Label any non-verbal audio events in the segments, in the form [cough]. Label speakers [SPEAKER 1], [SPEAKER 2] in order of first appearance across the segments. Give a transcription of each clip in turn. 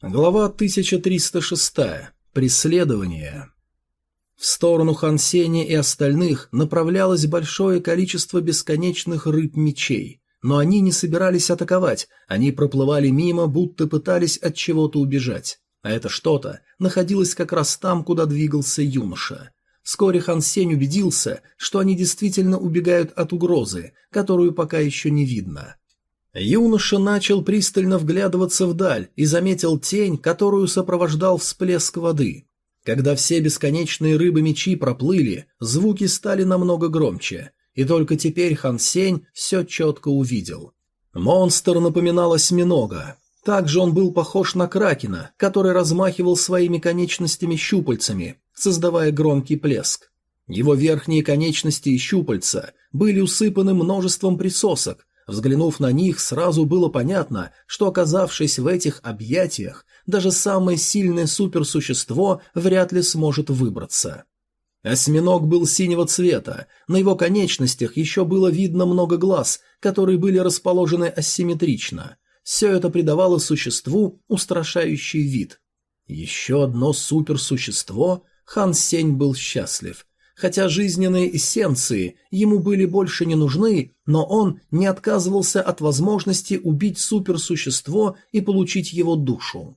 [SPEAKER 1] Глава 1306. Преследование. В сторону Хансеня и остальных направлялось большое количество бесконечных рыб-мечей, но они не собирались атаковать, они проплывали мимо, будто пытались от чего-то убежать. А это что-то находилось как раз там, куда двигался юноша. Вскоре Хан Сень убедился, что они действительно убегают от угрозы, которую пока еще не видно. Юноша начал пристально вглядываться вдаль и заметил тень, которую сопровождал всплеск воды. Когда все бесконечные рыбы-мечи проплыли, звуки стали намного громче, и только теперь Хан Сень все четко увидел. Монстр напоминал осьминога. Также он был похож на кракена, который размахивал своими конечностями-щупальцами, создавая громкий плеск. Его верхние конечности и щупальца были усыпаны множеством присосок, Взглянув на них, сразу было понятно, что, оказавшись в этих объятиях, даже самое сильное суперсущество вряд ли сможет выбраться. Осьминог был синего цвета, на его конечностях еще было видно много глаз, которые были расположены асимметрично. Все это придавало существу устрашающий вид. Еще одно суперсущество, Хан Сень был счастлив. Хотя жизненные эссенции ему были больше не нужны, но он не отказывался от возможности убить суперсущество и получить его душу.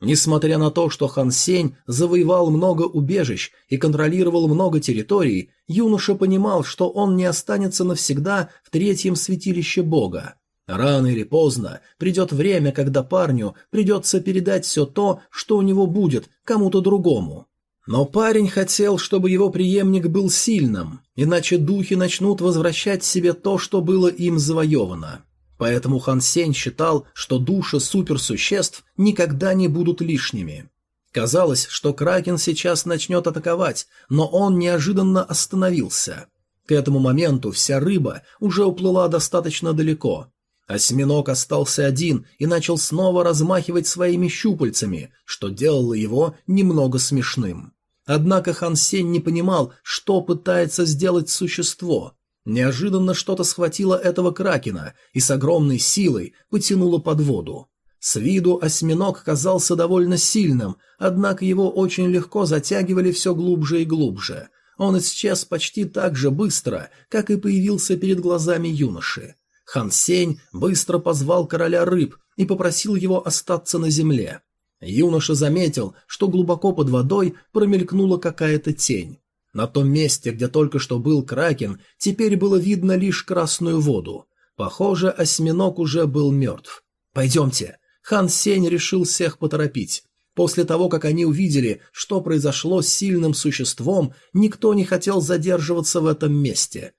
[SPEAKER 1] Несмотря на то, что Хан Сень завоевал много убежищ и контролировал много территорий, юноша понимал, что он не останется навсегда в третьем святилище Бога. Рано или поздно придет время, когда парню придется передать все то, что у него будет, кому-то другому. Но парень хотел, чтобы его преемник был сильным, иначе духи начнут возвращать себе то, что было им завоевано. Поэтому Хан Сень считал, что души суперсуществ никогда не будут лишними. Казалось, что Кракен сейчас начнет атаковать, но он неожиданно остановился. К этому моменту вся рыба уже уплыла достаточно далеко. Осьминог остался один и начал снова размахивать своими щупальцами, что делало его немного смешным. Однако Хан Сень не понимал, что пытается сделать существо. Неожиданно что-то схватило этого кракена и с огромной силой потянуло под воду. С виду осьминог казался довольно сильным, однако его очень легко затягивали все глубже и глубже. Он исчез почти так же быстро, как и появился перед глазами юноши. Хан Сень быстро позвал короля рыб и попросил его остаться на земле. Юноша заметил, что глубоко под водой промелькнула какая-то тень. На том месте, где только что был кракен, теперь было видно лишь красную воду. Похоже, осьминог уже был мертв. «Пойдемте». Хан Сень решил всех поторопить. После того, как они увидели, что произошло с сильным существом, никто не хотел задерживаться в этом месте.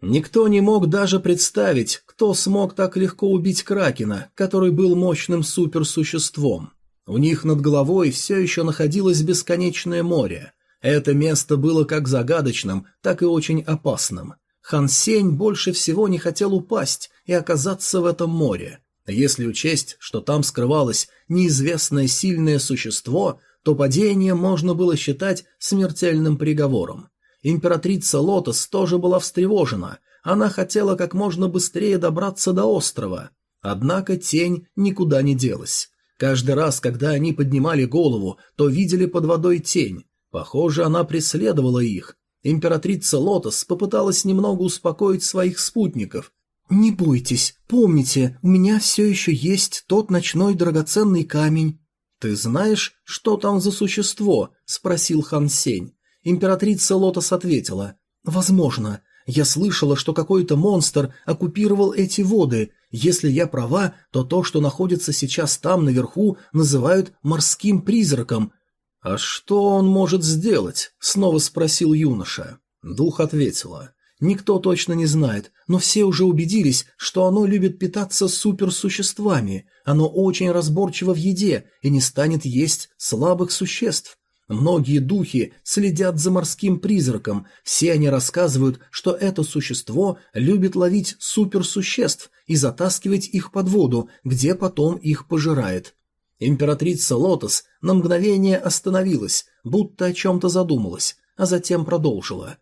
[SPEAKER 1] Никто не мог даже представить, кто смог так легко убить Кракена, который был мощным суперсуществом. У них над головой все еще находилось бесконечное море. Это место было как загадочным, так и очень опасным. Хан Сень больше всего не хотел упасть и оказаться в этом море. Если учесть, что там скрывалось неизвестное сильное существо, то падение можно было считать смертельным приговором. Императрица Лотос тоже была встревожена. Она хотела как можно быстрее добраться до острова. Однако тень никуда не делась. Каждый раз, когда они поднимали голову, то видели под водой тень. Похоже, она преследовала их. Императрица Лотос попыталась немного успокоить своих спутников. «Не бойтесь, помните, у меня все еще есть тот ночной драгоценный камень». «Ты знаешь, что там за существо?» – спросил Хан Сень. Императрица Лотос ответила. «Возможно. Я слышала, что какой-то монстр оккупировал эти воды. Если я права, то то, что находится сейчас там наверху, называют морским призраком. А что он может сделать? снова спросил юноша. Дух ответила. Никто точно не знает, но все уже убедились, что оно любит питаться суперсуществами. Оно очень разборчиво в еде и не станет есть слабых существ. Многие духи следят за морским призраком, все они рассказывают, что это существо любит ловить суперсуществ и затаскивать их под воду, где потом их пожирает. Императрица Лотос на мгновение остановилась, будто о чем-то задумалась, а затем продолжила.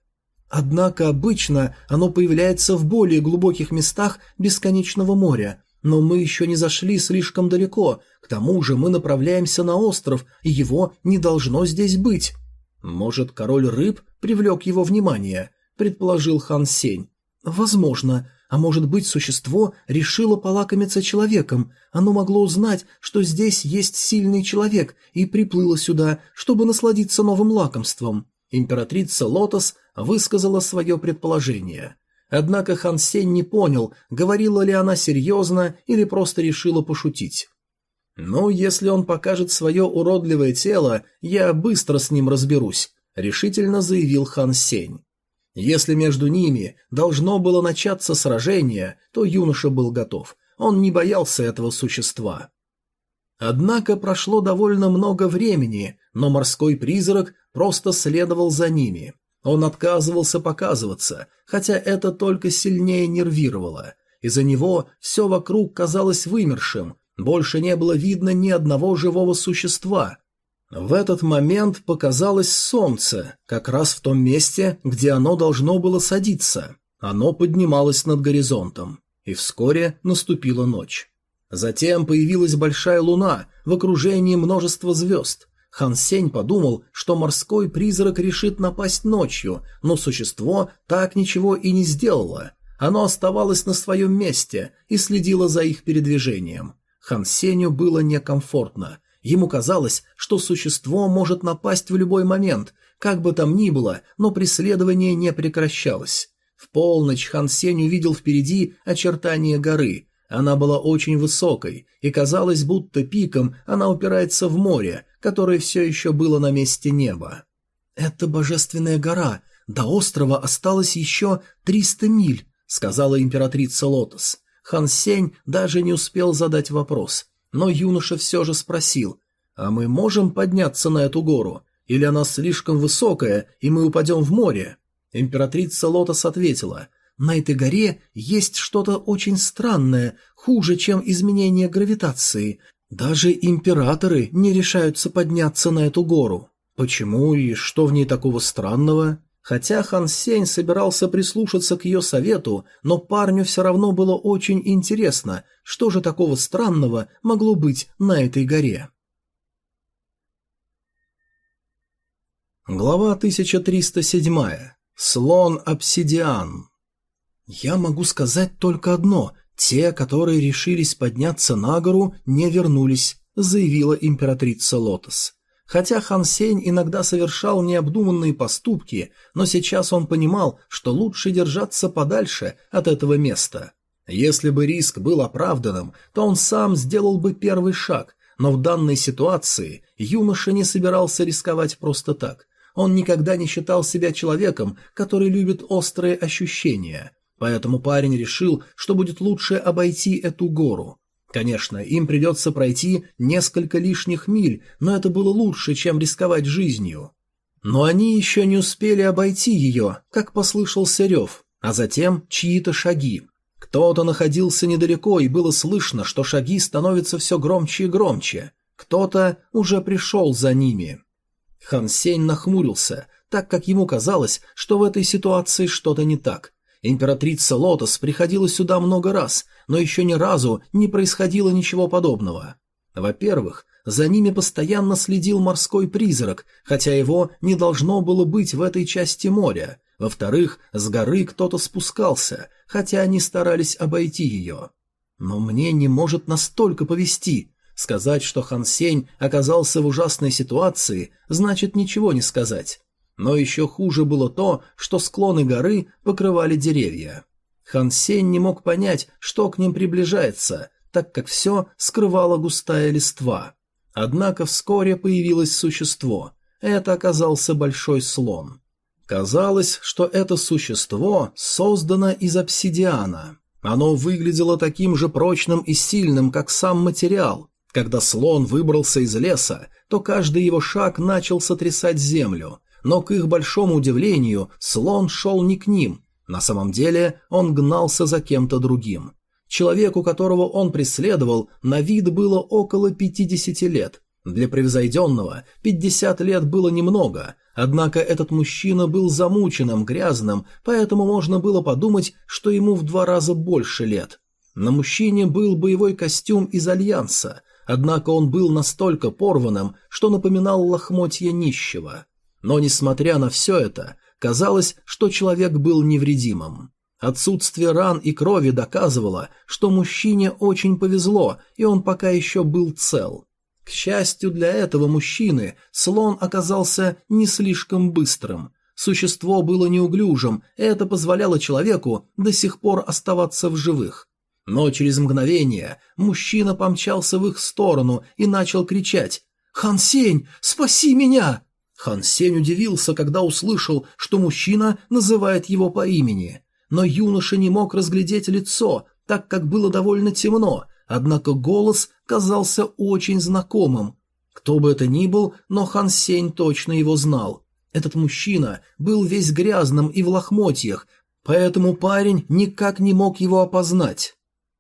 [SPEAKER 1] Однако обычно оно появляется в более глубоких местах бесконечного моря, Но мы еще не зашли слишком далеко, к тому же мы направляемся на остров, и его не должно здесь быть. Может, король рыб привлек его внимание, предположил Хан Сень. Возможно, а может быть, существо решило полакомиться человеком. Оно могло узнать, что здесь есть сильный человек, и приплыло сюда, чтобы насладиться новым лакомством. Императрица Лотос высказала свое предположение. Однако Хан Сень не понял, говорила ли она серьезно или просто решила пошутить. «Ну, если он покажет свое уродливое тело, я быстро с ним разберусь», — решительно заявил Хан Сень. Если между ними должно было начаться сражение, то юноша был готов. Он не боялся этого существа. Однако прошло довольно много времени, но морской призрак просто следовал за ними. Он отказывался показываться, хотя это только сильнее нервировало. Из-за него все вокруг казалось вымершим, больше не было видно ни одного живого существа. В этот момент показалось солнце, как раз в том месте, где оно должно было садиться. Оно поднималось над горизонтом, и вскоре наступила ночь. Затем появилась большая луна в окружении множества звезд. Хан Сень подумал, что морской призрак решит напасть ночью, но существо так ничего и не сделало. Оно оставалось на своем месте и следило за их передвижением. Хан Сенью было некомфортно – Ему казалось, что существо может напасть в любой момент, как бы там ни было, но преследование не прекращалось. В полночь Хан Сень увидел впереди очертания горы. Она была очень высокой, и казалось, будто пиком она упирается в море, которое все еще было на месте неба. «Это божественная гора. До острова осталось еще триста миль», — сказала императрица Лотос. Хан Сень даже не успел задать вопрос. Но юноша все же спросил, «А мы можем подняться на эту гору? Или она слишком высокая, и мы упадем в море?» Императрица Лотос ответила, «На этой горе есть что-то очень странное, хуже, чем изменение гравитации. Даже императоры не решаются подняться на эту гору. Почему и что в ней такого странного?» Хотя Хан Сень собирался прислушаться к ее совету, но парню все равно было очень интересно, что же такого странного могло быть на этой горе. Глава 1307. Слон-обсидиан. Я могу сказать только одно. Те, которые решились подняться на гору, не вернулись, заявила императрица Лотос. Хотя Хан Сень иногда совершал необдуманные поступки, но сейчас он понимал, что лучше держаться подальше от этого места. Если бы риск был оправданным, то он сам сделал бы первый шаг, но в данной ситуации юноша не собирался рисковать просто так. Он никогда не считал себя человеком, который любит острые ощущения, поэтому парень решил, что будет лучше обойти эту гору. Конечно, им придется пройти несколько лишних миль, но это было лучше, чем рисковать жизнью. Но они еще не успели обойти ее, как послышался рев, а затем чьи-то шаги. Кто-то находился недалеко, и было слышно, что шаги становятся все громче и громче. Кто-то уже пришел за ними. Хан Сень нахмурился, так как ему казалось, что в этой ситуации что-то не так. Императрица Лотос приходила сюда много раз, но еще ни разу не происходило ничего подобного. Во-первых, за ними постоянно следил морской призрак, хотя его не должно было быть в этой части моря. Во-вторых, с горы кто-то спускался, хотя они старались обойти ее. Но мне не может настолько повести. Сказать, что Хан Сень оказался в ужасной ситуации, значит ничего не сказать. Но еще хуже было то, что склоны горы покрывали деревья. Хан Сень не мог понять, что к ним приближается, так как все скрывала густая листва. Однако вскоре появилось существо. Это оказался большой слон. Казалось, что это существо создано из обсидиана. Оно выглядело таким же прочным и сильным, как сам материал. Когда слон выбрался из леса, то каждый его шаг начал сотрясать землю, но, к их большому удивлению, слон шел не к ним, на самом деле он гнался за кем-то другим. Человеку, которого он преследовал, на вид было около 50 лет. Для превзойденного 50 лет было немного, однако этот мужчина был замученным, грязным, поэтому можно было подумать, что ему в два раза больше лет. На мужчине был боевой костюм из Альянса, однако он был настолько порванным, что напоминал лохмотья нищего. Но, несмотря на все это, казалось, что человек был невредимым. Отсутствие ран и крови доказывало, что мужчине очень повезло, и он пока еще был цел. К счастью для этого мужчины, слон оказался не слишком быстрым. Существо было неуклюжим, и это позволяло человеку до сих пор оставаться в живых. Но через мгновение мужчина помчался в их сторону и начал кричать «Хан Сень, спаси меня!» Хан Сень удивился, когда услышал, что мужчина называет его по имени. Но юноша не мог разглядеть лицо, так как было довольно темно, однако голос казался очень знакомым. Кто бы это ни был, но Хан Сень точно его знал. Этот мужчина был весь грязным и в лохмотьях, поэтому парень никак не мог его опознать.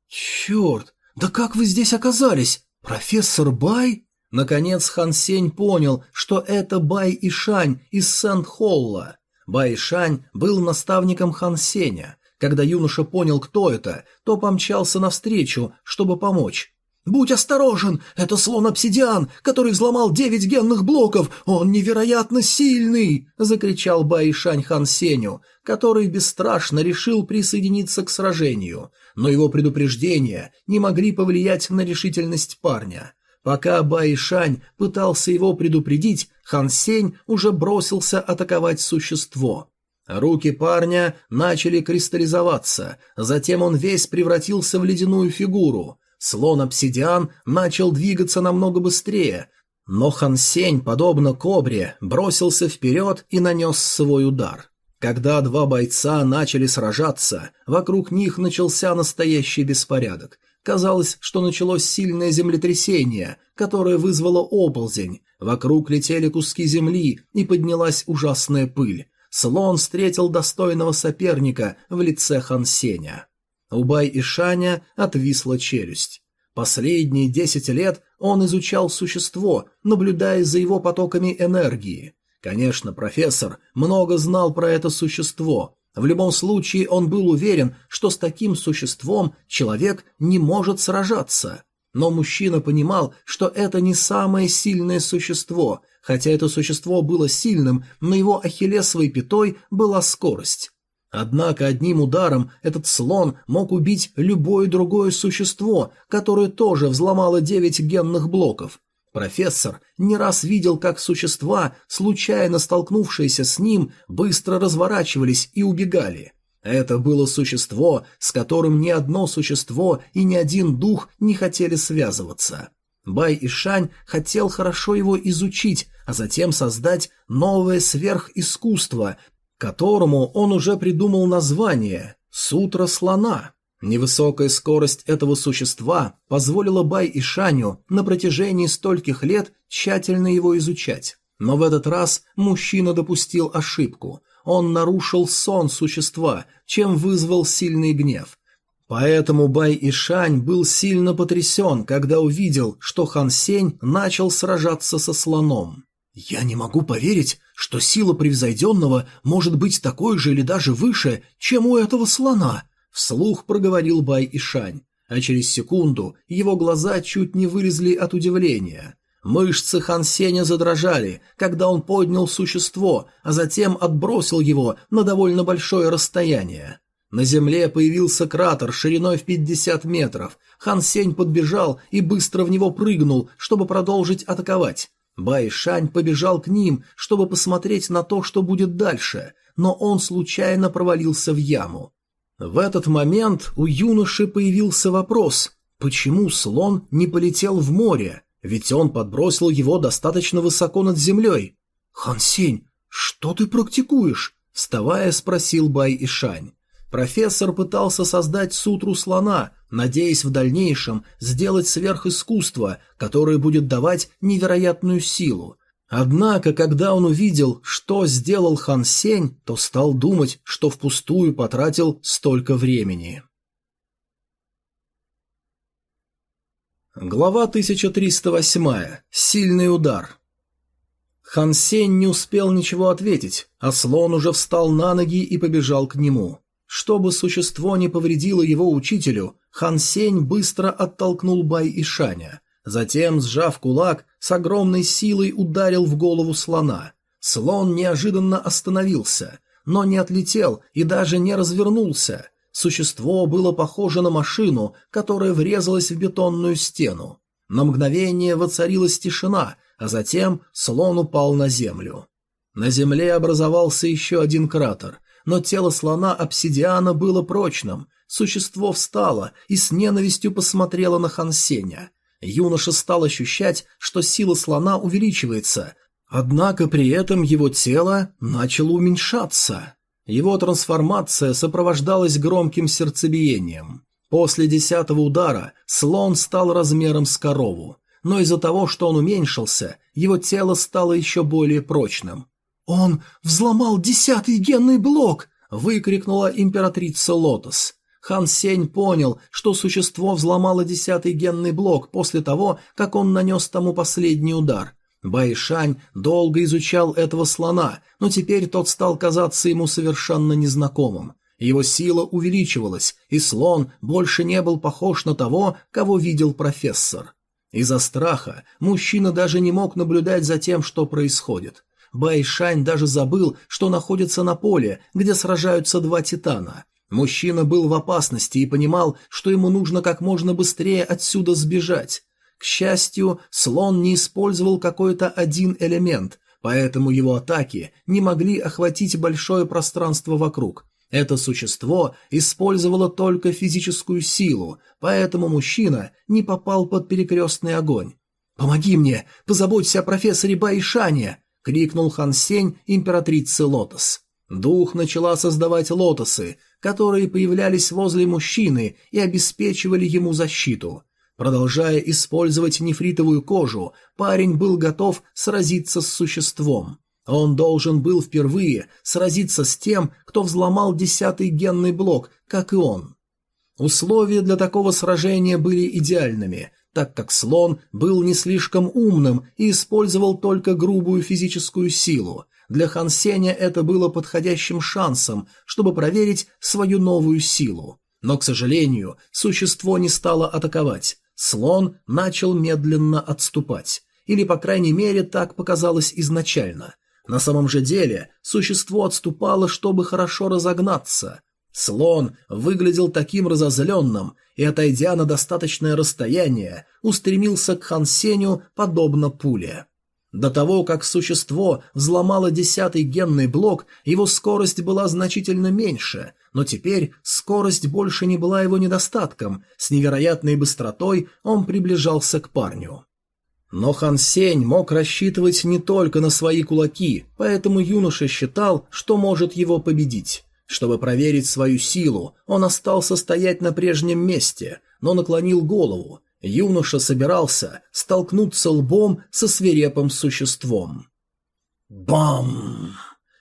[SPEAKER 1] «Черт, да как вы здесь оказались? Профессор Бай?» Наконец Хан Сень понял, что это Бай Ишань из Сент-Холла. Бай Ишань был наставником Хан Сеня. Когда юноша понял, кто это, то помчался навстречу, чтобы помочь. «Будь осторожен! Это слон-обсидиан, который взломал девять генных блоков! Он невероятно сильный!» — закричал Баишань Хан Сеню, который бесстрашно решил присоединиться к сражению, но его предупреждения не могли повлиять на решительность парня. Пока Баишань пытался его предупредить, Хан Сень уже бросился атаковать существо. Руки парня начали кристаллизоваться, затем он весь превратился в ледяную фигуру. Слон-обсидиан начал двигаться намного быстрее, но Хан Сень, подобно кобре, бросился вперед и нанес свой удар. Когда два бойца начали сражаться, вокруг них начался настоящий беспорядок. Казалось, что началось сильное землетрясение, которое вызвало оползень. Вокруг летели куски земли, и поднялась ужасная пыль. Слон встретил достойного соперника в лице Хан Сеня. У Бай и Шаня отвисла челюсть. Последние десять лет он изучал существо, наблюдая за его потоками энергии. Конечно, профессор много знал про это существо, в любом случае он был уверен, что с таким существом человек не может сражаться. Но мужчина понимал, что это не самое сильное существо, хотя это существо было сильным, но его ахиллесовой пятой была скорость. Однако одним ударом этот слон мог убить любое другое существо, которое тоже взломало девять генных блоков, Профессор не раз видел, как существа, случайно столкнувшиеся с ним, быстро разворачивались и убегали. Это было существо, с которым ни одно существо и ни один дух не хотели связываться. Бай и Шань хотел хорошо его изучить, а затем создать новое сверхискусство, которому он уже придумал название «Сутра слона». Невысокая скорость этого существа позволила Бай и Шаню на протяжении стольких лет тщательно его изучать. Но в этот раз мужчина допустил ошибку. Он нарушил сон существа, чем вызвал сильный гнев. Поэтому Бай и Шань был сильно потрясен, когда увидел, что Хан Сень начал сражаться со слоном. «Я не могу поверить, что сила превзойденного может быть такой же или даже выше, чем у этого слона», Вслух проговорил Бай Ишань, а через секунду его глаза чуть не вылезли от удивления. Мышцы Хан Сеня задрожали, когда он поднял существо, а затем отбросил его на довольно большое расстояние. На земле появился кратер шириной в 50 метров. Хан Сень подбежал и быстро в него прыгнул, чтобы продолжить атаковать. Бай Шань побежал к ним, чтобы посмотреть на то, что будет дальше, но он случайно провалился в яму. В этот момент у юноши появился вопрос, почему слон не полетел в море, ведь он подбросил его достаточно высоко над землей. «Хансень, что ты практикуешь?» – вставая, спросил Бай Ишань. Профессор пытался создать сутру слона, надеясь в дальнейшем сделать сверхискусство, которое будет давать невероятную силу, Однако, когда он увидел, что сделал Хан Сень, то стал думать, что впустую потратил столько времени. Глава 1308. Сильный удар. Хан Сень не успел ничего ответить, а слон уже встал на ноги и побежал к нему. Чтобы существо не повредило его учителю, Хан Сень быстро оттолкнул Бай Ишаня. Затем, сжав кулак, с огромной силой ударил в голову слона. Слон неожиданно остановился, но не отлетел и даже не развернулся. Существо было похоже на машину, которая врезалась в бетонную стену. На мгновение воцарилась тишина, а затем слон упал на землю. На земле образовался еще один кратер, но тело слона обсидиана было прочным. Существо встало и с ненавистью посмотрело на Хансеня. Юноша стал ощущать, что сила слона увеличивается, однако при этом его тело начало уменьшаться. Его трансформация сопровождалась громким сердцебиением. После десятого удара слон стал размером с корову, но из-за того, что он уменьшился, его тело стало еще более прочным. «Он взломал десятый генный блок!» – выкрикнула императрица Лотос. Хан Сень понял, что существо взломало десятый генный блок после того, как он нанес тому последний удар. Байшань долго изучал этого слона, но теперь тот стал казаться ему совершенно незнакомым. Его сила увеличивалась, и слон больше не был похож на того, кого видел профессор. Из-за страха мужчина даже не мог наблюдать за тем, что происходит. Байшань даже забыл, что находится на поле, где сражаются два титана. Мужчина был в опасности и понимал, что ему нужно как можно быстрее отсюда сбежать. К счастью, слон не использовал какой-то один элемент, поэтому его атаки не могли охватить большое пространство вокруг. Это существо использовало только физическую силу, поэтому мужчина не попал под перекрестный огонь. «Помоги мне! Позаботься о профессоре Байшане!» — крикнул Хан Сень императрице Лотос. Дух начала создавать лотосы, которые появлялись возле мужчины и обеспечивали ему защиту. Продолжая использовать нефритовую кожу, парень был готов сразиться с существом. Он должен был впервые сразиться с тем, кто взломал десятый генный блок, как и он. Условия для такого сражения были идеальными, так как слон был не слишком умным и использовал только грубую физическую силу. Для Хан Сеня это было подходящим шансом, чтобы проверить свою новую силу. Но, к сожалению, существо не стало атаковать. Слон начал медленно отступать. Или, по крайней мере, так показалось изначально. На самом же деле, существо отступало, чтобы хорошо разогнаться. Слон выглядел таким разозленным и, отойдя на достаточное расстояние, устремился к Хансеню подобно пуле. До того, как существо взломало десятый генный блок, его скорость была значительно меньше, но теперь скорость больше не была его недостатком, с невероятной быстротой он приближался к парню. Но Хан Сень мог рассчитывать не только на свои кулаки, поэтому юноша считал, что может его победить. Чтобы проверить свою силу, он остался стоять на прежнем месте, но наклонил голову. Юноша собирался столкнуться лбом со свирепым существом. Бам!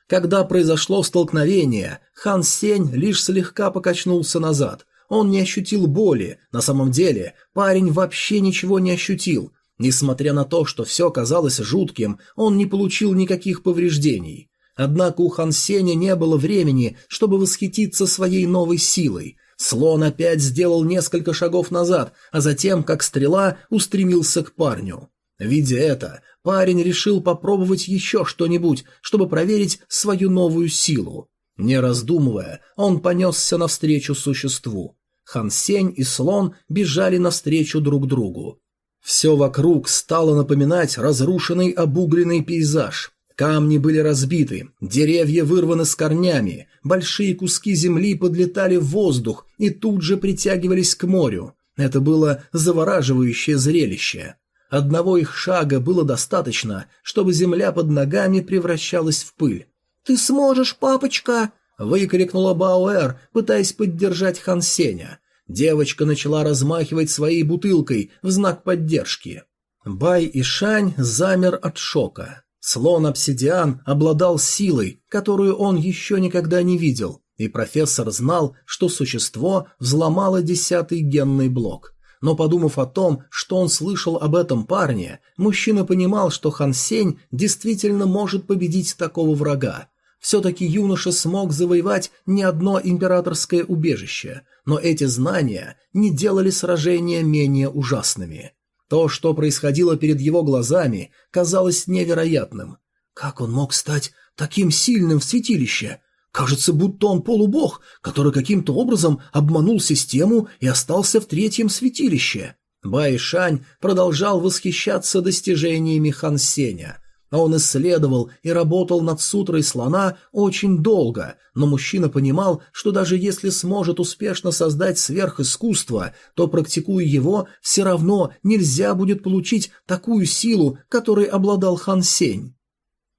[SPEAKER 1] Когда произошло столкновение, Хан Сень лишь слегка покачнулся назад. Он не ощутил боли, на самом деле парень вообще ничего не ощутил. Несмотря на то, что все казалось жутким, он не получил никаких повреждений. Однако у Хан Сеня не было времени, чтобы восхититься своей новой силой. Слон опять сделал несколько шагов назад, а затем, как стрела, устремился к парню. Видя это, парень решил попробовать еще что-нибудь, чтобы проверить свою новую силу. Не раздумывая, он понесся навстречу существу. Хан Сень и слон бежали навстречу друг другу. Все вокруг стало напоминать разрушенный обугленный пейзаж. Камни были разбиты, деревья вырваны с корнями, большие куски земли подлетали в воздух и тут же притягивались к морю. Это было завораживающее зрелище. Одного их шага было достаточно, чтобы земля под ногами превращалась в пыль. «Ты сможешь, папочка!» — выкрикнула Бауэр, пытаясь поддержать Хан Сеня. Девочка начала размахивать своей бутылкой в знак поддержки. Бай и Шань замер от шока. Слон-обсидиан обладал силой, которую он еще никогда не видел, и профессор знал, что существо взломало десятый генный блок. Но подумав о том, что он слышал об этом парне, мужчина понимал, что Хан Сень действительно может победить такого врага. Все-таки юноша смог завоевать не одно императорское убежище, но эти знания не делали сражения менее ужасными. То, что происходило перед его глазами, казалось невероятным. Как он мог стать таким сильным в святилище? Кажется, будто он полубог, который каким-то образом обманул систему и остался в третьем святилище. Бай Шань продолжал восхищаться достижениями Хан Сеня. Он исследовал и работал над сутрой слона очень долго, но мужчина понимал, что даже если сможет успешно создать сверхискусство, то, практикуя его, все равно нельзя будет получить такую силу, которой обладал Хан Сень.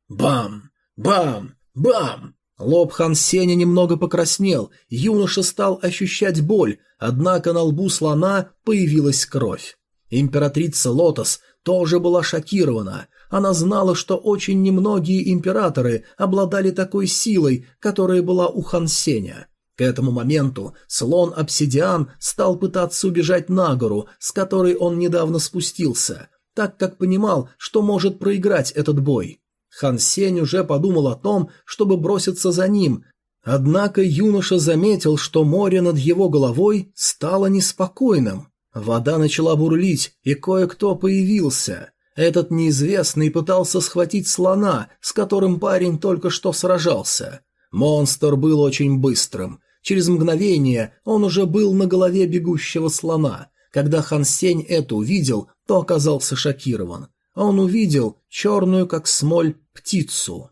[SPEAKER 1] Бам! Бам! Бам! Лоб Хан Сеня немного покраснел, юноша стал ощущать боль, однако на лбу слона появилась кровь. Императрица Лотос тоже была шокирована. Она знала, что очень немногие императоры обладали такой силой, которая была у Хан Сеня. К этому моменту слон-обсидиан стал пытаться убежать на гору, с которой он недавно спустился, так как понимал, что может проиграть этот бой. Хан Сень уже подумал о том, чтобы броситься за ним, однако юноша заметил, что море над его головой стало неспокойным. Вода начала бурлить, и кое-кто появился. Этот неизвестный пытался схватить слона, с которым парень только что сражался. Монстр был очень быстрым. Через мгновение он уже был на голове бегущего слона. Когда Хан Сень это увидел, то оказался шокирован. Он увидел черную, как смоль, птицу.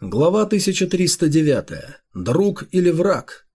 [SPEAKER 1] Глава 1309. Друг или враг?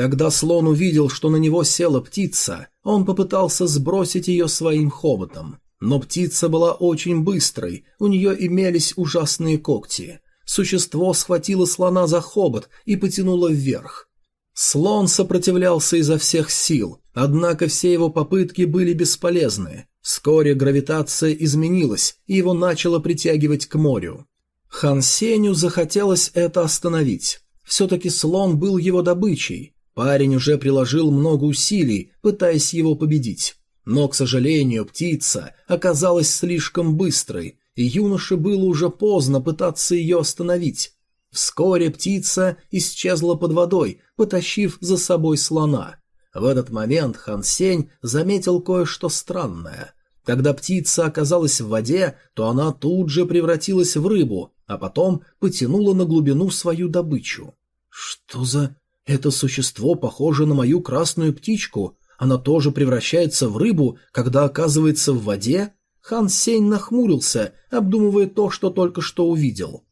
[SPEAKER 1] Когда слон увидел, что на него села птица, он попытался сбросить ее своим хоботом. Но птица была очень быстрой, у нее имелись ужасные когти. Существо схватило слона за хобот и потянуло вверх. Слон сопротивлялся изо всех сил, однако все его попытки были бесполезны. Вскоре гравитация изменилась, и его начало притягивать к морю. Хан Сеню захотелось это остановить. Все-таки слон был его добычей. Парень уже приложил много усилий, пытаясь его победить. Но, к сожалению, птица оказалась слишком быстрой, и юноше было уже поздно пытаться ее остановить. Вскоре птица исчезла под водой, потащив за собой слона. В этот момент Хан Сень заметил кое-что странное. Когда птица оказалась в воде, то она тут же превратилась в рыбу, а потом потянула на глубину свою добычу. Что за... Это существо похоже на мою красную птичку. Она тоже превращается в рыбу, когда оказывается в воде? Хан Сень нахмурился, обдумывая то, что только что увидел.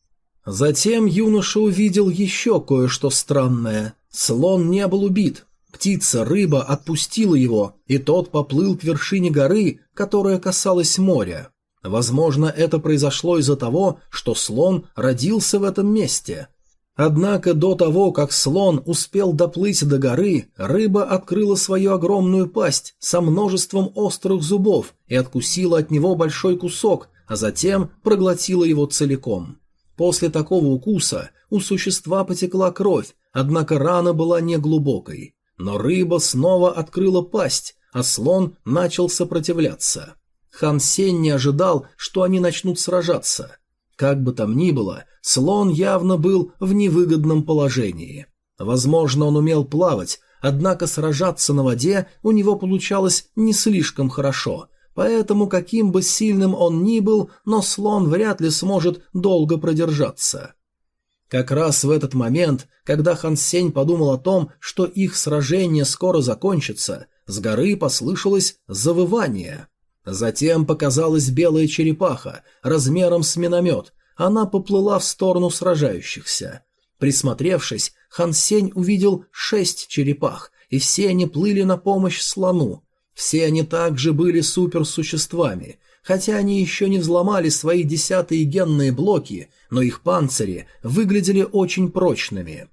[SPEAKER 1] Затем юноша увидел еще кое-что странное. Слон не был убит. Птица-рыба отпустила его, и тот поплыл к вершине горы, которая касалась моря. Возможно, это произошло из-за того, что слон родился в этом месте. Однако до того, как слон успел доплыть до горы, рыба открыла свою огромную пасть со множеством острых зубов и откусила от него большой кусок, а затем проглотила его целиком. После такого укуса у существа потекла кровь, однако рана была неглубокой. Но рыба снова открыла пасть, а слон начал сопротивляться. Хан Сень не ожидал, что они начнут сражаться. Как бы там ни было, слон явно был в невыгодном положении. Возможно, он умел плавать, однако сражаться на воде у него получалось не слишком хорошо, Поэтому, каким бы сильным он ни был, но слон вряд ли сможет долго продержаться. Как раз в этот момент, когда Хан Сень подумал о том, что их сражение скоро закончится, с горы послышалось завывание. Затем показалась белая черепаха, размером с миномет, она поплыла в сторону сражающихся. Присмотревшись, Хан Сень увидел шесть черепах, и все они плыли на помощь слону, все они также были суперсуществами, хотя они еще не взломали свои десятые генные блоки, но их панцири выглядели очень прочными.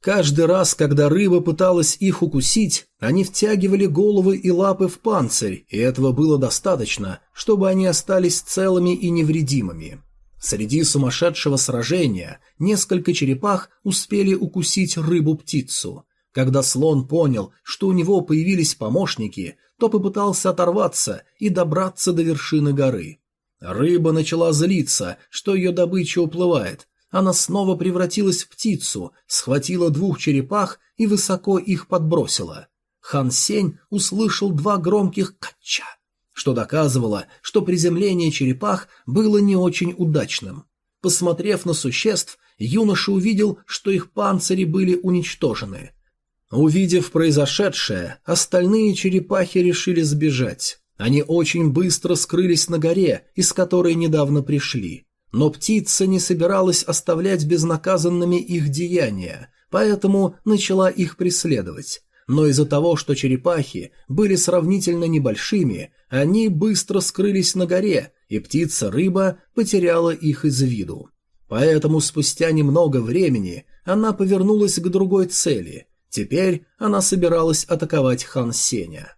[SPEAKER 1] Каждый раз, когда рыба пыталась их укусить, они втягивали головы и лапы в панцирь, и этого было достаточно, чтобы они остались целыми и невредимыми. Среди сумасшедшего сражения несколько черепах успели укусить рыбу-птицу. Когда слон понял, что у него появились помощники, то попытался оторваться и добраться до вершины горы. Рыба начала злиться, что ее добыча уплывает. Она снова превратилась в птицу, схватила двух черепах и высоко их подбросила. Хан Сень услышал два громких «кача», что доказывало, что приземление черепах было не очень удачным. Посмотрев на существ, юноша увидел, что их панцири были уничтожены. Увидев произошедшее, остальные черепахи решили сбежать. Они очень быстро скрылись на горе, из которой недавно пришли. Но птица не собиралась оставлять безнаказанными их деяния, поэтому начала их преследовать. Но из-за того, что черепахи были сравнительно небольшими, они быстро скрылись на горе, и птица-рыба потеряла их из виду. Поэтому спустя немного времени она повернулась к другой цели. Теперь она собиралась атаковать хан Сеня.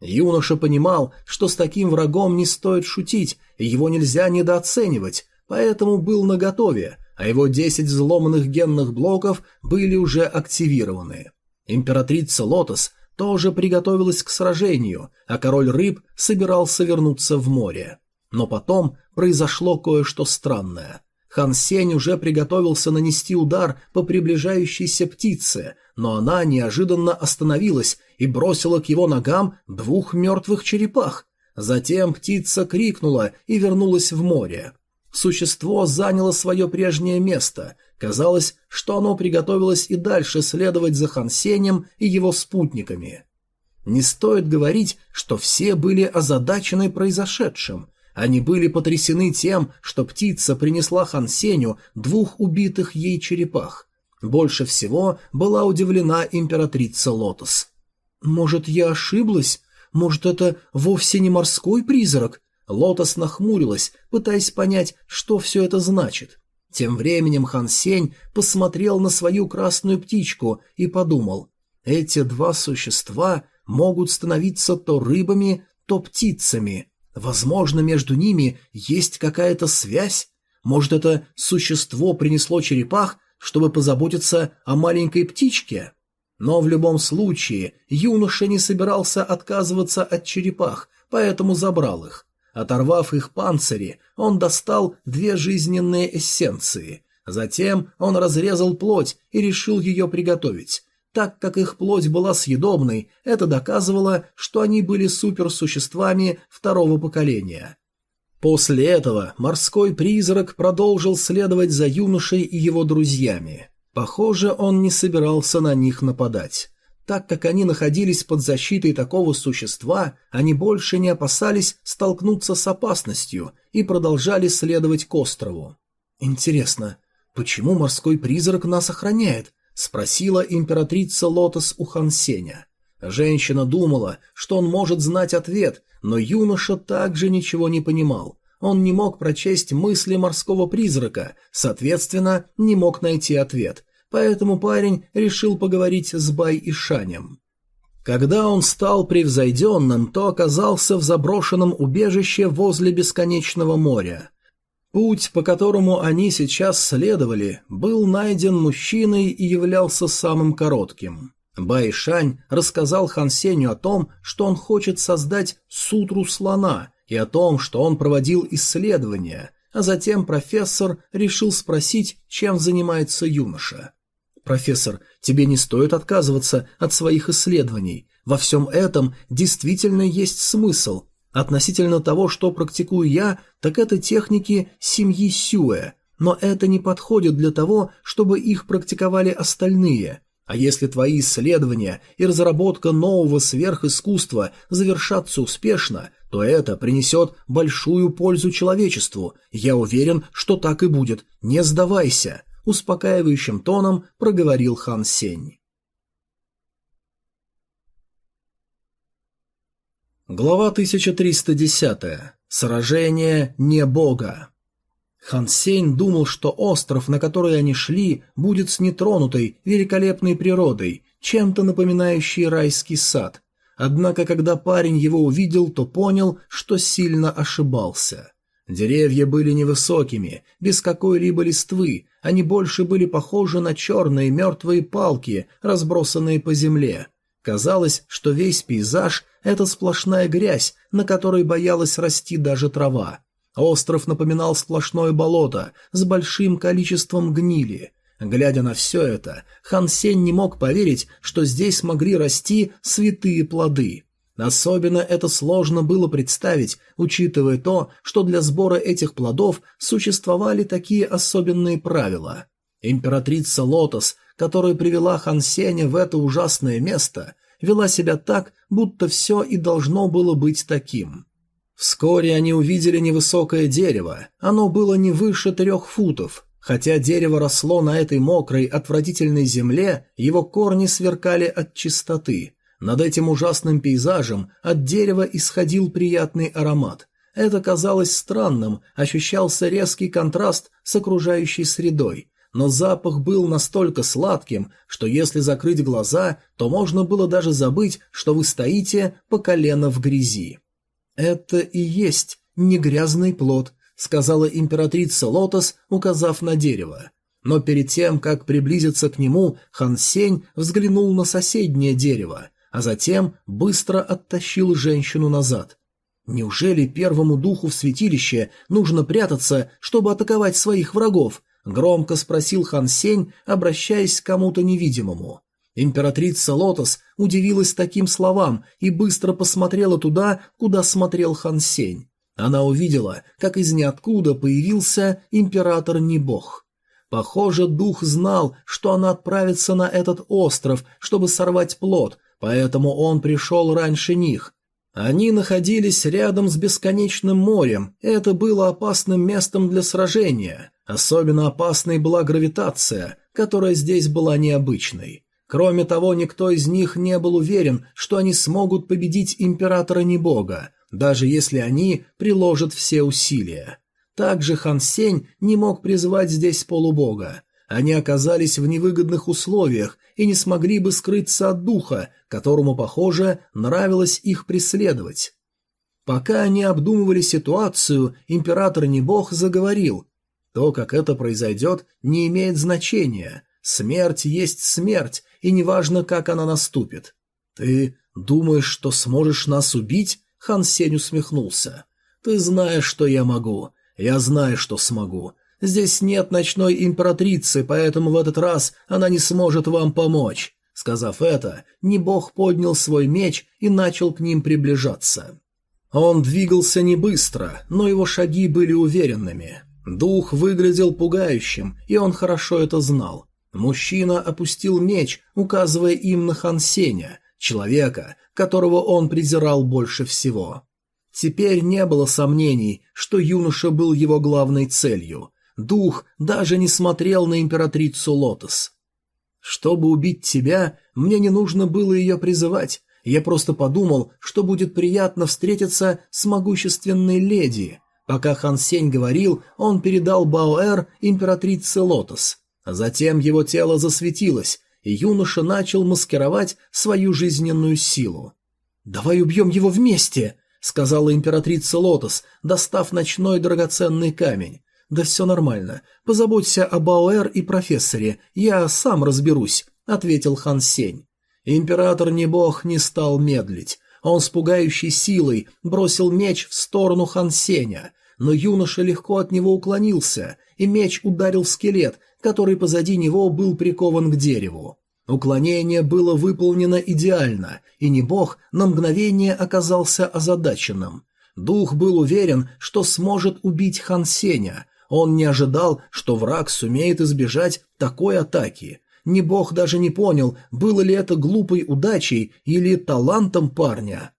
[SPEAKER 1] Юноша понимал, что с таким врагом не стоит шутить, и его нельзя недооценивать, поэтому был наготове, а его десять взломанных генных блоков были уже активированы. Императрица Лотос тоже приготовилась к сражению, а король рыб собирался вернуться в море. Но потом произошло кое-что странное. Хан Сень уже приготовился нанести удар по приближающейся птице, но она неожиданно остановилась и бросила к его ногам двух мертвых черепах. Затем птица крикнула и вернулась в море. Существо заняло свое прежнее место. Казалось, что оно приготовилось и дальше следовать за Хансенем и его спутниками. Не стоит говорить, что все были озадачены произошедшим. Они были потрясены тем, что птица принесла Хансеню двух убитых ей черепах. Больше всего была удивлена императрица Лотос. «Может, я ошиблась? Может, это вовсе не морской призрак?» Лотос нахмурилась, пытаясь понять, что все это значит. Тем временем Хан Сень посмотрел на свою красную птичку и подумал, эти два существа могут становиться то рыбами, то птицами. Возможно, между ними есть какая-то связь? Может, это существо принесло черепах, чтобы позаботиться о маленькой птичке? Но в любом случае юноша не собирался отказываться от черепах, поэтому забрал их. Оторвав их панцири, он достал две жизненные эссенции. Затем он разрезал плоть и решил ее приготовить. Так как их плоть была съедобной, это доказывало, что они были суперсуществами второго поколения. После этого морской призрак продолжил следовать за юношей и его друзьями. Похоже, он не собирался на них нападать. Так как они находились под защитой такого существа, они больше не опасались столкнуться с опасностью и продолжали следовать к острову. «Интересно, почему морской призрак нас охраняет?» – спросила императрица Лотос у Хансеня. Женщина думала, что он может знать ответ, но юноша также ничего не понимал. Он не мог прочесть мысли морского призрака, соответственно, не мог найти ответ, поэтому парень решил поговорить с Бай и Шанем. Когда он стал превзойденным, то оказался в заброшенном убежище возле бесконечного моря. Путь, по которому они сейчас следовали, был найден мужчиной и являлся самым коротким. Бай Шань рассказал Хан Сеню о том, что он хочет создать сутру слона, и о том, что он проводил исследования, а затем профессор решил спросить, чем занимается юноша. «Профессор, тебе не стоит отказываться от своих исследований. Во всем этом действительно есть смысл. Относительно того, что практикую я, так это техники семьи Сюэ, но это не подходит для того, чтобы их практиковали остальные. А если твои исследования и разработка нового сверхискусства завершатся успешно, то это принесет большую пользу человечеству. Я уверен, что так и будет. Не сдавайся успокаивающим тоном проговорил Хан Сень. Глава 1310. Сражение не бога. Хан Сень думал, что остров, на который они шли, будет с нетронутой, великолепной природой, чем-то напоминающий райский сад. Однако, когда парень его увидел, то понял, что сильно ошибался. Деревья были невысокими, без какой-либо листвы, они больше были похожи на черные мертвые палки, разбросанные по земле. Казалось, что весь пейзаж – это сплошная грязь, на которой боялась расти даже трава. Остров напоминал сплошное болото с большим количеством гнили. Глядя на все это, Хан Сень не мог поверить, что здесь могли расти святые плоды. Особенно это сложно было представить, учитывая то, что для сбора этих плодов существовали такие особенные правила. Императрица Лотос, которая привела Хан Сеня в это ужасное место, вела себя так, будто все и должно было быть таким. Вскоре они увидели невысокое дерево, оно было не выше трех футов. Хотя дерево росло на этой мокрой, отвратительной земле, его корни сверкали от чистоты. Над этим ужасным пейзажем от дерева исходил приятный аромат. Это казалось странным, ощущался резкий контраст с окружающей средой, но запах был настолько сладким, что если закрыть глаза, то можно было даже забыть, что вы стоите по колено в грязи. «Это и есть не грязный плод», — сказала императрица Лотос, указав на дерево. Но перед тем, как приблизиться к нему, Хан Сень взглянул на соседнее дерево, а затем быстро оттащил женщину назад. Неужели первому духу в святилище нужно прятаться, чтобы атаковать своих врагов? Громко спросил Хан Сень, обращаясь к кому-то невидимому. Императрица Лотос удивилась таким словам и быстро посмотрела туда, куда смотрел Хан Сень. Она увидела, как из ниоткуда появился император Небог. Похоже, дух знал, что она отправится на этот остров, чтобы сорвать плод, поэтому он пришел раньше них. Они находились рядом с бесконечным морем, это было опасным местом для сражения. Особенно опасной была гравитация, которая здесь была необычной. Кроме того, никто из них не был уверен, что они смогут победить императора Небога, даже если они приложат все усилия. Также Хан Сень не мог призвать здесь полубога. Они оказались в невыгодных условиях и не смогли бы скрыться от духа, которому, похоже, нравилось их преследовать. Пока они обдумывали ситуацию, император Небог заговорил. То, как это произойдет, не имеет значения. Смерть есть смерть, и неважно, как она наступит. Ты думаешь, что сможешь нас убить? Хан Сень усмехнулся. Ты знаешь, что я могу. Я знаю, что смогу. Здесь нет ночной императрицы, поэтому в этот раз она не сможет вам помочь. Сказав это, Небог поднял свой меч и начал к ним приближаться. Он двигался не быстро, но его шаги были уверенными. Дух выглядел пугающим, и он хорошо это знал. Мужчина опустил меч, указывая им на Хансеня, человека, которого он презирал больше всего. Теперь не было сомнений, что юноша был его главной целью. Дух даже не смотрел на императрицу Лотос. «Чтобы убить тебя, мне не нужно было ее призывать. Я просто подумал, что будет приятно встретиться с могущественной леди». Пока Хан Сень говорил, он передал Баоэр императрице Лотос. Затем его тело засветилось, и юноша начал маскировать свою жизненную силу. «Давай убьем его вместе!» — сказала императрица Лотос, достав ночной драгоценный камень. «Да все нормально. Позаботься о Бауэр и профессоре. Я сам разберусь», — ответил Хан Сень. Император не бог не стал медлить. Он с пугающей силой бросил меч в сторону Хан Сеня, но юноша легко от него уклонился, и меч ударил в скелет, который позади него был прикован к дереву. Уклонение было выполнено идеально, и не бог на мгновение оказался озадаченным. Дух был уверен, что сможет убить Хан Сеня. Он не ожидал, что враг сумеет избежать такой атаки. Ни бог даже не понял, было ли это глупой удачей или талантом парня.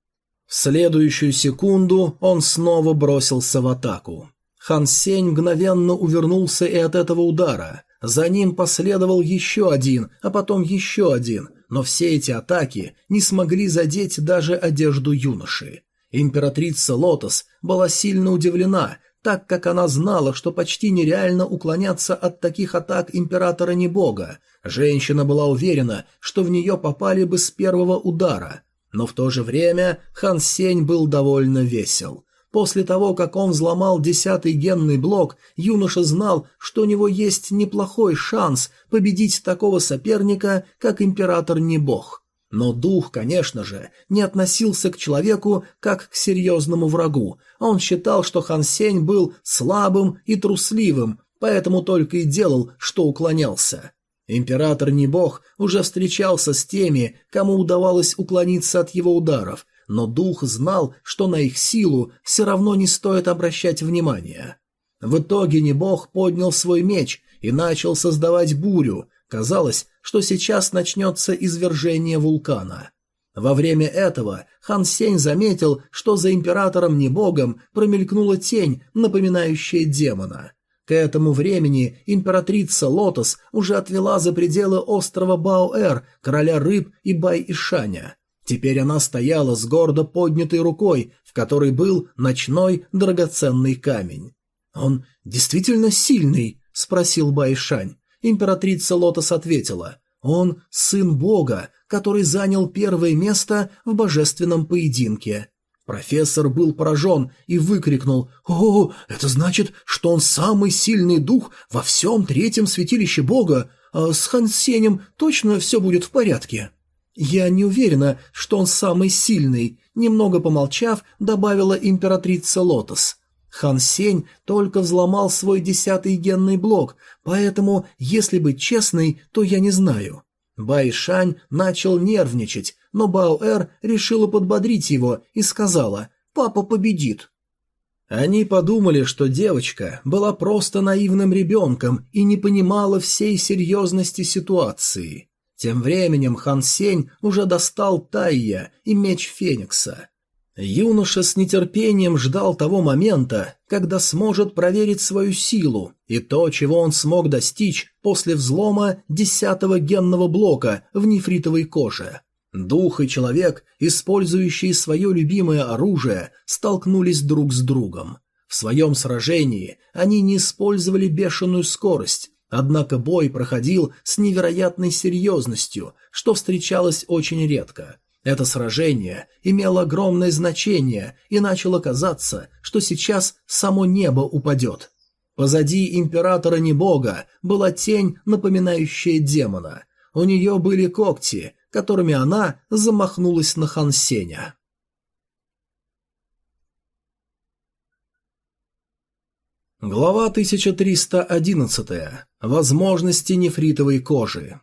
[SPEAKER 1] В следующую секунду он снова бросился в атаку. Хан Сень мгновенно увернулся и от этого удара. За ним последовал еще один, а потом еще один, но все эти атаки не смогли задеть даже одежду юноши. Императрица Лотос была сильно удивлена, так как она знала, что почти нереально уклоняться от таких атак императора Небога. Женщина была уверена, что в нее попали бы с первого удара. Но в то же время Хан Сень был довольно весел. После того, как он взломал десятый генный блок, юноша знал, что у него есть неплохой шанс победить такого соперника, как император Небог. Но дух, конечно же, не относился к человеку как к серьезному врагу. Он считал, что Хан Сень был слабым и трусливым, поэтому только и делал, что уклонялся. Император не бог уже встречался с теми, кому удавалось уклониться от его ударов, но дух знал, что на их силу все равно не стоит обращать внимания. В итоге не бог поднял свой меч и начал создавать бурю. Казалось, что сейчас начнется извержение вулкана. Во время этого Хан Сень заметил, что за императором Небогом промелькнула тень, напоминающая демона. К этому времени императрица Лотос уже отвела за пределы острова Баоэр короля рыб и Бай-Ишаня. Теперь она стояла с гордо поднятой рукой, в которой был ночной драгоценный камень. «Он действительно сильный?» – спросил Байшань. Императрица Лотос ответила. «Он сын бога, который занял первое место в божественном поединке. Профессор был поражен и выкрикнул «О, это значит, что он самый сильный дух во всем третьем святилище Бога, а с Хансенем точно все будет в порядке?» «Я не уверена, что он самый сильный», — немного помолчав, добавила императрица Лотос. Хан Сень только взломал свой десятый генный блок, поэтому, если быть честной, то я не знаю. Байшань начал нервничать, но Баоэр решила подбодрить его и сказала «Папа победит». Они подумали, что девочка была просто наивным ребенком и не понимала всей серьезности ситуации. Тем временем Хан Сень уже достал Тайя и меч Феникса. Юноша с нетерпением ждал того момента, когда сможет проверить свою силу и то, чего он смог достичь после взлома десятого генного блока в нефритовой коже. Дух и человек, использующие свое любимое оружие, столкнулись друг с другом. В своем сражении они не использовали бешеную скорость, однако бой проходил с невероятной серьезностью, что встречалось очень редко – это сражение имело огромное значение, и начало казаться, что сейчас само небо упадет. Позади императора Небога была тень, напоминающая демона. У нее были когти, которыми она замахнулась на Хансеня. Глава 1311. Возможности нефритовой кожи.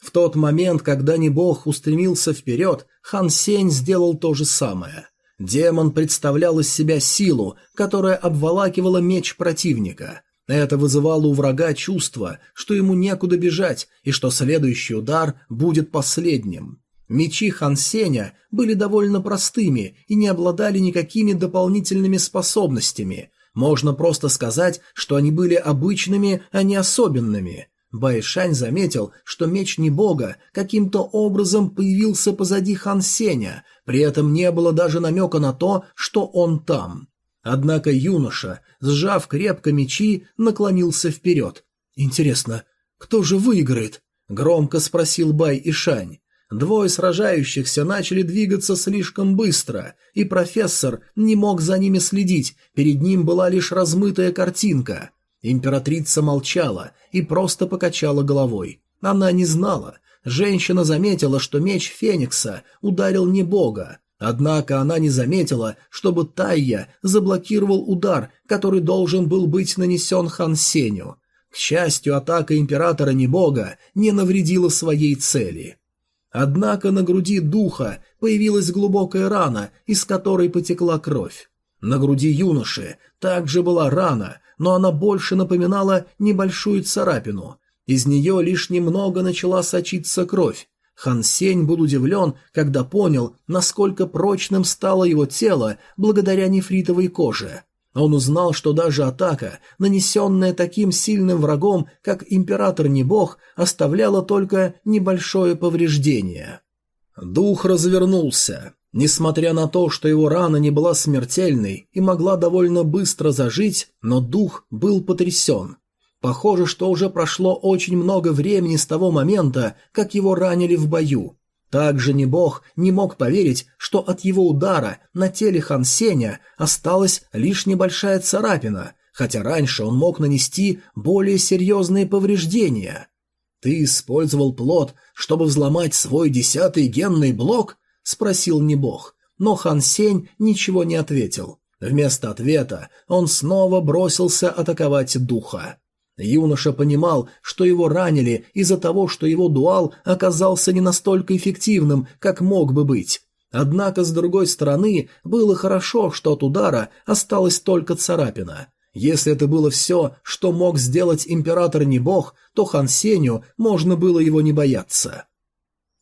[SPEAKER 1] В тот момент, когда Небог устремился вперед, Хан Сень сделал то же самое. Демон представлял из себя силу, которая обволакивала меч противника. Это вызывало у врага чувство, что ему некуда бежать и что следующий удар будет последним. Мечи Хан Сеня были довольно простыми и не обладали никакими дополнительными способностями. Можно просто сказать, что они были обычными, а не особенными. Байшань заметил, что меч Небога каким-то образом появился позади Хан Сеня, при этом не было даже намека на то, что он там. Однако юноша, сжав крепко мечи, наклонился вперед. «Интересно, кто же выиграет?» — громко спросил Бай Ишань. Двое сражающихся начали двигаться слишком быстро, и профессор не мог за ними следить, перед ним была лишь размытая картинка. Императрица молчала и просто покачала головой. Она не знала. Женщина заметила, что меч Феникса ударил не бога. Однако она не заметила, чтобы Тайя заблокировал удар, который должен был быть нанесен Хан Сеню. К счастью, атака императора Небога не навредила своей цели. Однако на груди духа появилась глубокая рана, из которой потекла кровь. На груди юноши также была рана, но она больше напоминала небольшую царапину. Из нее лишь немного начала сочиться кровь. Хан Сень был удивлен, когда понял, насколько прочным стало его тело благодаря нефритовой коже. Он узнал, что даже атака, нанесенная таким сильным врагом, как Император Небог, оставляла только небольшое повреждение. Дух развернулся. Несмотря на то, что его рана не была смертельной и могла довольно быстро зажить, но дух был потрясен. Похоже, что уже прошло очень много времени с того момента, как его ранили в бою. Также не бог не мог поверить, что от его удара на теле Хан Сеня осталась лишь небольшая царапина, хотя раньше он мог нанести более серьезные повреждения. «Ты использовал плод, чтобы взломать свой десятый генный блок?» – спросил Небог. Но Хан Сень ничего не ответил. Вместо ответа он снова бросился атаковать духа. Юноша понимал, что его ранили из-за того, что его дуал оказался не настолько эффективным, как мог бы быть. Однако, с другой стороны, было хорошо, что от удара осталась только царапина. Если это было все, что мог сделать император не бог, то Хан Сеню можно было его не бояться.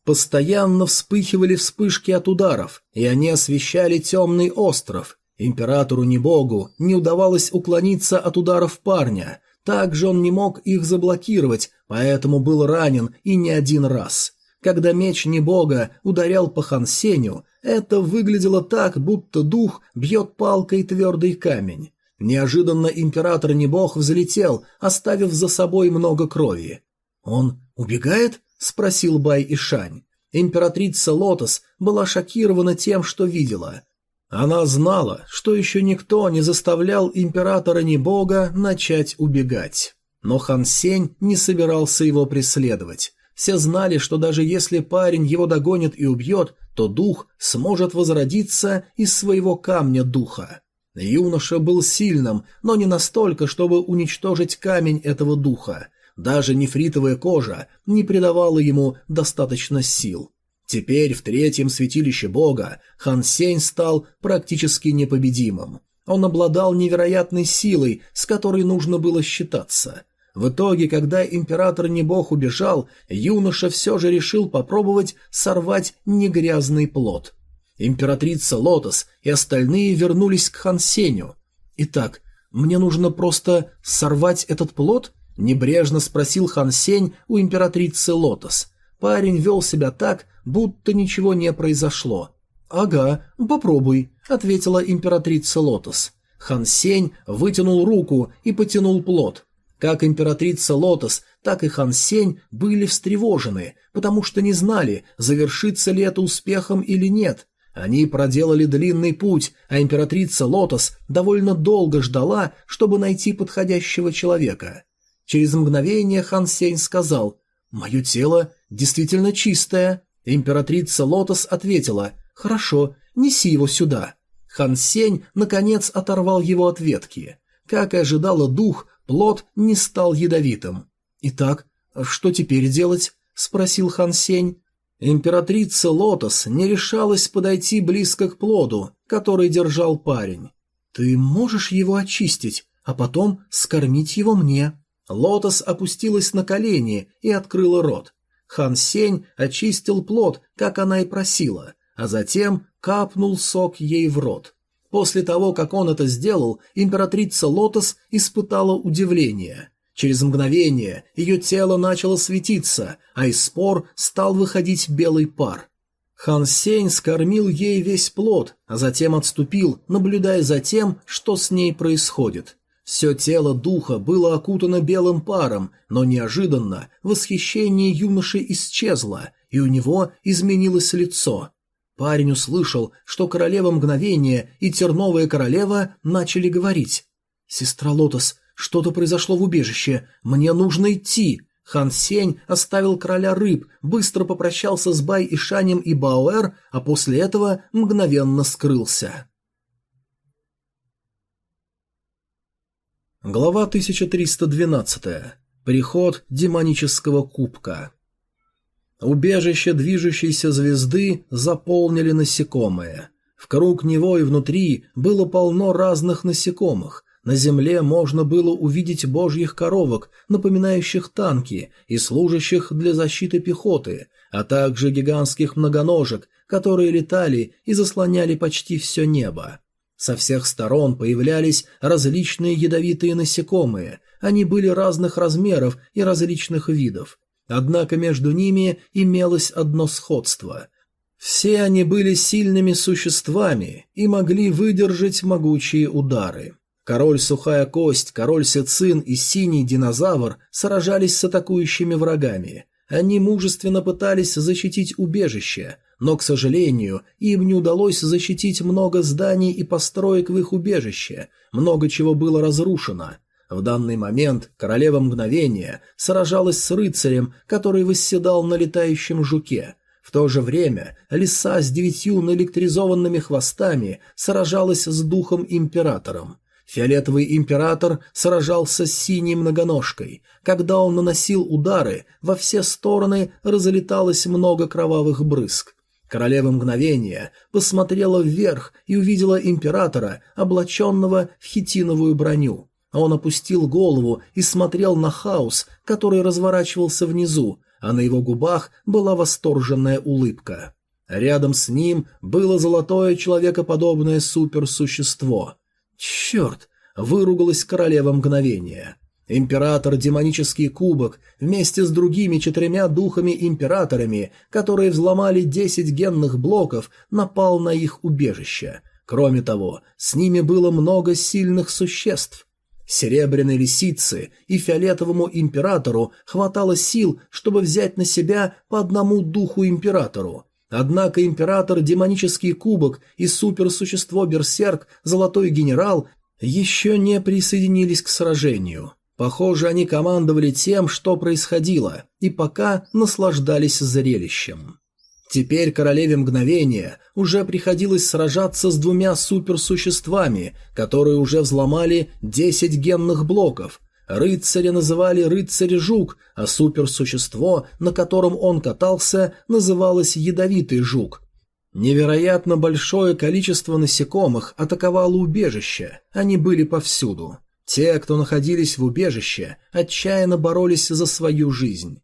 [SPEAKER 1] Постоянно вспыхивали вспышки от ударов, и они освещали темный остров. Императору не богу не удавалось уклониться от ударов парня, также он не мог их заблокировать, поэтому был ранен и не один раз. Когда меч Небога ударял по Хансеню, это выглядело так, будто дух бьет палкой твердый камень. Неожиданно император Небог взлетел, оставив за собой много крови. «Он убегает?» – спросил Бай Ишань. Императрица Лотос была шокирована тем, что видела. Она знала, что еще никто не заставлял императора Небога начать убегать. Но Хан Сень не собирался его преследовать. Все знали, что даже если парень его догонит и убьет, то дух сможет возродиться из своего камня духа. Юноша был сильным, но не настолько, чтобы уничтожить камень этого духа. Даже нефритовая кожа не придавала ему достаточно сил. Теперь в третьем святилище бога Хан Сень стал практически непобедимым. Он обладал невероятной силой, с которой нужно было считаться. В итоге, когда император не бог убежал, юноша все же решил попробовать сорвать негрязный плод. Императрица Лотос и остальные вернулись к Хан Сеню. «Итак, мне нужно просто сорвать этот плод?» – небрежно спросил Хан Сень у императрицы Лотос. Парень вел себя так, будто ничего не произошло. «Ага, попробуй», — ответила императрица Лотос. Хан Сень вытянул руку и потянул плод. Как императрица Лотос, так и Хан Сень были встревожены, потому что не знали, завершится ли это успехом или нет. Они проделали длинный путь, а императрица Лотос довольно долго ждала, чтобы найти подходящего человека. Через мгновение Хан Сень сказал «Мое тело действительно чистое». Императрица Лотос ответила «Хорошо, неси его сюда». Хан Сень, наконец, оторвал его от ветки. Как и ожидала дух, плод не стал ядовитым. «Итак, что теперь делать?» – спросил Хан Сень. Императрица Лотос не решалась подойти близко к плоду, который держал парень. «Ты можешь его очистить, а потом скормить его мне?» Лотос опустилась на колени и открыла рот. Хан Сень очистил плод, как она и просила, а затем капнул сок ей в рот. После того, как он это сделал, императрица Лотос испытала удивление. Через мгновение ее тело начало светиться, а из спор стал выходить белый пар. Хан Сень скормил ей весь плод, а затем отступил, наблюдая за тем, что с ней происходит. Все тело духа было окутано белым паром, но неожиданно восхищение юноши исчезло, и у него изменилось лицо. Парень услышал, что королева мгновения и терновая королева начали говорить. «Сестра Лотос, что-то произошло в убежище, мне нужно идти!» Хан Сень оставил короля рыб, быстро попрощался с Бай Ишанем и Баоэр, а после этого мгновенно скрылся. Глава 1312. Приход демонического кубка. Убежище движущейся звезды заполнили насекомые. В круг него и внутри было полно разных насекомых. На земле можно было увидеть божьих коровок, напоминающих танки и служащих для защиты пехоты, а также гигантских многоножек, которые летали и заслоняли почти все небо. Со всех сторон появлялись различные ядовитые насекомые, они были разных размеров и различных видов. Однако между ними имелось одно сходство. Все они были сильными существами и могли выдержать могучие удары. Король Сухая Кость, Король Сецин и Синий Динозавр сражались с атакующими врагами. Они мужественно пытались защитить убежище, но, к сожалению, им не удалось защитить много зданий и построек в их убежище, много чего было разрушено. В данный момент королева мгновения сражалась с рыцарем, который восседал на летающем жуке. В то же время лиса с девятью наэлектризованными хвостами сражалась с духом-императором. Фиолетовый император сражался с синей многоножкой. Когда он наносил удары, во все стороны разлеталось много кровавых брызг. Королева мгновения посмотрела вверх и увидела императора, облаченного в хитиновую броню. Он опустил голову и смотрел на хаос, который разворачивался внизу, а на его губах была восторженная улыбка. Рядом с ним было золотое человекоподобное суперсущество. «Черт!» — выругалась королева мгновения. Император Демонический Кубок вместе с другими четырьмя духами-императорами, которые взломали десять генных блоков, напал на их убежище. Кроме того, с ними было много сильных существ. Серебряной лисице и фиолетовому императору хватало сил, чтобы взять на себя по одному духу-императору. Однако император Демонический Кубок и суперсущество Берсерк Золотой Генерал еще не присоединились к сражению. Похоже, они командовали тем, что происходило, и пока наслаждались зрелищем. Теперь королеве мгновения уже приходилось сражаться с двумя суперсуществами, которые уже взломали 10 генных блоков. Рыцаря называли рыцарь-жук, а суперсущество, на котором он катался, называлось ядовитый жук. Невероятно большое количество насекомых атаковало убежище, они были повсюду. Те, кто находились в убежище, отчаянно боролись за свою жизнь.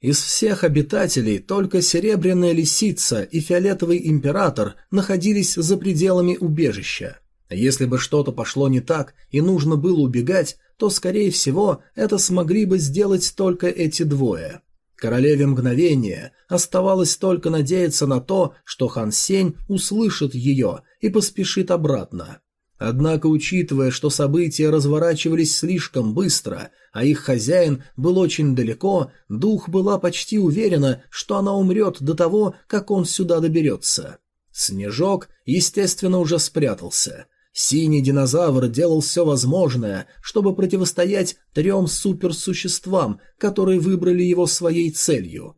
[SPEAKER 1] Из всех обитателей только Серебряная Лисица и Фиолетовый Император находились за пределами убежища. Если бы что-то пошло не так и нужно было убегать, то, скорее всего, это смогли бы сделать только эти двое. Королеве мгновения оставалось только надеяться на то, что Хан Сень услышит ее и поспешит обратно. Однако, учитывая, что события разворачивались слишком быстро, а их хозяин был очень далеко, дух была почти уверена, что она умрет до того, как он сюда доберется. Снежок, естественно, уже спрятался. Синий динозавр делал все возможное, чтобы противостоять трем суперсуществам, которые выбрали его своей целью.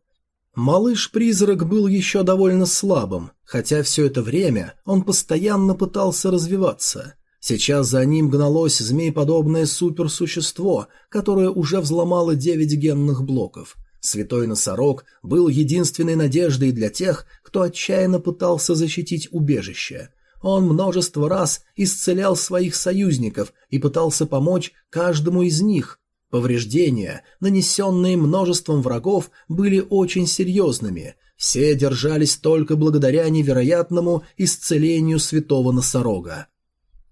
[SPEAKER 1] Малыш-призрак был еще довольно слабым, хотя все это время он постоянно пытался развиваться. Сейчас за ним гналось змееподобное суперсущество, которое уже взломало девять генных блоков. Святой Носорог был единственной надеждой для тех, кто отчаянно пытался защитить убежище. Он множество раз исцелял своих союзников и пытался помочь каждому из них, Повреждения, нанесенные множеством врагов, были очень серьезными. Все держались только благодаря невероятному исцелению святого носорога.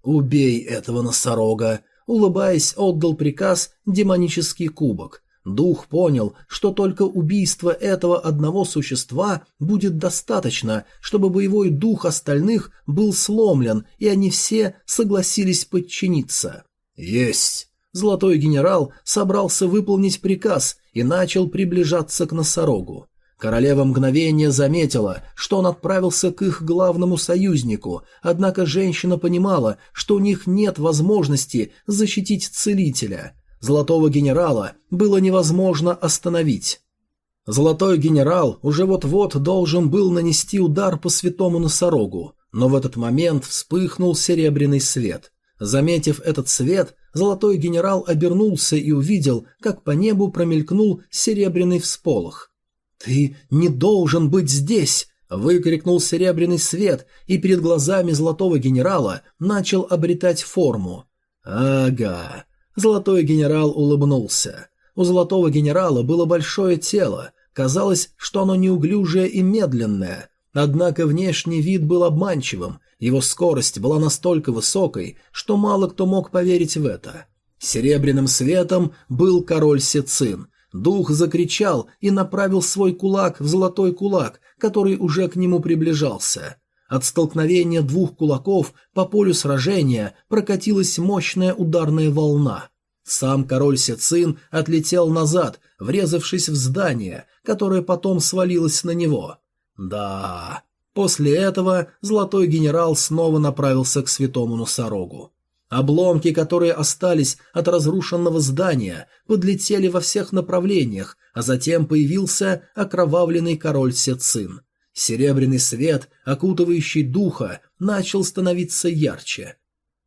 [SPEAKER 1] «Убей этого носорога!» Улыбаясь, отдал приказ демонический кубок. Дух понял, что только убийство этого одного существа будет достаточно, чтобы боевой дух остальных был сломлен, и они все согласились подчиниться. «Есть!» Золотой генерал собрался выполнить приказ и начал приближаться к носорогу. Королева мгновение заметила, что он отправился к их главному союзнику, однако женщина понимала, что у них нет возможности защитить целителя. Золотого генерала было невозможно остановить. Золотой генерал уже вот-вот должен был нанести удар по святому носорогу, но в этот момент вспыхнул серебряный свет. Заметив этот свет, золотой генерал обернулся и увидел, как по небу промелькнул серебряный всполох. «Ты не должен быть здесь!» — выкрикнул серебряный свет, и перед глазами золотого генерала начал обретать форму. «Ага!» — золотой генерал улыбнулся. У золотого генерала было большое тело, казалось, что оно неуклюжее и медленное, однако внешний вид был обманчивым, его скорость была настолько высокой, что мало кто мог поверить в это. Серебряным светом был король Сецин. Дух закричал и направил свой кулак в золотой кулак, который уже к нему приближался. От столкновения двух кулаков по полю сражения прокатилась мощная ударная волна. Сам король Сецин отлетел назад, врезавшись в здание, которое потом свалилось на него. Да, После этого золотой генерал снова направился к святому носорогу. Обломки, которые остались от разрушенного здания, подлетели во всех направлениях, а затем появился окровавленный король Сецин. Серебряный свет, окутывающий духа, начал становиться ярче.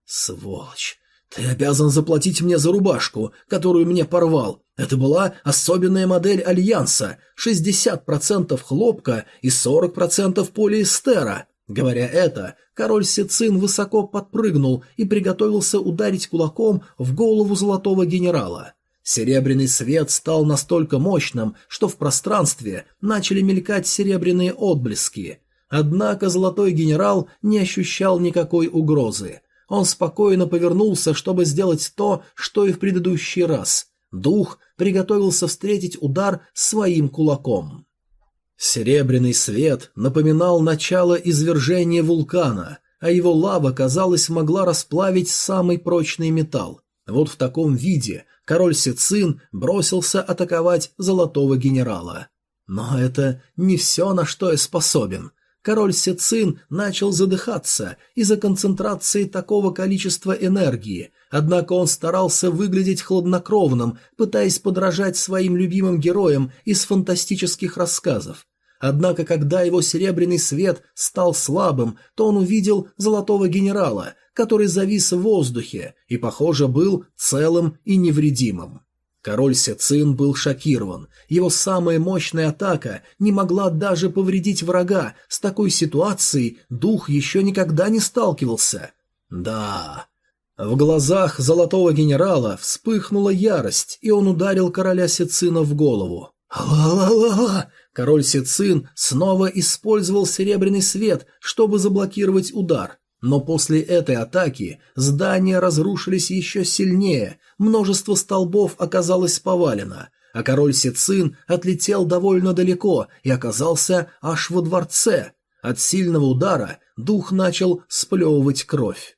[SPEAKER 1] «Сволочь! Ты обязан заплатить мне за рубашку, которую мне порвал. Это была особенная модель Альянса, 60% хлопка и 40% полиэстера. Говоря это, король Сицин высоко подпрыгнул и приготовился ударить кулаком в голову золотого генерала. Серебряный свет стал настолько мощным, что в пространстве начали мелькать серебряные отблески. Однако золотой генерал не ощущал никакой угрозы. Он спокойно повернулся, чтобы сделать то, что и в предыдущий раз. Дух приготовился встретить удар своим кулаком. Серебряный свет напоминал начало извержения вулкана, а его лава, казалось, могла расплавить самый прочный металл. Вот в таком виде король Сицин бросился атаковать золотого генерала. Но это не все, на что я способен. Король Сицин начал задыхаться из-за концентрации такого количества энергии, однако он старался выглядеть хладнокровным, пытаясь подражать своим любимым героям из фантастических рассказов. Однако, когда его серебряный свет стал слабым, то он увидел золотого генерала, который завис в воздухе и, похоже, был целым и невредимым. Король Сецин был шокирован. Его самая мощная атака не могла даже повредить врага. С такой ситуацией дух еще никогда не сталкивался. Да. В глазах золотого генерала вспыхнула ярость, и он ударил короля Сецина в голову. «Ла-ла-ла-ла!» Король Сицин снова использовал серебряный свет, чтобы заблокировать удар. Но после этой атаки здания разрушились еще сильнее, множество столбов оказалось повалено, а король Сицин отлетел довольно далеко и оказался аж во дворце. От сильного удара дух начал сплевывать кровь.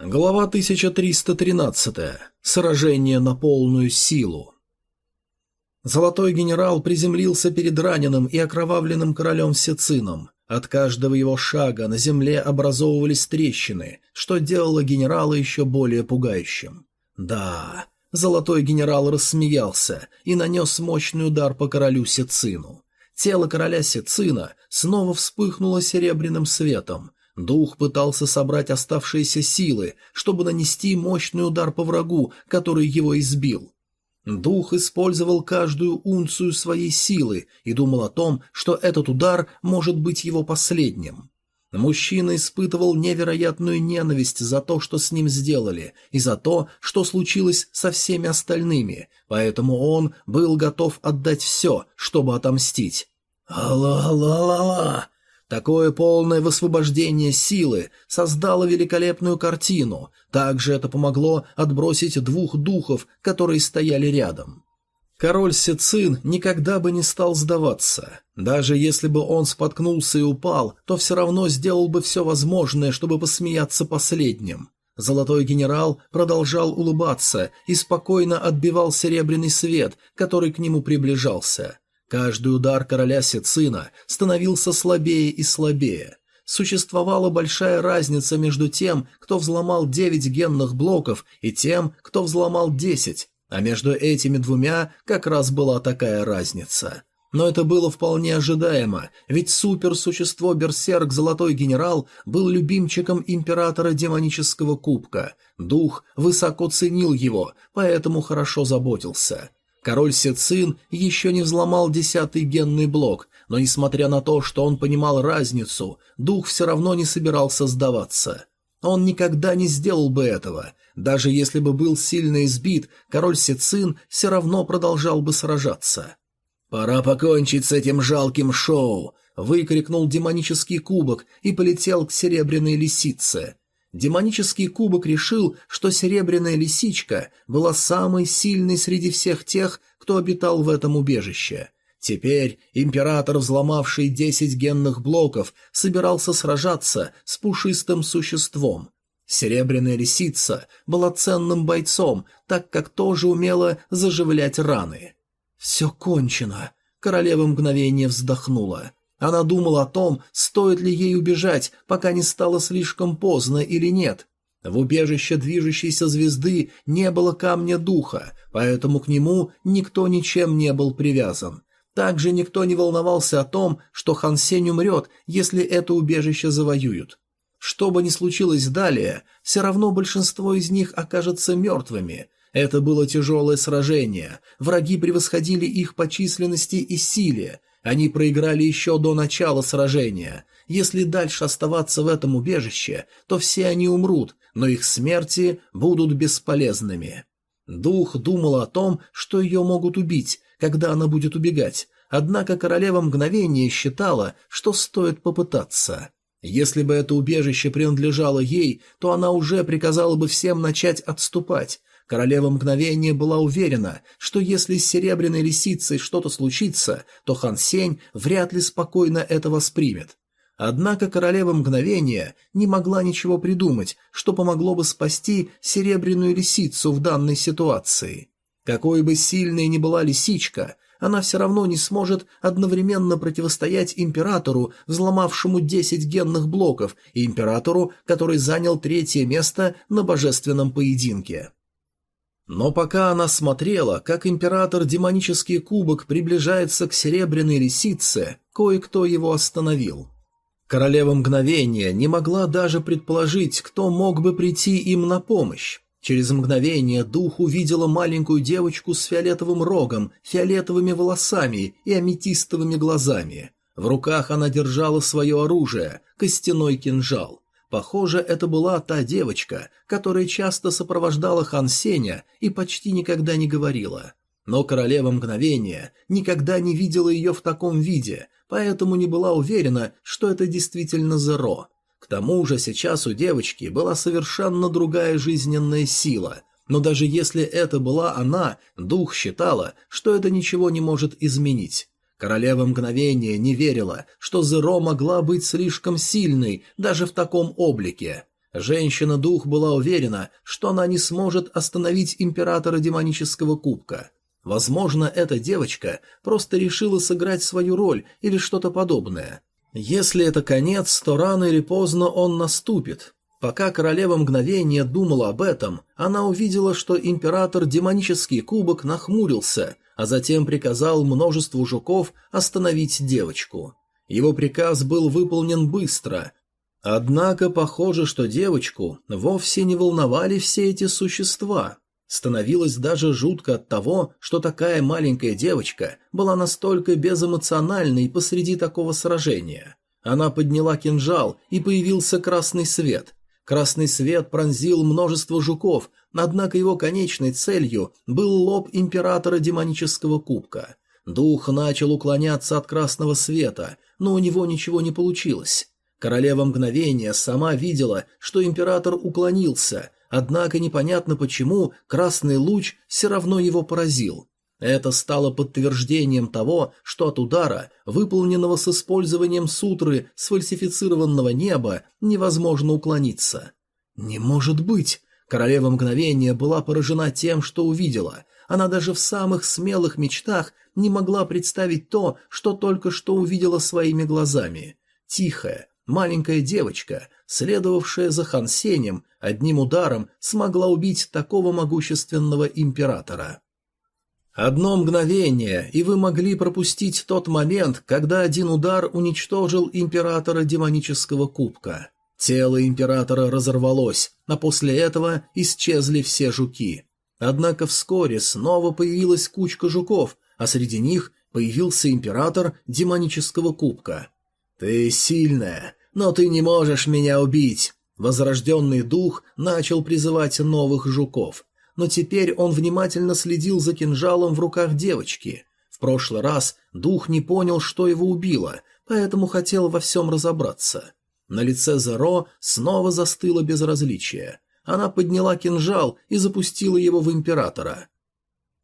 [SPEAKER 1] Глава 1313. Сражение на полную силу. Золотой генерал приземлился перед раненым и окровавленным королем Сецином. От каждого его шага на земле образовывались трещины, что делало генерала еще более пугающим. Да, золотой генерал рассмеялся и нанес мощный удар по королю Сецину. Тело короля Сецина снова вспыхнуло серебряным светом, Дух пытался собрать оставшиеся силы, чтобы нанести мощный удар по врагу, который его избил. Дух использовал каждую унцию своей силы и думал о том, что этот удар может быть его последним. Мужчина испытывал невероятную ненависть за то, что с ним сделали, и за то, что случилось со всеми остальными, поэтому он был готов отдать все, чтобы отомстить. «Ала-ла-ла-ла!» Такое полное высвобождение силы создало великолепную картину, также это помогло отбросить двух духов, которые стояли рядом. Король Сицин никогда бы не стал сдаваться. Даже если бы он споткнулся и упал, то все равно сделал бы все возможное, чтобы посмеяться последним. Золотой генерал продолжал улыбаться и спокойно отбивал серебряный свет, который к нему приближался. Каждый удар короля Сицина становился слабее и слабее. Существовала большая разница между тем, кто взломал девять генных блоков, и тем, кто взломал десять, а между этими двумя как раз была такая разница. Но это было вполне ожидаемо, ведь суперсущество Берсерк Золотой Генерал был любимчиком императора Демонического Кубка. Дух высоко ценил его, поэтому хорошо заботился. Король Сецин еще не взломал десятый генный блок, но, несмотря на то, что он понимал разницу, дух все равно не собирался сдаваться. Он никогда не сделал бы этого. Даже если бы был сильно избит, король Сецин все равно продолжал бы сражаться. «Пора покончить с этим жалким шоу!» выкрикнул демонический кубок и полетел к серебряной лисице. Демонический кубок решил, что серебряная лисичка была самой сильной среди всех тех, кто обитал в этом убежище. Теперь император, взломавший десять генных блоков, собирался сражаться с пушистым существом. Серебряная лисица была ценным бойцом, так как тоже умела заживлять раны. «Все кончено», — королева мгновение вздохнула. Она думала о том, стоит ли ей убежать, пока не стало слишком поздно или нет. В убежище движущейся звезды не было камня духа, поэтому к нему никто ничем не был привязан. Также никто не волновался о том, что Хан Сень умрет, если это убежище завоюют. Что бы ни случилось далее, все равно большинство из них окажется мертвыми. Это было тяжелое сражение, враги превосходили их по численности и силе, они проиграли еще до начала сражения. Если дальше оставаться в этом убежище, то все они умрут, но их смерти будут бесполезными. Дух думал о том, что ее могут убить, когда она будет убегать, однако королева мгновение считала, что стоит попытаться. Если бы это убежище принадлежало ей, то она уже приказала бы всем начать отступать, Королева мгновения была уверена, что если с серебряной лисицей что-то случится, то Хан Сень вряд ли спокойно это воспримет. Однако королева мгновения не могла ничего придумать, что помогло бы спасти серебряную лисицу в данной ситуации. Какой бы сильной ни была лисичка, она все равно не сможет одновременно противостоять императору, взломавшему 10 генных блоков, и императору, который занял третье место на божественном поединке. Но пока она смотрела, как император демонический кубок приближается к серебряной лисице, кое-кто его остановил. Королева мгновения не могла даже предположить, кто мог бы прийти им на помощь. Через мгновение дух увидела маленькую девочку с фиолетовым рогом, фиолетовыми волосами и аметистовыми глазами. В руках она держала свое оружие – костяной кинжал. Похоже, это была та девочка, которая часто сопровождала Хан Сеня и почти никогда не говорила. Но королева мгновения никогда не видела ее в таком виде, поэтому не была уверена, что это действительно Зеро. К тому же сейчас у девочки была совершенно другая жизненная сила, но даже если это была она, дух считала, что это ничего не может изменить. Королева мгновения не верила, что Зеро могла быть слишком сильной даже в таком облике. Женщина-дух была уверена, что она не сможет остановить императора демонического кубка. Возможно, эта девочка просто решила сыграть свою роль или что-то подобное. Если это конец, то рано или поздно он наступит. Пока королева мгновения думала об этом, она увидела, что император демонический кубок нахмурился – а затем приказал множеству жуков остановить девочку. Его приказ был выполнен быстро. Однако похоже, что девочку вовсе не волновали все эти существа. Становилось даже жутко от того, что такая маленькая девочка была настолько безэмоциональной посреди такого сражения. Она подняла кинжал, и появился красный свет. Красный свет пронзил множество жуков, однако его конечной целью был лоб императора демонического кубка. Дух начал уклоняться от красного света, но у него ничего не получилось. Королева мгновения сама видела, что император уклонился, однако непонятно почему красный луч все равно его поразил. Это стало подтверждением того, что от удара, выполненного с использованием сутры сфальсифицированного неба, невозможно уклониться. «Не может быть!» Королева мгновения была поражена тем, что увидела. Она даже в самых смелых мечтах не могла представить то, что только что увидела своими глазами. Тихая, маленькая девочка, следовавшая за Хансенем, одним ударом смогла убить такого могущественного императора. Одно мгновение, и вы могли пропустить тот момент, когда один удар уничтожил императора демонического кубка. Тело императора разорвалось, а после этого исчезли все жуки. Однако вскоре снова появилась кучка жуков, а среди них появился император демонического кубка. «Ты сильная, но ты не можешь меня убить!» Возрожденный дух начал призывать новых жуков но теперь он внимательно следил за кинжалом в руках девочки. В прошлый раз дух не понял, что его убило, поэтому хотел во всем разобраться. На лице Зеро снова застыло безразличие. Она подняла кинжал и запустила его в императора.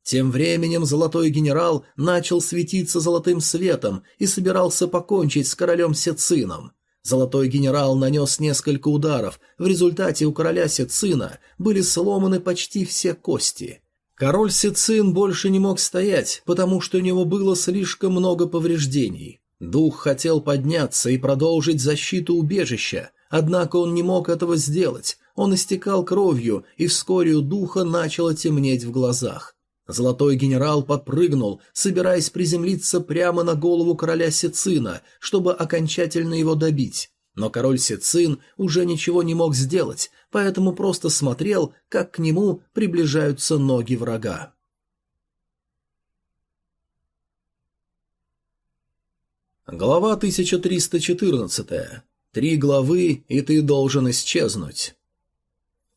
[SPEAKER 1] Тем временем золотой генерал начал светиться золотым светом и собирался покончить с королем Сецином. Золотой генерал нанес несколько ударов, в результате у короля Сецина были сломаны почти все кости. Король Сицин больше не мог стоять, потому что у него было слишком много повреждений. Дух хотел подняться и продолжить защиту убежища, однако он не мог этого сделать, он истекал кровью, и вскоре у духа начало темнеть в глазах. Золотой генерал подпрыгнул, собираясь приземлиться прямо на голову короля Сицина, чтобы окончательно его добить. Но король Сицин уже ничего не мог сделать, поэтому просто смотрел, как к нему приближаются ноги врага. Глава 1314. Три главы, и ты должен исчезнуть.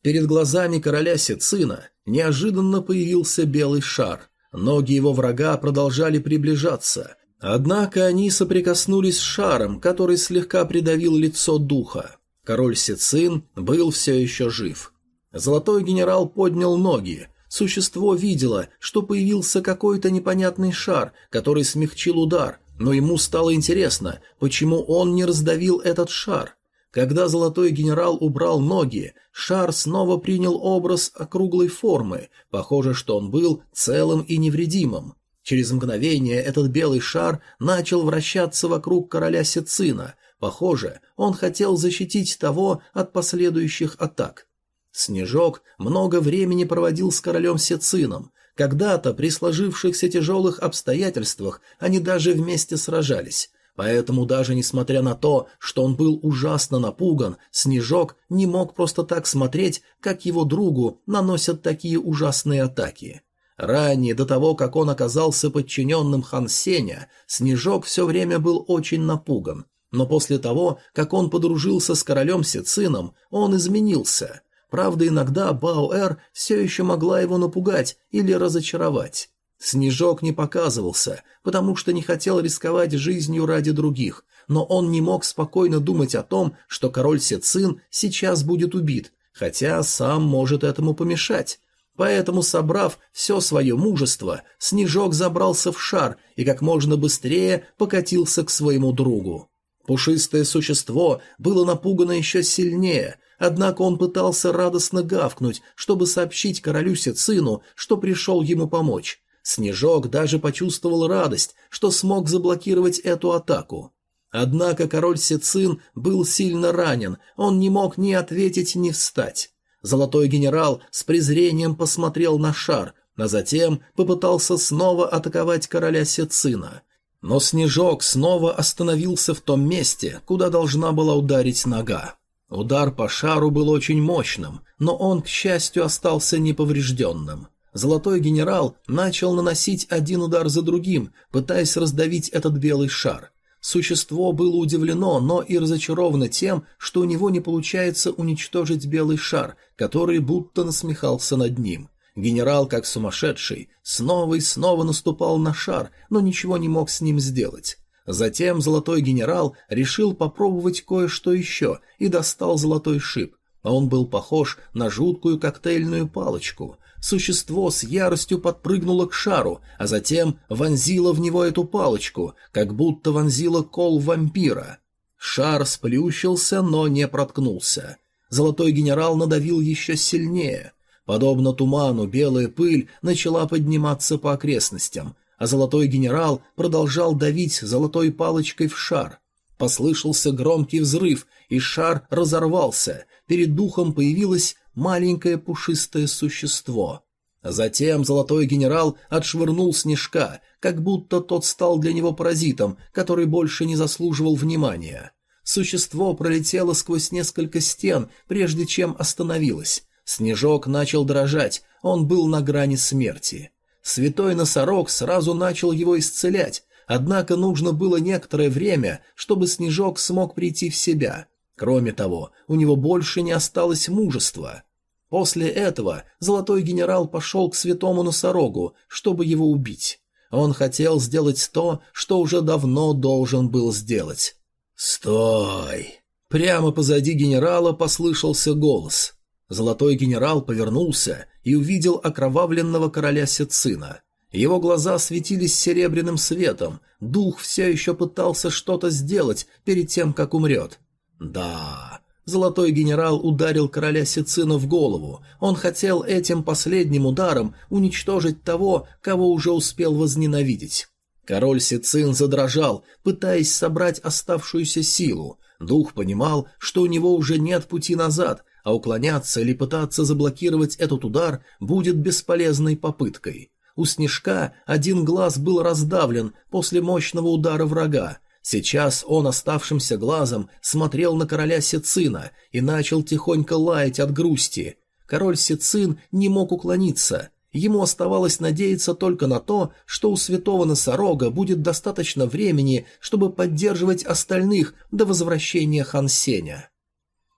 [SPEAKER 1] Перед глазами короля Сицина неожиданно появился белый шар. Ноги его врага продолжали приближаться. Однако они соприкоснулись с шаром, который слегка придавил лицо духа. Король Сицин был все еще жив. Золотой генерал поднял ноги. Существо видело, что появился какой-то непонятный шар, который смягчил удар, но ему стало интересно, почему он не раздавил этот шар. Когда золотой генерал убрал ноги, шар снова принял образ округлой формы, похоже, что он был целым и невредимым. Через мгновение этот белый шар начал вращаться вокруг короля Сицина. Похоже, он хотел защитить того от последующих атак. Снежок много времени проводил с королем Сицином. Когда-то при сложившихся тяжелых обстоятельствах они даже вместе сражались. Поэтому даже несмотря на то, что он был ужасно напуган, Снежок не мог просто так смотреть, как его другу наносят такие ужасные атаки. Ранее, до того, как он оказался подчиненным Хан Сеня, Снежок все время был очень напуган. Но после того, как он подружился с королем Сицином, он изменился. Правда, иногда Баоэр все еще могла его напугать или разочаровать. Снежок не показывался, потому что не хотел рисковать жизнью ради других, но он не мог спокойно думать о том, что король Сецин сейчас будет убит, хотя сам может этому помешать. Поэтому, собрав все свое мужество, Снежок забрался в шар и как можно быстрее покатился к своему другу. Пушистое существо было напугано еще сильнее, однако он пытался радостно гавкнуть, чтобы сообщить королю Сецину, что пришел ему помочь. Снежок даже почувствовал радость, что смог заблокировать эту атаку. Однако король Сецин был сильно ранен, он не мог ни ответить, ни встать. Золотой генерал с презрением посмотрел на шар, а затем попытался снова атаковать короля Сецина. Но Снежок снова остановился в том месте, куда должна была ударить нога. Удар по шару был очень мощным, но он, к счастью, остался неповрежденным. Золотой генерал начал наносить один удар за другим, пытаясь раздавить этот белый шар. Существо было удивлено, но и разочаровано тем, что у него не получается уничтожить белый шар, который будто насмехался над ним. Генерал, как сумасшедший, снова и снова наступал на шар, но ничего не мог с ним сделать. Затем золотой генерал решил попробовать кое-что еще и достал золотой шип. Он был похож на жуткую коктейльную палочку. Существо с яростью подпрыгнуло к шару, а затем вонзило в него эту палочку, как будто вонзило кол вампира. Шар сплющился, но не проткнулся. Золотой генерал надавил еще сильнее. Подобно туману, белая пыль начала подниматься по окрестностям, а золотой генерал продолжал давить золотой палочкой в шар. Послышался громкий взрыв, и шар разорвался. Перед духом появилось маленькое пушистое существо. Затем золотой генерал отшвырнул снежка, как будто тот стал для него паразитом, который больше не заслуживал внимания. Существо пролетело сквозь несколько стен, прежде чем остановилось. Снежок начал дрожать, он был на грани смерти. Святой носорог сразу начал его исцелять, однако нужно было некоторое время, чтобы Снежок смог прийти в себя. Кроме того, у него больше не осталось мужества. После этого золотой генерал пошел к святому носорогу, чтобы его убить. Он хотел сделать то, что уже давно должен был сделать. «Стой!» Прямо позади генерала послышался голос. Золотой генерал повернулся и увидел окровавленного короля Сецина. Его глаза светились серебряным светом, дух все еще пытался что-то сделать перед тем, как умрет. Да, Золотой генерал ударил короля Сицина в голову. Он хотел этим последним ударом уничтожить того, кого уже успел возненавидеть. Король Сицин задрожал, пытаясь собрать оставшуюся силу. Дух понимал, что у него уже нет пути назад, а уклоняться или пытаться заблокировать этот удар будет бесполезной попыткой. У Снежка один глаз был раздавлен после мощного удара врага. Сейчас он оставшимся глазом смотрел на короля Сицина и начал тихонько лаять от грусти. Король Сицин не мог уклониться. Ему оставалось надеяться только на то, что у святого носорога будет достаточно времени, чтобы поддерживать остальных до возвращения Хансеня.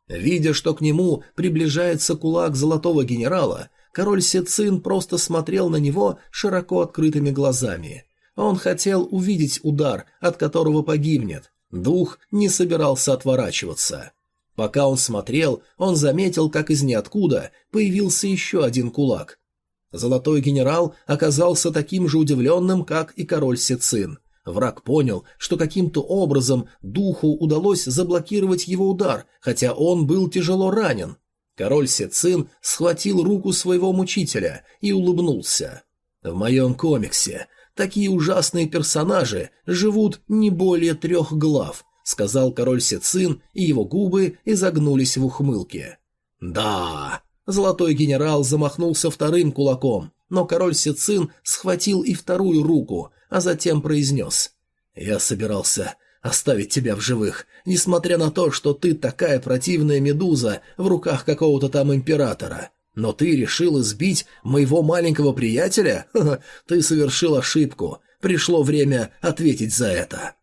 [SPEAKER 1] Видя, что к нему приближается кулак золотого генерала, король Сецин просто смотрел на него широко открытыми глазами. Он хотел увидеть удар, от которого погибнет. Дух не собирался отворачиваться. Пока он смотрел, он заметил, как из ниоткуда появился еще один кулак. Золотой генерал оказался таким же удивленным, как и король Сецин. Враг понял, что каким-то образом духу удалось заблокировать его удар, хотя он был тяжело ранен. Король Сецин схватил руку своего мучителя и улыбнулся. «В моем комиксе такие ужасные персонажи живут не более трех глав», сказал король Сецин, и его губы изогнулись в ухмылке. «Да!» Золотой генерал замахнулся вторым кулаком, но король Сецин схватил и вторую руку, а затем произнес. «Я собирался оставить тебя в живых, несмотря на то, что ты такая противная медуза в руках какого-то там императора. Но ты решил избить моего маленького приятеля? [laughs] Ты совершил ошибку. Пришло время ответить за это».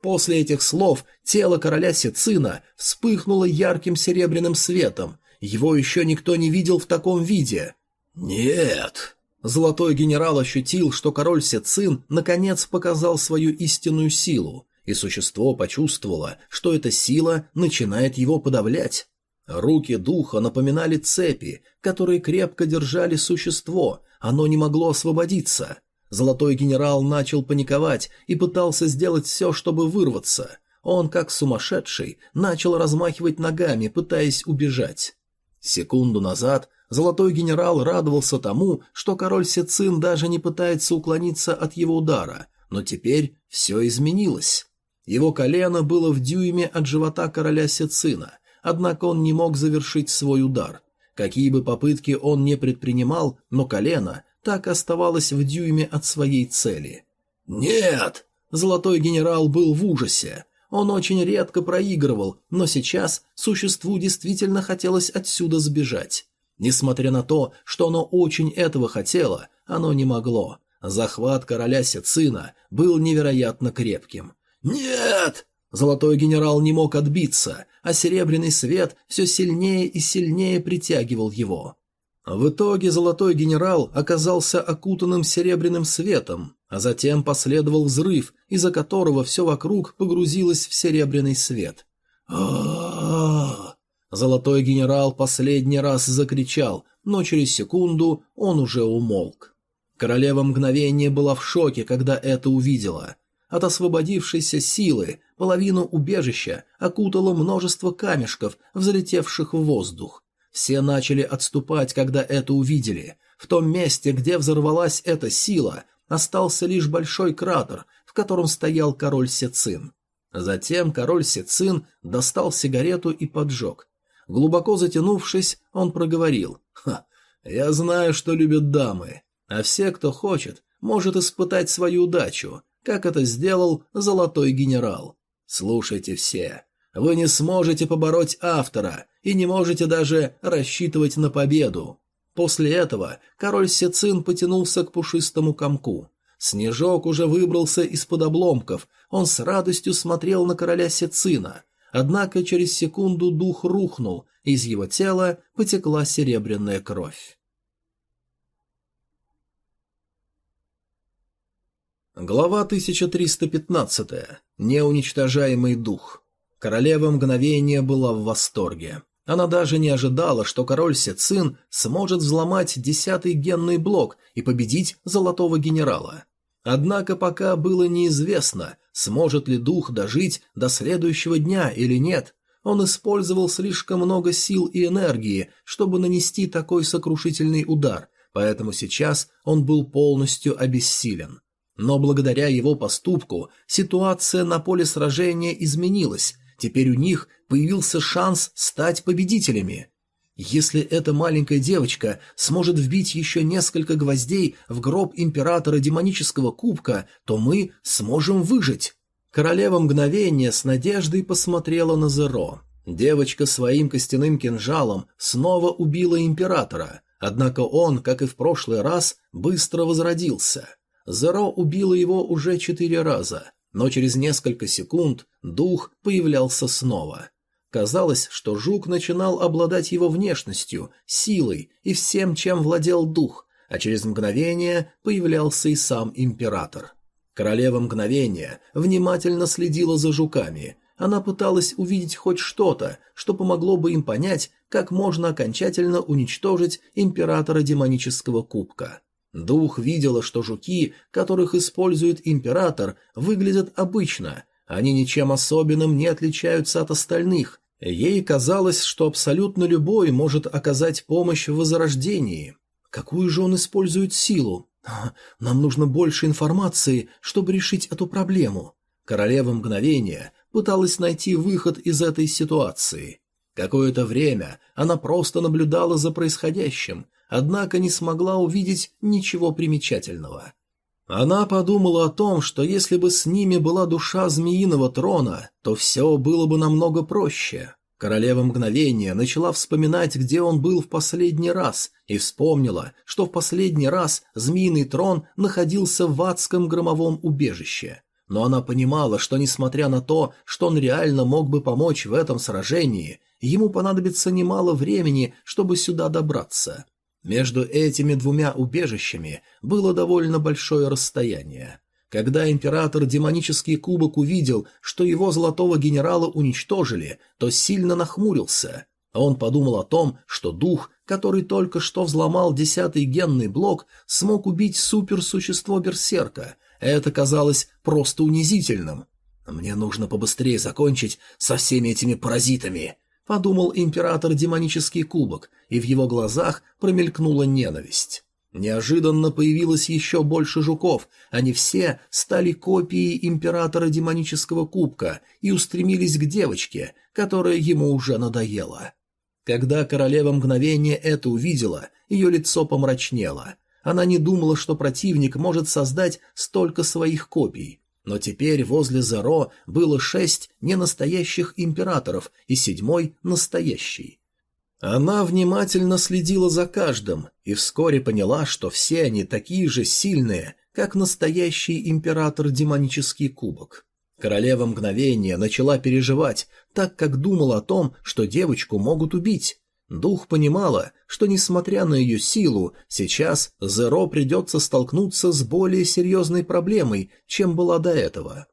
[SPEAKER 1] После этих слов тело короля Сицина вспыхнуло ярким серебряным светом. Его еще никто не видел в таком виде. «Нет!» Золотой генерал ощутил, что король Сецин наконец показал свою истинную силу и существо почувствовало, что эта сила начинает его подавлять. Руки духа напоминали цепи, которые крепко держали существо, оно не могло освободиться. Золотой генерал начал паниковать и пытался сделать все, чтобы вырваться. Он, как сумасшедший, начал размахивать ногами, пытаясь убежать. Секунду назад Золотой генерал радовался тому, что король Сецин даже не пытается уклониться от его удара, но теперь все изменилось. Его колено было в дюйме от живота короля Сецина, однако он не мог завершить свой удар. Какие бы попытки он не предпринимал, но колено так оставалось в дюйме от своей цели. «Нет!» Золотой генерал был в ужасе. Он очень редко проигрывал, но сейчас существу действительно хотелось отсюда сбежать. Несмотря на то, что оно очень этого хотело, оно не могло. Захват короля Сицина был невероятно крепким. «Нет!» Золотой генерал не мог отбиться, а серебряный свет все сильнее и сильнее притягивал его. В итоге золотой генерал оказался окутанным серебряным светом, а затем последовал взрыв, из-за которого все вокруг погрузилось в серебряный свет. Золотой генерал последний раз закричал, но через секунду он уже умолк. Королева мгновение была в шоке, когда это увидела. От освободившейся силы половину убежища окутало множество камешков, взлетевших в воздух. Все начали отступать, когда это увидели. В том месте, где взорвалась эта сила, остался лишь большой кратер, в котором стоял король Сецин. Затем король Сецин достал сигарету и поджег. Глубоко затянувшись, он проговорил. «Ха, я знаю, что любят дамы, а все, кто хочет, может испытать свою удачу, как это сделал Золотой Генерал. Слушайте все, вы не сможете побороть автора и не можете даже рассчитывать на победу. После этого король Сецин потянулся к пушистому комку. Снежок уже выбрался из-под обломков, он с радостью смотрел на короля Сецина. Однако через секунду дух рухнул, из его тела потекла серебряная кровь. Глава 1315. Неуничтожаемый дух. Королева мгновения была в восторге. Она даже не ожидала, что король Сецин сможет взломать десятый генный блок и победить золотого генерала. Однако пока было неизвестно, сможет ли дух дожить до следующего дня или нет. Он использовал слишком много сил и энергии, чтобы нанести такой сокрушительный удар, поэтому сейчас он был полностью обессилен. Но благодаря его поступку ситуация на поле сражения изменилась, теперь у них появился шанс стать победителями. Если эта маленькая девочка сможет вбить еще несколько гвоздей в гроб императора демонического кубка, то мы сможем выжить. Королева мгновения с надеждой посмотрела на Зеро. Девочка своим костяным кинжалом снова убила императора, однако он, как и в прошлый раз, быстро возродился. Зеро убила его уже четыре раза, но через несколько секунд дух появлялся снова. Казалось, что жук начинал обладать его внешностью, силой и всем, чем владел дух, а через мгновение появлялся и сам император. Королева мгновения внимательно следила за жуками. Она пыталась увидеть хоть что-то, что помогло бы им понять, как можно окончательно уничтожить императора демонического кубка. Дух видела, что жуки, которых использует император, выглядят обычно. Они ничем особенным не отличаются от остальных. Ей казалось, что абсолютно любой может оказать помощь в возрождении. Какую же он использует силу? [laughs] Нам нужно больше информации, чтобы решить эту проблему. Королева мгновения пыталась найти выход из этой ситуации. Какое-то время она просто наблюдала за происходящим, однако не смогла увидеть ничего примечательного. Она подумала о том, что если бы с ними была душа змеиного трона, то все было бы намного проще. Королева мгновения начала вспоминать, где он был в последний раз, и вспомнила, что в последний раз змеиный трон находился в адском громовом убежище. Но она понимала, что несмотря на то, что он реально мог бы помочь в этом сражении, ему понадобится немало времени, чтобы сюда добраться. Между этими двумя убежищами было довольно большое расстояние. Когда император демонический кубок увидел, что его золотого генерала уничтожили, то сильно нахмурился. Он подумал о том, что дух, который только что взломал десятый генный блок, смог убить суперсущество Берсерка. Это казалось просто унизительным. «Мне нужно побыстрее закончить со всеми этими паразитами», — подумал император демонический кубок, и в его глазах промелькнула ненависть. Неожиданно появилось еще больше жуков, они все стали копией императора демонического кубка и устремились к девочке, которая ему уже надоела. Когда королева мгновение это увидела, ее лицо помрачнело. Она не думала, что противник может создать столько своих копий. Но теперь возле Зеро было шесть ненастоящих императоров и седьмой настоящий. Она внимательно следила за каждым и вскоре поняла, что все они такие же сильные, как настоящий император демонический кубок. Королева мгновения начала переживать, так как думала о том, что девочку могут убить. Дух понимала, что, несмотря на ее силу, сейчас Зеро придется столкнуться с более серьезной проблемой, чем была до этого.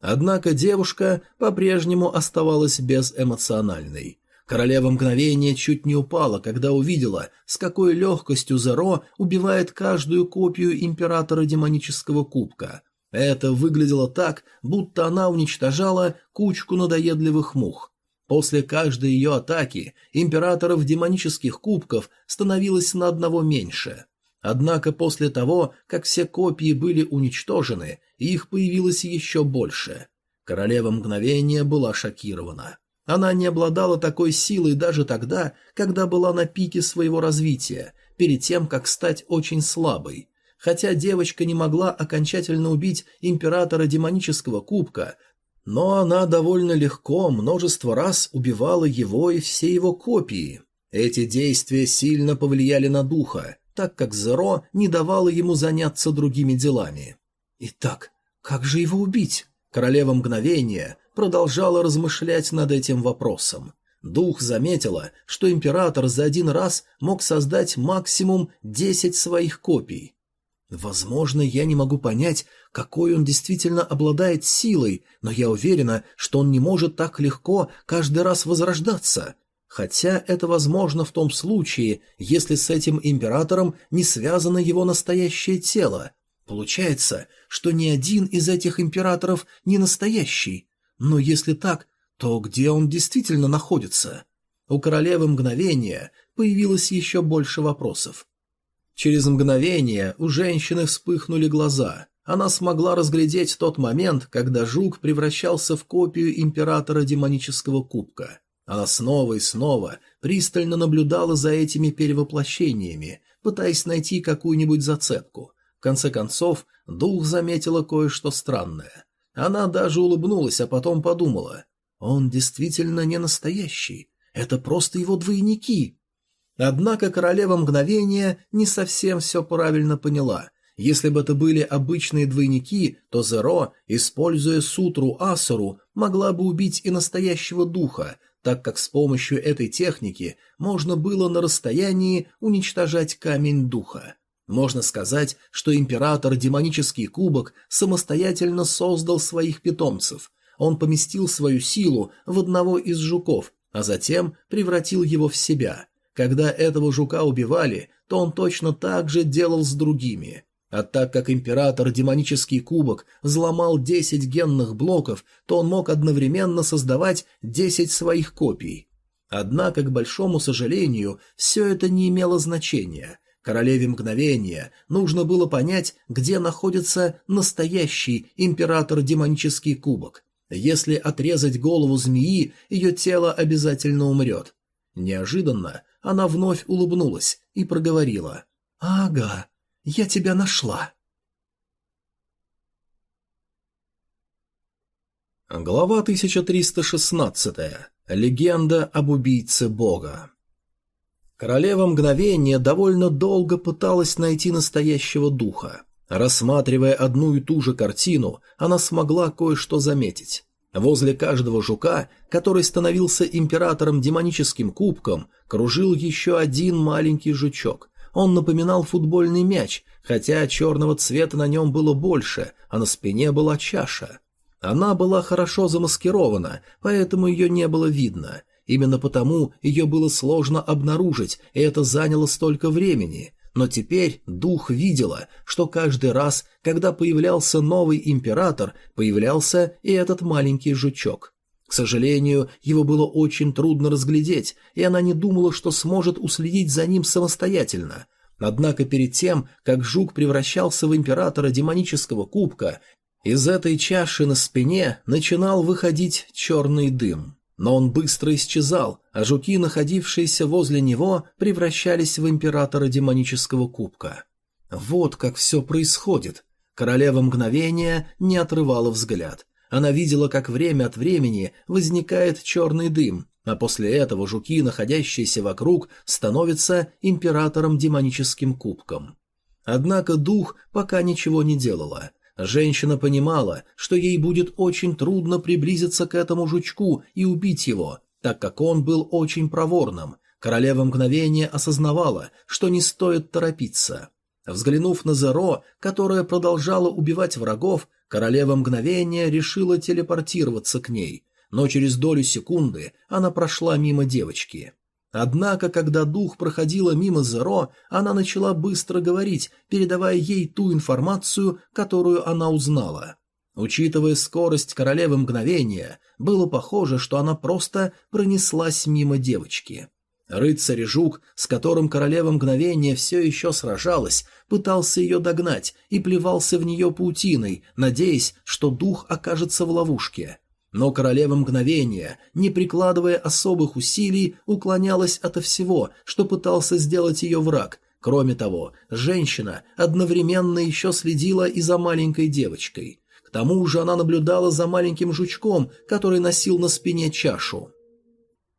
[SPEAKER 1] Однако девушка по-прежнему оставалась безэмоциональной. Королева мгновения чуть не упала, когда увидела, с какой легкостью Зеро убивает каждую копию императора демонического кубка. Это выглядело так, будто она уничтожала кучку надоедливых мух. После каждой ее атаки императоров демонических кубков становилось на одного меньше. Однако после того, как все копии были уничтожены, их появилось еще больше. Королева мгновения была шокирована. Она не обладала такой силой даже тогда, когда была на пике своего развития, перед тем, как стать очень слабой. Хотя девочка не могла окончательно убить императора демонического кубка, но она довольно легко множество раз убивала его и все его копии. Эти действия сильно повлияли на духа, так как Зеро не давала ему заняться другими делами. Итак, как же его убить? Королева мгновения продолжала размышлять над этим вопросом. Дух заметила, что император за один раз мог создать максимум 10 своих копий. Возможно, я не могу понять, какой он действительно обладает силой, но я уверена, что он не может так легко каждый раз возрождаться. Хотя это возможно в том случае, если с этим императором не связано его настоящее тело. Получается, что ни один из этих императоров не настоящий. Но если так, то где он действительно находится? У королевы мгновения появилось еще больше вопросов. Через мгновение у женщины вспыхнули глаза. Она смогла разглядеть тот момент, когда жук превращался в копию императора демонического кубка. Она снова и снова пристально наблюдала за этими перевоплощениями, пытаясь найти какую-нибудь зацепку. В конце концов, дух заметила кое-что странное. Она даже улыбнулась, а потом подумала. Он действительно не настоящий. Это просто его двойники. Однако королева мгновения не совсем все правильно поняла. Если бы это были обычные двойники, то Зеро, используя сутру Асуру, могла бы убить и настоящего духа, так как с помощью этой техники можно было на расстоянии уничтожать камень духа. Можно сказать, что император демонический кубок самостоятельно создал своих питомцев. Он поместил свою силу в одного из жуков, а затем превратил его в себя. Когда этого жука убивали, то он точно так же делал с другими. А так как император демонический кубок взломал 10 генных блоков, то он мог одновременно создавать 10 своих копий. Однако, к большому сожалению, все это не имело значения. Королеве мгновения нужно было понять, где находится настоящий император демонический кубок. Если отрезать голову змеи, ее тело обязательно умрет. Неожиданно она вновь улыбнулась и проговорила. «Ага, я тебя нашла». Глава 1316. Легенда об убийце бога. Королева мгновения довольно долго пыталась найти настоящего духа. Рассматривая одну и ту же картину, она смогла кое-что заметить. Возле каждого жука, который становился императором демоническим кубком, кружил еще один маленький жучок. Он напоминал футбольный мяч, хотя черного цвета на нем было больше, а на спине была чаша. Она была хорошо замаскирована, поэтому ее не было видно. Именно потому ее было сложно обнаружить, и это заняло столько времени. Но теперь дух видела, что каждый раз, когда появлялся новый император, появлялся и этот маленький жучок. К сожалению, его было очень трудно разглядеть, и она не думала, что сможет уследить за ним самостоятельно. Однако перед тем, как жук превращался в императора демонического кубка, из этой чаши на спине начинал выходить черный дым. Но он быстро исчезал, а жуки, находившиеся возле него, превращались в императора демонического кубка. Вот как все происходит. Королева мгновения не отрывала взгляд. Она видела, как время от времени возникает черный дым, а после этого жуки, находящиеся вокруг, становятся императором демоническим кубком. Однако дух пока ничего не делала – Женщина понимала, что ей будет очень трудно приблизиться к этому жучку и убить его, так как он был очень проворным. Королева мгновения осознавала, что не стоит торопиться. Взглянув на Зеро, которая продолжала убивать врагов, королева мгновения решила телепортироваться к ней, но через долю секунды она прошла мимо девочки. Однако, когда дух проходила мимо Зеро, она начала быстро говорить, передавая ей ту информацию, которую она узнала. Учитывая скорость королевы мгновения, было похоже, что она просто пронеслась мимо девочки. Рыцарь Жук, с которым королева мгновения все еще сражалась, пытался ее догнать и плевался в нее паутиной, надеясь, что дух окажется в ловушке. Но королева мгновения, не прикладывая особых усилий, уклонялась ото всего, что пытался сделать ее враг. Кроме того, женщина одновременно еще следила и за маленькой девочкой. К тому же она наблюдала за маленьким жучком, который носил на спине чашу.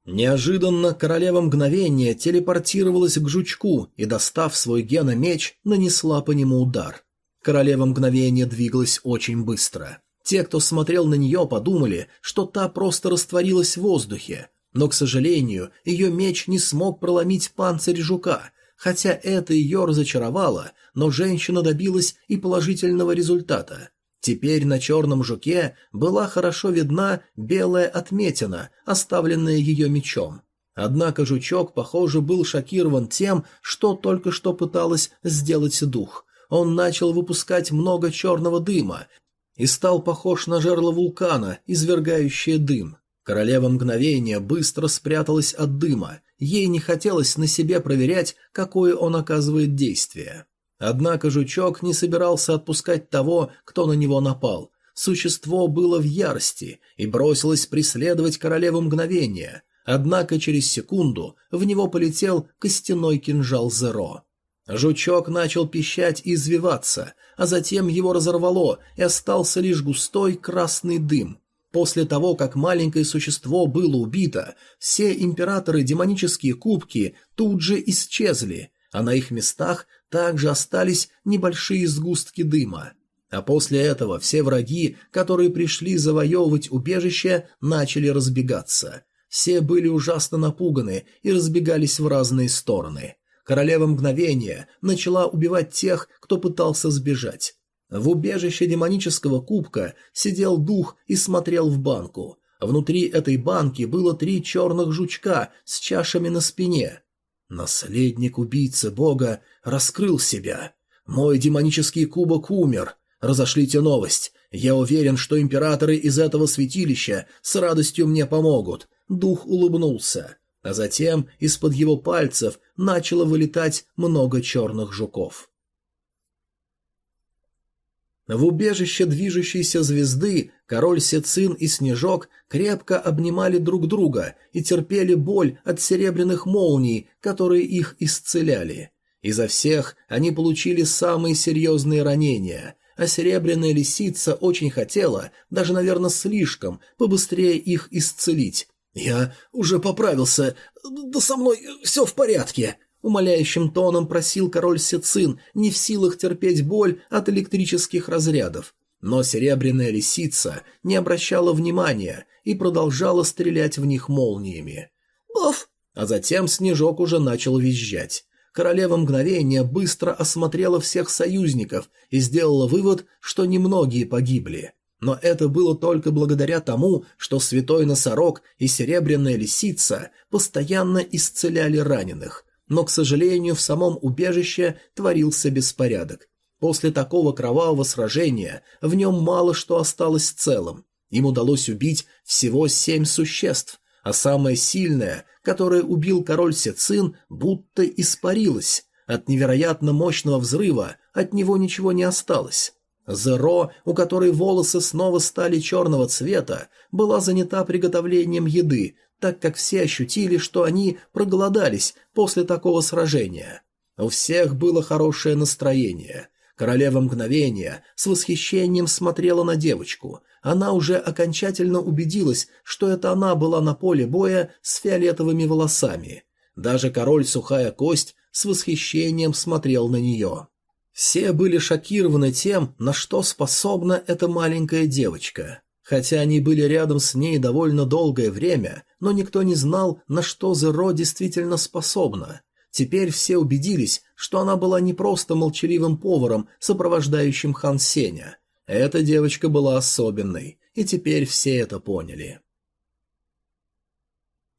[SPEAKER 1] Неожиданно королева мгновения телепортировалась к жучку и, достав свой геномеч, нанесла по нему удар. Королева мгновения двигалась очень быстро. Те, кто смотрел на нее, подумали, что та просто растворилась в воздухе. Но, к сожалению, ее меч не смог проломить панцирь жука. Хотя это ее разочаровало, но женщина добилась и положительного результата. Теперь на черном жуке была хорошо видна белая отметина, оставленная ее мечом. Однако жучок, похоже, был шокирован тем, что только что пыталась сделать дух. Он начал выпускать много черного дыма и стал похож на жерло вулкана, извергающее дым. Королева мгновения быстро спряталась от дыма, ей не хотелось на себе проверять, какое он оказывает действие. Однако жучок не собирался отпускать того, кто на него напал. Существо было в ярости и бросилось преследовать королеву мгновения. Однако через секунду в него полетел костяной кинжал Зеро. Жучок начал пищать и извиваться, а затем его разорвало, и остался лишь густой красный дым. После того, как маленькое существо было убито, все императоры демонические кубки тут же исчезли, а на их местах также остались небольшие сгустки дыма. А после этого все враги, которые пришли завоевывать убежище, начали разбегаться. Все были ужасно напуганы и разбегались в разные стороны. Королева мгновения начала убивать тех, кто пытался сбежать. В убежище демонического кубка сидел дух и смотрел в банку. Внутри этой банки было три черных жучка с чашами на спине. Наследник убийцы бога раскрыл себя. Мой демонический кубок умер. Разошлите новость. Я уверен, что императоры из этого святилища с радостью мне помогут. Дух улыбнулся а затем из-под его пальцев начало вылетать много черных жуков. В убежище движущейся звезды король Сецин и Снежок крепко обнимали друг друга и терпели боль от серебряных молний, которые их исцеляли. Изо всех они получили самые серьезные ранения, а серебряная лисица очень хотела, даже, наверное, слишком, побыстрее их исцелить, «Я уже поправился. Да со мной все в порядке», — умоляющим тоном просил король Сецин, не в силах терпеть боль от электрических разрядов. Но серебряная лисица не обращала внимания и продолжала стрелять в них молниями. «Оф!» А затем Снежок уже начал визжать. Королева мгновения быстро осмотрела всех союзников и сделала вывод, что немногие погибли. Но это было только благодаря тому, что святой носорог и серебряная лисица постоянно исцеляли раненых. Но, к сожалению, в самом убежище творился беспорядок. После такого кровавого сражения в нем мало что осталось целым. Им удалось убить всего семь существ, а самое сильное, которое убил король Сецин, будто испарилось. От невероятно мощного взрыва от него ничего не осталось. Зеро, у которой волосы снова стали черного цвета, была занята приготовлением еды, так как все ощутили, что они проголодались после такого сражения. У всех было хорошее настроение. Королева мгновения с восхищением смотрела на девочку. Она уже окончательно убедилась, что это она была на поле боя с фиолетовыми волосами. Даже король Сухая Кость с восхищением смотрел на нее. Все были шокированы тем, на что способна эта маленькая девочка. Хотя они были рядом с ней довольно долгое время, но никто не знал, на что Зеро действительно способна. Теперь все убедились, что она была не просто молчаливым поваром, сопровождающим Хан Сеня. Эта девочка была особенной, и теперь все это поняли.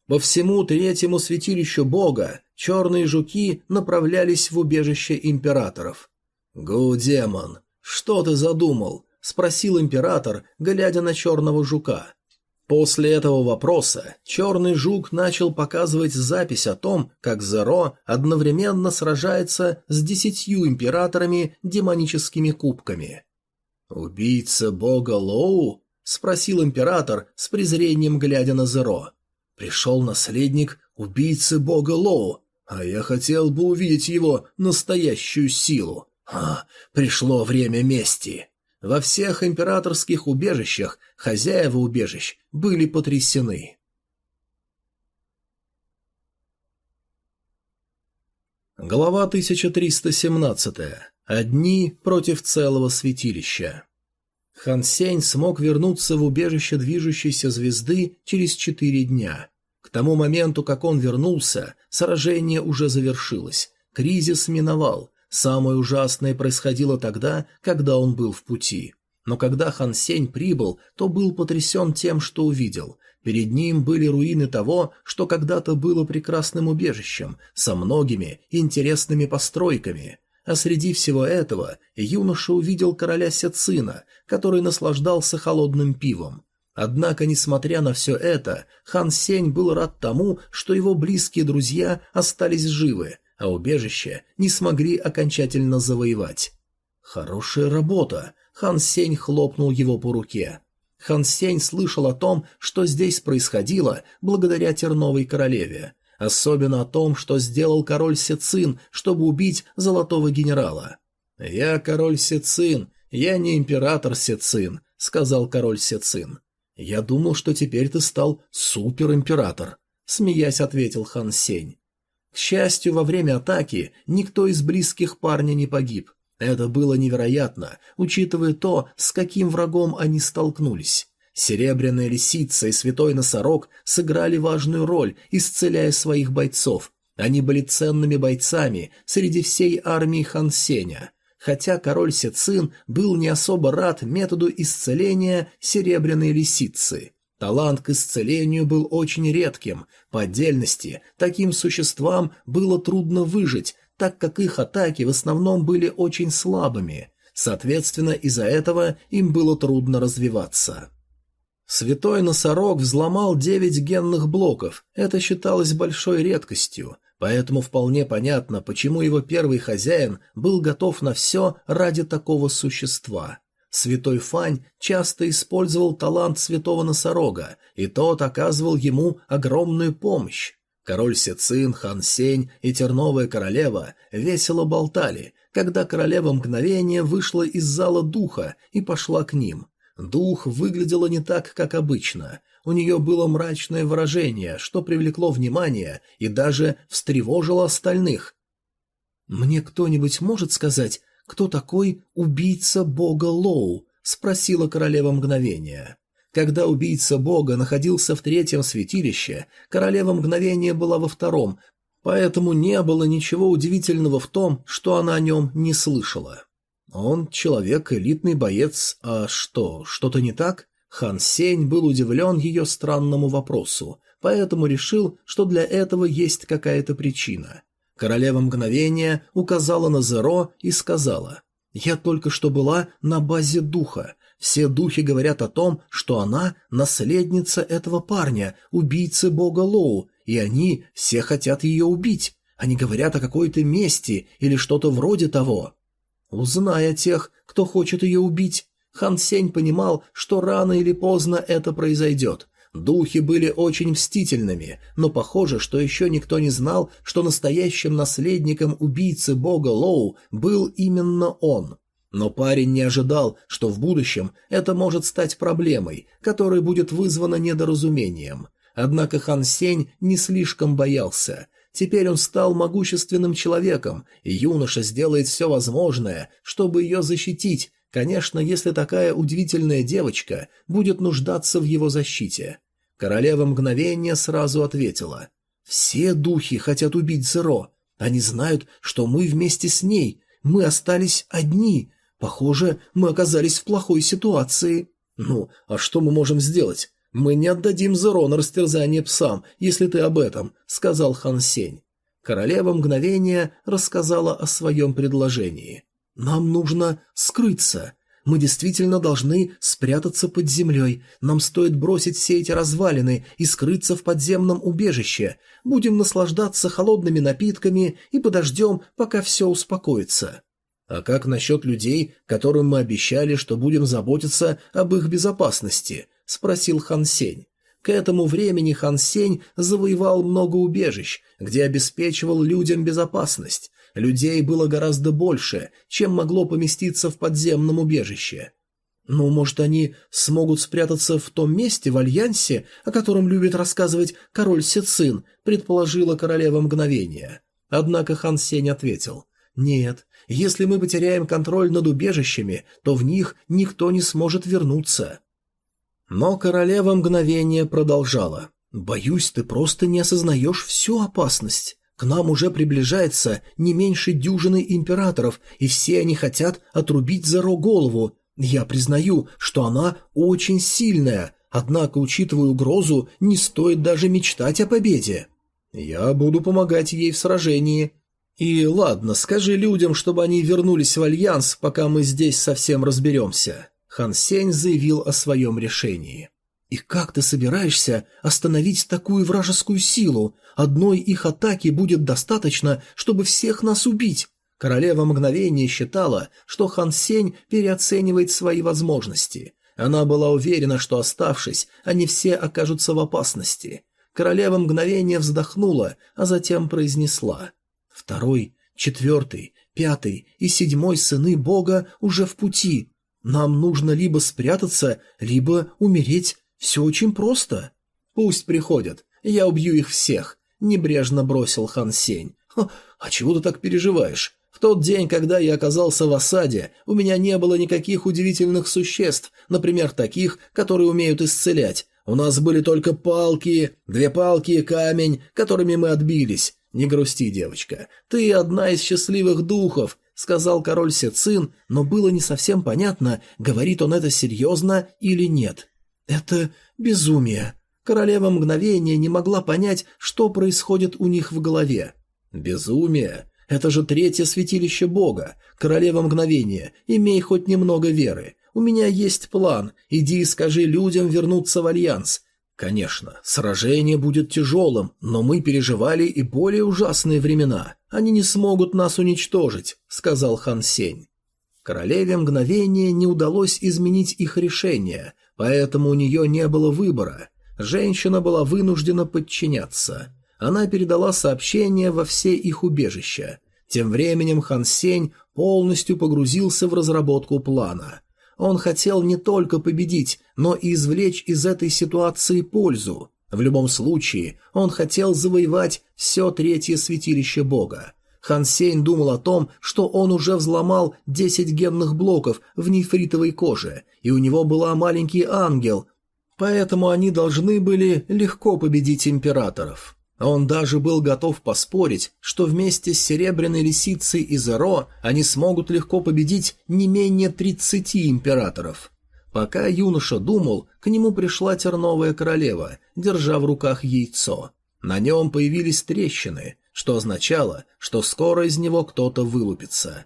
[SPEAKER 1] По всему третьему святилищу бога черные жуки направлялись в убежище императоров – «Гу-демон, что ты задумал?» – спросил император, глядя на черного жука. После этого вопроса черный жук начал показывать запись о том, как Зеро одновременно сражается с десятью императорами демоническими кубками. «Убийца бога Лоу?» – спросил император с презрением, глядя на Зеро. «Пришел наследник убийцы бога Лоу, а я хотел бы увидеть его настоящую силу. А, пришло время мести. Во всех императорских убежищах хозяева убежищ были потрясены. Глава 1317. Одни против целого святилища. Хан Сень смог вернуться в убежище движущейся звезды через четыре дня. К тому моменту, как он вернулся, сражение уже завершилось. Кризис миновал. Самое ужасное происходило тогда, когда он был в пути. Но когда Хан Сень прибыл, то был потрясен тем, что увидел. Перед ним были руины того, что когда-то было прекрасным убежищем, со многими интересными постройками. А среди всего этого юноша увидел короля Сецина, который наслаждался холодным пивом. Однако, несмотря на все это, Хан Сень был рад тому, что его близкие друзья остались живы, а убежище не смогли окончательно завоевать. «Хорошая работа!» Хан Сень хлопнул его по руке. Хан Сень слышал о том, что здесь происходило благодаря Терновой королеве. Особенно о том, что сделал король Сецин, чтобы убить золотого генерала. «Я король Сецин, я не император Сецин», — сказал король Сецин. «Я думал, что теперь ты стал суперимператор», — смеясь ответил Хан Сень. К счастью, во время атаки никто из близких парня не погиб. Это было невероятно, учитывая то, с каким врагом они столкнулись. Серебряная лисица и святой носорог сыграли важную роль, исцеляя своих бойцов. Они были ценными бойцами среди всей армии Хансеня. Хотя король Сецин был не особо рад методу исцеления серебряной лисицы. Талант к исцелению был очень редким. По отдельности, таким существам было трудно выжить, так как их атаки в основном были очень слабыми. Соответственно, из-за этого им было трудно развиваться. Святой носорог взломал девять генных блоков, это считалось большой редкостью, поэтому вполне понятно, почему его первый хозяин был готов на все ради такого существа. Святой Фань часто использовал талант святого носорога, и тот оказывал ему огромную помощь. Король Сецин, Хан Сень и Терновая королева весело болтали, когда королева мгновение вышла из зала духа и пошла к ним. Дух выглядела не так, как обычно. У нее было мрачное выражение, что привлекло внимание и даже встревожило остальных. «Мне кто-нибудь может сказать, кто такой убийца бога Лоу?» — спросила королева мгновения. Когда убийца бога находился в третьем святилище, королева мгновения была во втором, поэтому не было ничего удивительного в том, что она о нем не слышала. Он человек, элитный боец, а что, что-то не так? Хан Сень был удивлен ее странному вопросу, поэтому решил, что для этого есть какая-то причина. Королева мгновения указала на Зеро и сказала, «Я только что была на базе духа. Все духи говорят о том, что она наследница этого парня, убийцы бога Лоу, и они все хотят ее убить. Они говорят о какой-то мести или что-то вроде того. Узная тех, кто хочет ее убить, Хан Сень понимал, что рано или поздно это произойдет. Духи были очень мстительными, но похоже, что еще никто не знал, что настоящим наследником убийцы бога Лоу был именно он. Но парень не ожидал, что в будущем это может стать проблемой, которая будет вызвана недоразумением. Однако Хан Сень не слишком боялся. Теперь он стал могущественным человеком, и юноша сделает все возможное, чтобы ее защитить, конечно, если такая удивительная девочка будет нуждаться в его защите. Королева мгновения сразу ответила. «Все духи хотят убить Зеро. Они знают, что мы вместе с ней. Мы остались одни. Похоже, мы оказались в плохой ситуации. Ну, а что мы можем сделать? Мы не отдадим Зеро на растерзание псам, если ты об этом, сказал Хан Сень. Королева мгновения рассказала о своем предложении. Нам нужно скрыться. Мы действительно должны спрятаться под землей. Нам стоит бросить все эти развалины и скрыться в подземном убежище. Будем наслаждаться холодными напитками и подождем, пока все успокоится. А как насчет людей, которым мы обещали, что будем заботиться об их безопасности? Спросил Хан Сень. К этому времени Хан Сень завоевал много убежищ, где обеспечивал людям безопасность. Людей было гораздо больше, чем могло поместиться в подземном убежище. Ну, может, они смогут спрятаться в том месте в Альянсе, о котором любит рассказывать король Сецин, предположила королева мгновения. Однако Хан Сень ответил. Нет, если мы потеряем контроль над убежищами, то в них никто не сможет вернуться. Но королева мгновение продолжала. «Боюсь, ты просто не осознаешь всю опасность. К нам уже приближается не меньше дюжины императоров, и все они хотят отрубить Зеро голову. Я признаю, что она очень сильная, однако, учитывая угрозу, не стоит даже мечтать о победе. Я буду помогать ей в сражении. И ладно, скажи людям, чтобы они вернулись в Альянс, пока мы здесь совсем разберемся. Хан Сень заявил о своем решении. «И как ты собираешься остановить такую вражескую силу? Одной их атаки будет достаточно, чтобы всех нас убить». Королева мгновение считала, что Хан Сень переоценивает свои возможности. Она была уверена, что оставшись, они все окажутся в опасности. Королева мгновение вздохнула, а затем произнесла. «Второй, четвертый, пятый и седьмой сыны Бога уже в пути. Нам нужно либо спрятаться, либо умереть все очень просто. Пусть приходят, я убью их всех, небрежно бросил Хан Сень. А чего ты так переживаешь? В тот день, когда я оказался в осаде, у меня не было никаких удивительных существ, например, таких, которые умеют исцелять. У нас были только палки, две палки и камень, которыми мы отбились. Не грусти, девочка, ты одна из счастливых духов, сказал король Сецин, но было не совсем понятно, говорит он это серьезно или нет. Это безумие. Королева мгновения не могла понять, что происходит у них в голове. Безумие? Это же третье святилище Бога. Королева мгновения, имей хоть немного веры. У меня есть план. Иди и скажи людям вернуться в Альянс. Конечно, сражение будет тяжелым, но мы переживали и более ужасные времена. Они не смогут нас уничтожить, сказал Хан Сень. Королеве мгновения не удалось изменить их решение, поэтому у нее не было выбора. Женщина была вынуждена подчиняться. Она передала сообщение во все их убежища. Тем временем Хан Сень полностью погрузился в разработку плана. Он хотел не только победить, но и извлечь из этой ситуации пользу. В любом случае, он хотел завоевать все третье святилище бога. Хан Сень думал о том, что он уже взломал 10 генных блоков в нефритовой коже, и у него была маленький ангел, поэтому они должны были легко победить императоров. Он даже был готов поспорить, что вместе с Серебряной Лисицей и Зеро они смогут легко победить не менее 30 императоров. Пока юноша думал, к нему пришла терновая королева, держа в руках яйцо. На нем появились трещины, что означало, что скоро из него кто-то вылупится.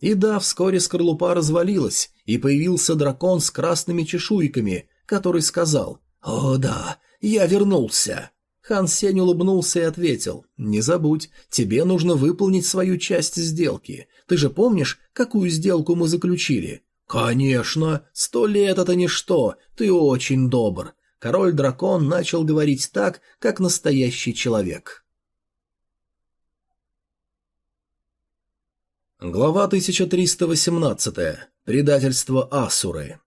[SPEAKER 1] И да, вскоре скорлупа развалилась, и появился дракон с красными чешуйками, который сказал «О да, я вернулся». Хан Сень улыбнулся и ответил «Не забудь, тебе нужно выполнить свою часть сделки. Ты же помнишь, какую сделку мы заключили?» «Конечно! Сто лет это ничто! Ты очень добр!» Король-дракон начал говорить так, как настоящий человек. Глава 1318. Предательство Асуры.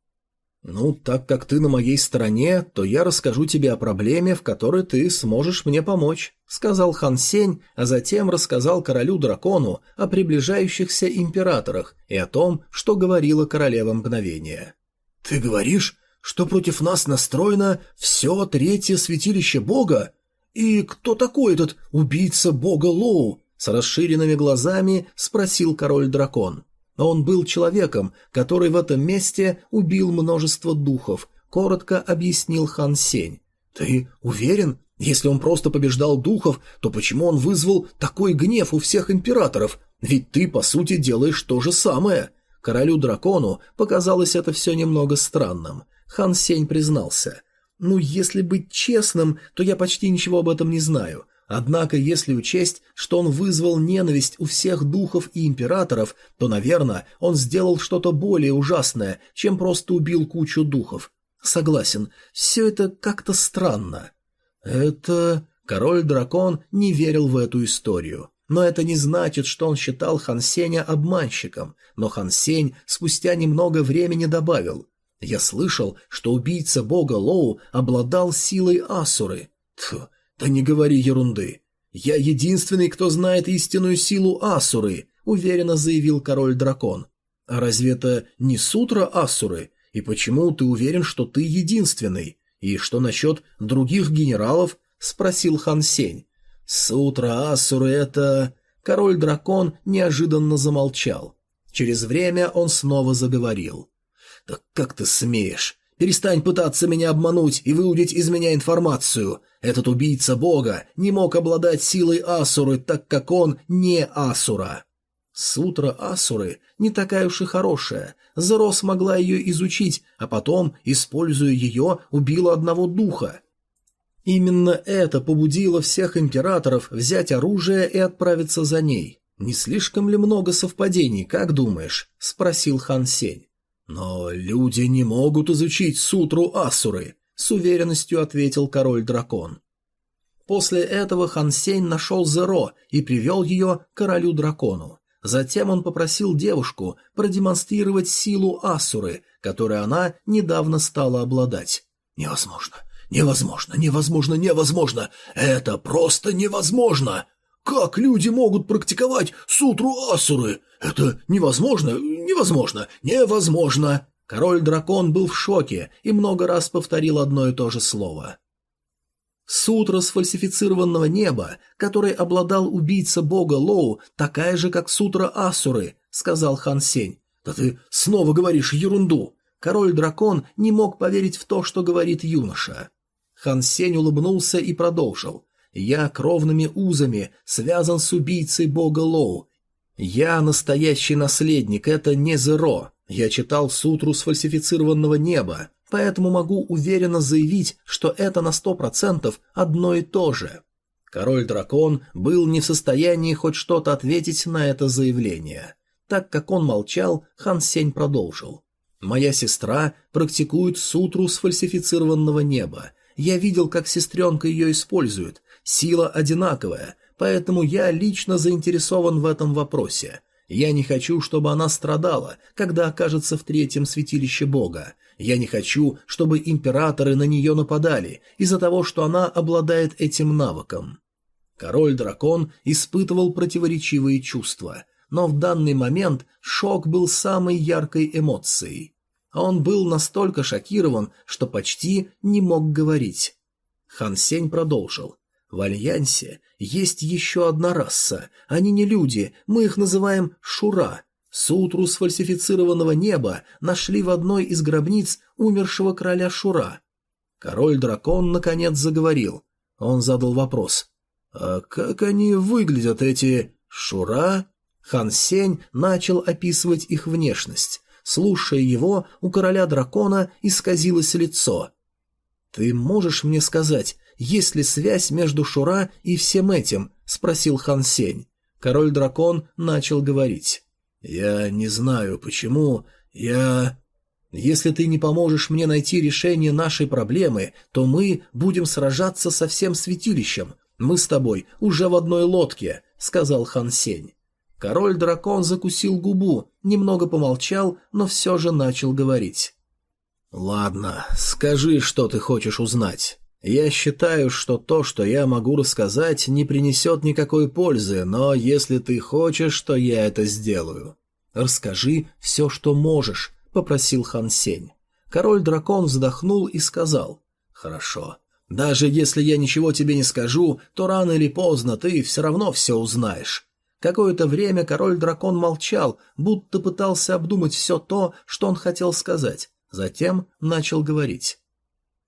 [SPEAKER 1] «Ну, так как ты на моей стороне, то я расскажу тебе о проблеме, в которой ты сможешь мне помочь», — сказал Хан Сень, а затем рассказал королю-дракону о приближающихся императорах и о том, что говорила королева мгновения. «Ты говоришь, что против нас настроено все третье святилище бога? И кто такой этот убийца бога Лоу?» С расширенными глазами спросил король-дракон. Он был человеком, который в этом месте убил множество духов, коротко объяснил Хан Сень. «Ты уверен? Если он просто побеждал духов, то почему он вызвал такой гнев у всех императоров? Ведь ты, по сути, делаешь то же самое». Королю-дракону показалось это все немного странным. Хан Сень признался. «Ну, если быть честным, то я почти ничего об этом не знаю. Однако, если учесть, что он вызвал ненависть у всех духов и императоров, то, наверное, он сделал что-то более ужасное, чем просто убил кучу духов. Согласен, все это как-то странно. Это... Король-дракон не верил в эту историю. Но это не значит, что он считал Хансеня обманщиком, но Хансень спустя немного времени добавил «Я слышал, что убийца бога Лоу обладал силой Асуры». Тьфу, «Да не говори ерунды. Я единственный, кто знает истинную силу Асуры», — уверенно заявил король-дракон. «А разве это не сутра Асуры? И почему ты уверен, что ты единственный? И что насчет других генералов?» — спросил Хан Сень. Сутра Асуры — это... Король-дракон неожиданно замолчал. Через время он снова заговорил. «Так как ты смеешь? Перестань пытаться меня обмануть и выудить из меня информацию. Этот убийца бога не мог обладать силой Асуры, так как он не Асура». Сутра Асуры не такая уж и хорошая. Зеро смогла ее изучить, а потом, используя ее, убила одного духа. Именно это побудило всех императоров взять оружие и отправиться за ней. «Не слишком ли много совпадений, как думаешь?» – спросил Хан Сень. «Но люди не могут изучить сутру Асуры», – с уверенностью ответил король-дракон. После этого Хан Сень нашел Зеро и привел ее королю-дракону. Затем он попросил девушку продемонстрировать силу Асуры, которой она недавно стала обладать. «Невозможно, невозможно, невозможно, невозможно! Это просто невозможно! Как люди могут практиковать сутру Асуры? Это невозможно, невозможно, невозможно!» Король-дракон был в шоке и много раз повторил одно и то же слово. Сутра сфальсифицированного неба, которой обладал убийца бога Лоу, такая же, как сутра Асуры, сказал Хан Сень. Да ты снова говоришь ерунду. Король-дракон не мог поверить в то, что говорит юноша. Хан Сень улыбнулся и продолжил. «Я кровными узами связан с убийцей бога Лоу. Я настоящий наследник, это не Зеро. Я читал сутру сфальсифицированного неба поэтому могу уверенно заявить, что это на сто процентов одно и то же. Король-дракон был не в состоянии хоть что-то ответить на это заявление. Так как он молчал, Хан Сень продолжил. «Моя сестра практикует сутру сфальсифицированного неба. Я видел, как сестренка ее использует. Сила одинаковая, поэтому я лично заинтересован в этом вопросе. Я не хочу, чтобы она страдала, когда окажется в третьем святилище Бога. Я не хочу, чтобы императоры на нее нападали из-за того, что она обладает этим навыком. Король-дракон испытывал противоречивые чувства, но в данный момент шок был самой яркой эмоцией. Он был настолько шокирован, что почти не мог говорить. Хан Сень продолжил. В Альянсе есть еще одна раса. Они не люди, мы их называем Шура. Сутру сфальсифицированного неба нашли в одной из гробниц умершего короля Шура. Король-дракон наконец заговорил. Он задал вопрос. «А как они выглядят, эти Шура?» Хан Сень начал описывать их внешность. Слушая его, у короля-дракона исказилось лицо. «Ты можешь мне сказать, есть ли связь между Шура и всем этим?» — спросил Хан Сень. Король-дракон начал говорить. «Я не знаю, почему. Я...» «Если ты не поможешь мне найти решение нашей проблемы, то мы будем сражаться со всем святилищем. Мы с тобой уже в одной лодке», — сказал Хан Сень. Король-дракон закусил губу, немного помолчал, но все же начал говорить. «Ладно, скажи, что ты хочешь узнать. Я считаю, что то, что я могу рассказать, не принесет никакой пользы, но если ты хочешь, то я это сделаю. Расскажи все, что можешь, попросил Хан Сень. Король-дракон вздохнул и сказал, «Хорошо. Даже если я ничего тебе не скажу, то рано или поздно ты все равно все узнаешь». Какое-то время король-дракон молчал, будто пытался обдумать все то, что он хотел сказать. Затем начал говорить.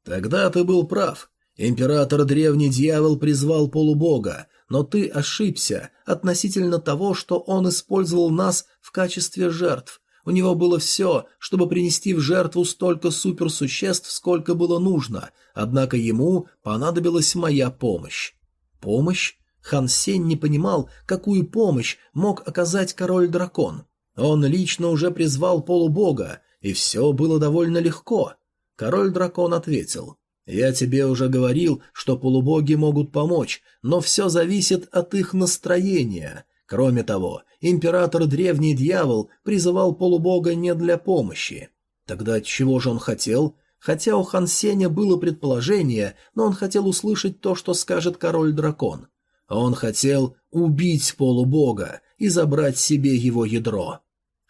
[SPEAKER 1] Тогда ты был прав. Император Древний Дьявол призвал полубога, но ты ошибся относительно того, что он использовал нас в качестве жертв. У него было все, чтобы принести в жертву столько суперсуществ, сколько было нужно, однако ему понадобилась моя помощь. Помощь? Хан Сень не понимал, какую помощь мог оказать король-дракон. Он лично уже призвал полубога, и все было довольно легко. Король-дракон ответил. «Я тебе уже говорил, что полубоги могут помочь, но все зависит от их настроения. Кроме того, император Древний Дьявол призывал полубога не для помощи. Тогда чего же он хотел? Хотя у Хан Сеня было предположение, но он хотел услышать то, что скажет король-дракон. Он хотел убить полубога и забрать себе его ядро.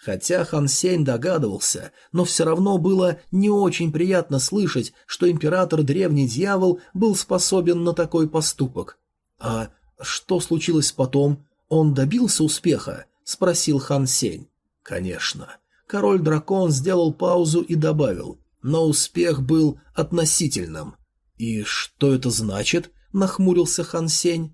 [SPEAKER 1] Хотя Хан Сень догадывался, но все равно было не очень приятно слышать, что император Древний Дьявол был способен на такой поступок. «А Что случилось потом? Он добился успеха? Спросил Хан Сень. Конечно. Король-дракон сделал паузу и добавил, но успех был относительным. И что это значит? Нахмурился Хан Сень.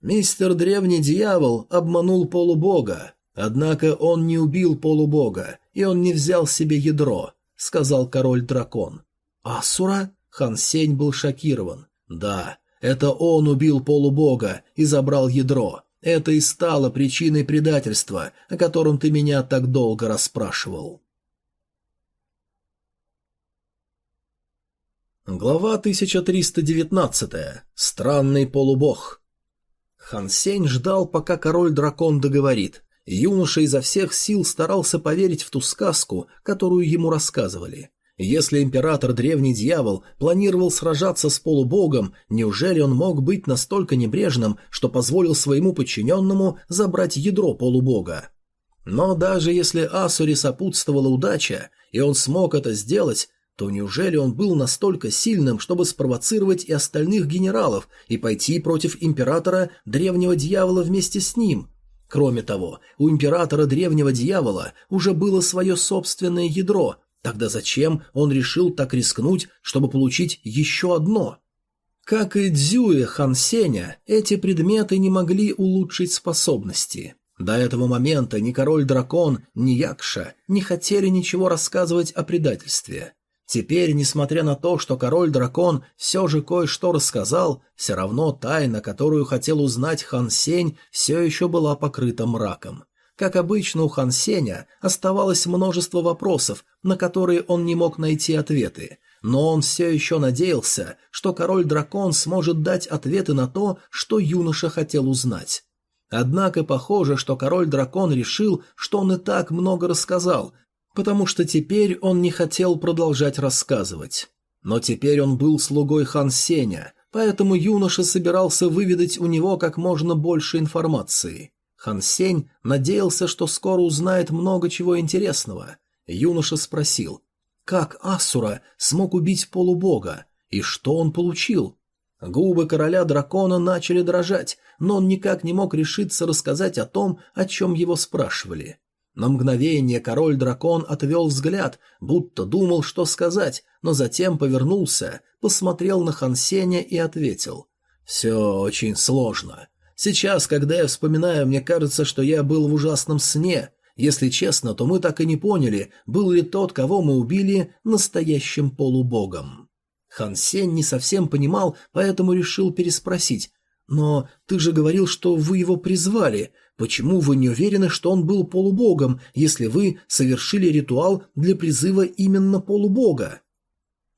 [SPEAKER 1] Мистер Древний Дьявол обманул полубога, однако он не убил полубога, и он не взял себе ядро, сказал король-дракон. Асура? Хан Сень был шокирован. Да, это он убил полубога и забрал ядро. Это и стало причиной предательства, о котором ты меня так долго расспрашивал. Глава 1319. Странный полубог. Хан Сень ждал, пока король-дракон договорит. Юноша изо всех сил старался поверить в ту сказку, которую ему рассказывали. Если император Древний Дьявол планировал сражаться с полубогом, неужели он мог быть настолько небрежным, что позволил своему подчиненному забрать ядро полубога? Но даже если Асуре сопутствовала удача, и он смог это сделать, то неужели он был настолько сильным, чтобы спровоцировать и остальных генералов и пойти против императора Древнего Дьявола вместе с ним? Кроме того, у императора Древнего Дьявола уже было свое собственное ядро, Тогда зачем он решил так рискнуть, чтобы получить еще одно? Как и Дзюэ Хан Сеня, эти предметы не могли улучшить способности. До этого момента ни король-дракон, ни Якша не хотели ничего рассказывать о предательстве. Теперь, несмотря на то, что король-дракон все же кое-что рассказал, все равно тайна, которую хотел узнать Хан Сень, все еще была покрыта мраком. Как обычно, у Хан Сеня оставалось множество вопросов, на которые он не мог найти ответы, но он все еще надеялся, что король-дракон сможет дать ответы на то, что юноша хотел узнать. Однако похоже, что король-дракон решил, что он и так много рассказал, потому что теперь он не хотел продолжать рассказывать. Но теперь он был слугой Хан Сеня, поэтому юноша собирался выведать у него как можно больше информации. Хан Сень надеялся, что скоро узнает много чего интересного. Юноша спросил, как Асура смог убить полубога, и что он получил? Губы короля дракона начали дрожать, но он никак не мог решиться рассказать о том, о чем его спрашивали. На мгновение король-дракон отвел взгляд, будто думал, что сказать, но затем повернулся, посмотрел на Хансеня и ответил. «Все очень сложно. Сейчас, когда я вспоминаю, мне кажется, что я был в ужасном сне. Если честно, то мы так и не поняли, был ли тот, кого мы убили, настоящим полубогом. Хан Сень не совсем понимал, поэтому решил переспросить. «Но ты же говорил, что вы его призвали. Почему вы не уверены, что он был полубогом, если вы совершили ритуал для призыва именно полубога?»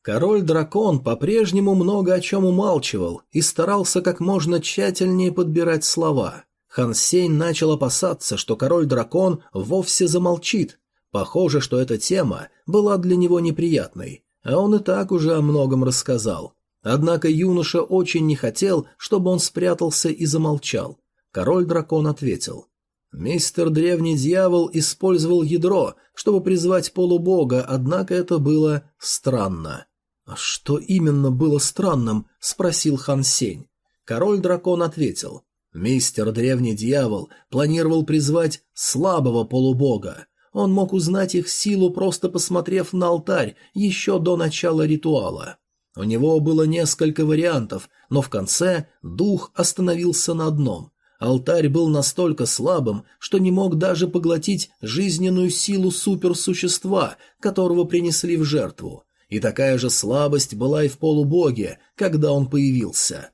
[SPEAKER 1] Король-дракон по-прежнему много о чем умалчивал и старался как можно тщательнее подбирать слова. Хан Сень начал опасаться, что король-дракон вовсе замолчит. Похоже, что эта тема была для него неприятной, а он и так уже о многом рассказал. Однако юноша очень не хотел, чтобы он спрятался и замолчал. Король-дракон ответил. «Мистер Древний Дьявол использовал ядро, чтобы призвать полубога, однако это было странно. «А что именно было странным?» – спросил Хан Сень. Король-дракон ответил. «Мистер Древний Дьявол планировал призвать слабого полубога. Он мог узнать их силу, просто посмотрев на алтарь еще до начала ритуала. У него было несколько вариантов, но в конце дух остановился на одном. Алтарь был настолько слабым, что не мог даже поглотить жизненную силу суперсущества, которого принесли в жертву. И такая же слабость была и в полубоге, когда он появился.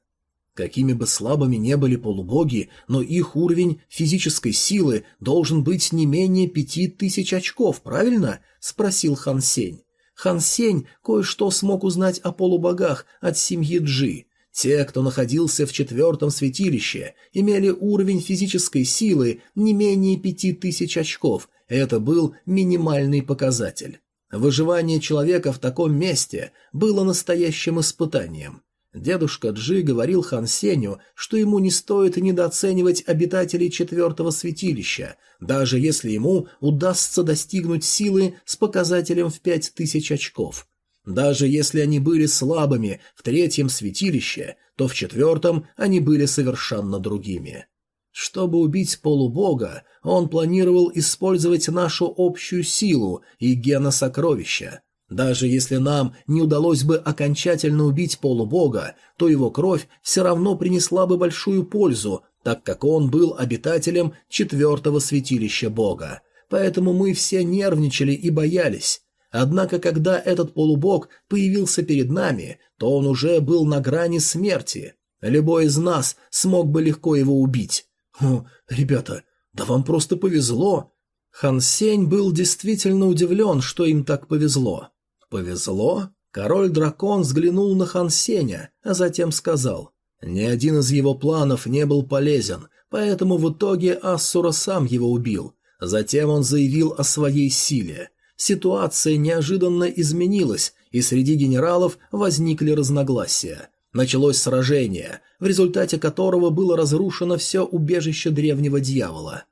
[SPEAKER 1] Какими бы слабыми не были полубоги, но их уровень физической силы должен быть не менее пяти тысяч очков, правильно? – спросил Хан Сень. Хан Сень кое-что смог узнать о полубогах от семьи Джи. Те, кто находился в четвертом святилище, имели уровень физической силы не менее пяти тысяч очков. Это был минимальный показатель. Выживание человека в таком месте было настоящим испытанием. Дедушка Джи говорил Хан Сеню, что ему не стоит недооценивать обитателей четвертого святилища, даже если ему удастся достигнуть силы с показателем в пять тысяч очков. Даже если они были слабыми в третьем святилище, то в четвертом они были совершенно другими. Чтобы убить полубога, он планировал использовать нашу общую силу и гена сокровища. Даже если нам не удалось бы окончательно убить полубога, то его кровь все равно принесла бы большую пользу, так как он был обитателем четвертого святилища бога. Поэтому мы все нервничали и боялись. Однако, когда этот полубог появился перед нами, то он уже был на грани смерти. Любой из нас смог бы легко его убить. «О, ребята, да вам просто повезло!» Хан Сень был действительно удивлен, что им так повезло. «Повезло?» Король-дракон взглянул на Хан Сеня, а затем сказал, «Ни один из его планов не был полезен, поэтому в итоге Ассура сам его убил. Затем он заявил о своей силе. Ситуация неожиданно изменилась, и среди генералов возникли разногласия. Началось сражение, в результате которого было разрушено все убежище древнего дьявола.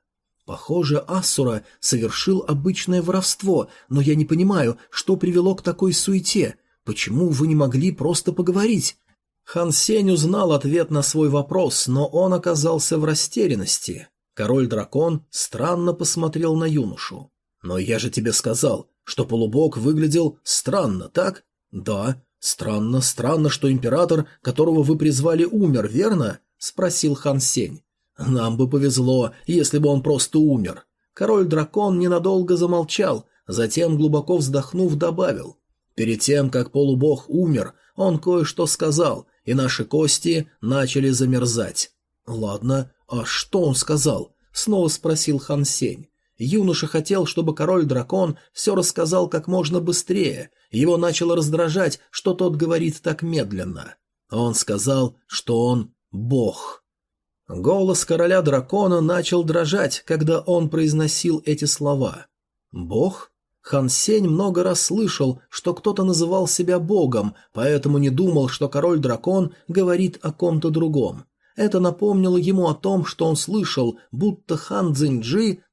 [SPEAKER 1] Похоже, Ассура совершил обычное воровство, но я не понимаю, что привело к такой суете. Почему вы не могли просто поговорить? Хан Сень узнал ответ на свой вопрос, но он оказался в растерянности. Король-дракон странно посмотрел на юношу. «Но я же тебе сказал, что полубог выглядел странно, так?» «Да, «Странно, странно, что император, которого вы призвали, умер, верно?» – спросил Хан Сень. «Нам бы повезло, если бы он просто умер». Король-дракон ненадолго замолчал, затем, глубоко вздохнув, добавил. «Перед тем, как полубог умер, он кое-что сказал, и наши кости начали замерзать». «Ладно, а что он сказал?» – снова спросил Хан Сень. Юноша хотел, чтобы король-дракон все рассказал как можно быстрее, его начало раздражать, что тот говорит так медленно. Он сказал, что он бог. Голос короля-дракона начал дрожать, когда он произносил эти слова. «Бог?» Хан Сень много раз слышал, что кто-то называл себя богом, поэтому не думал, что король-дракон говорит о ком-то другом. Это напомнило ему о том, что он слышал, будто хан Цзиньджи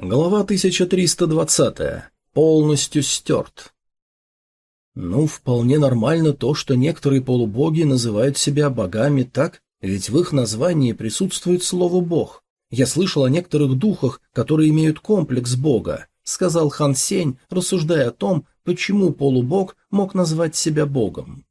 [SPEAKER 1] Глава 1320 полностью стерт. Ну, вполне нормально то, что некоторые полубоги называют себя богами так, ведь в их названии присутствует слово «бог». Я слышал о некоторых духах, которые имеют комплекс бога, сказал Хан Сень, рассуждая о том, почему полубог мог назвать себя богом.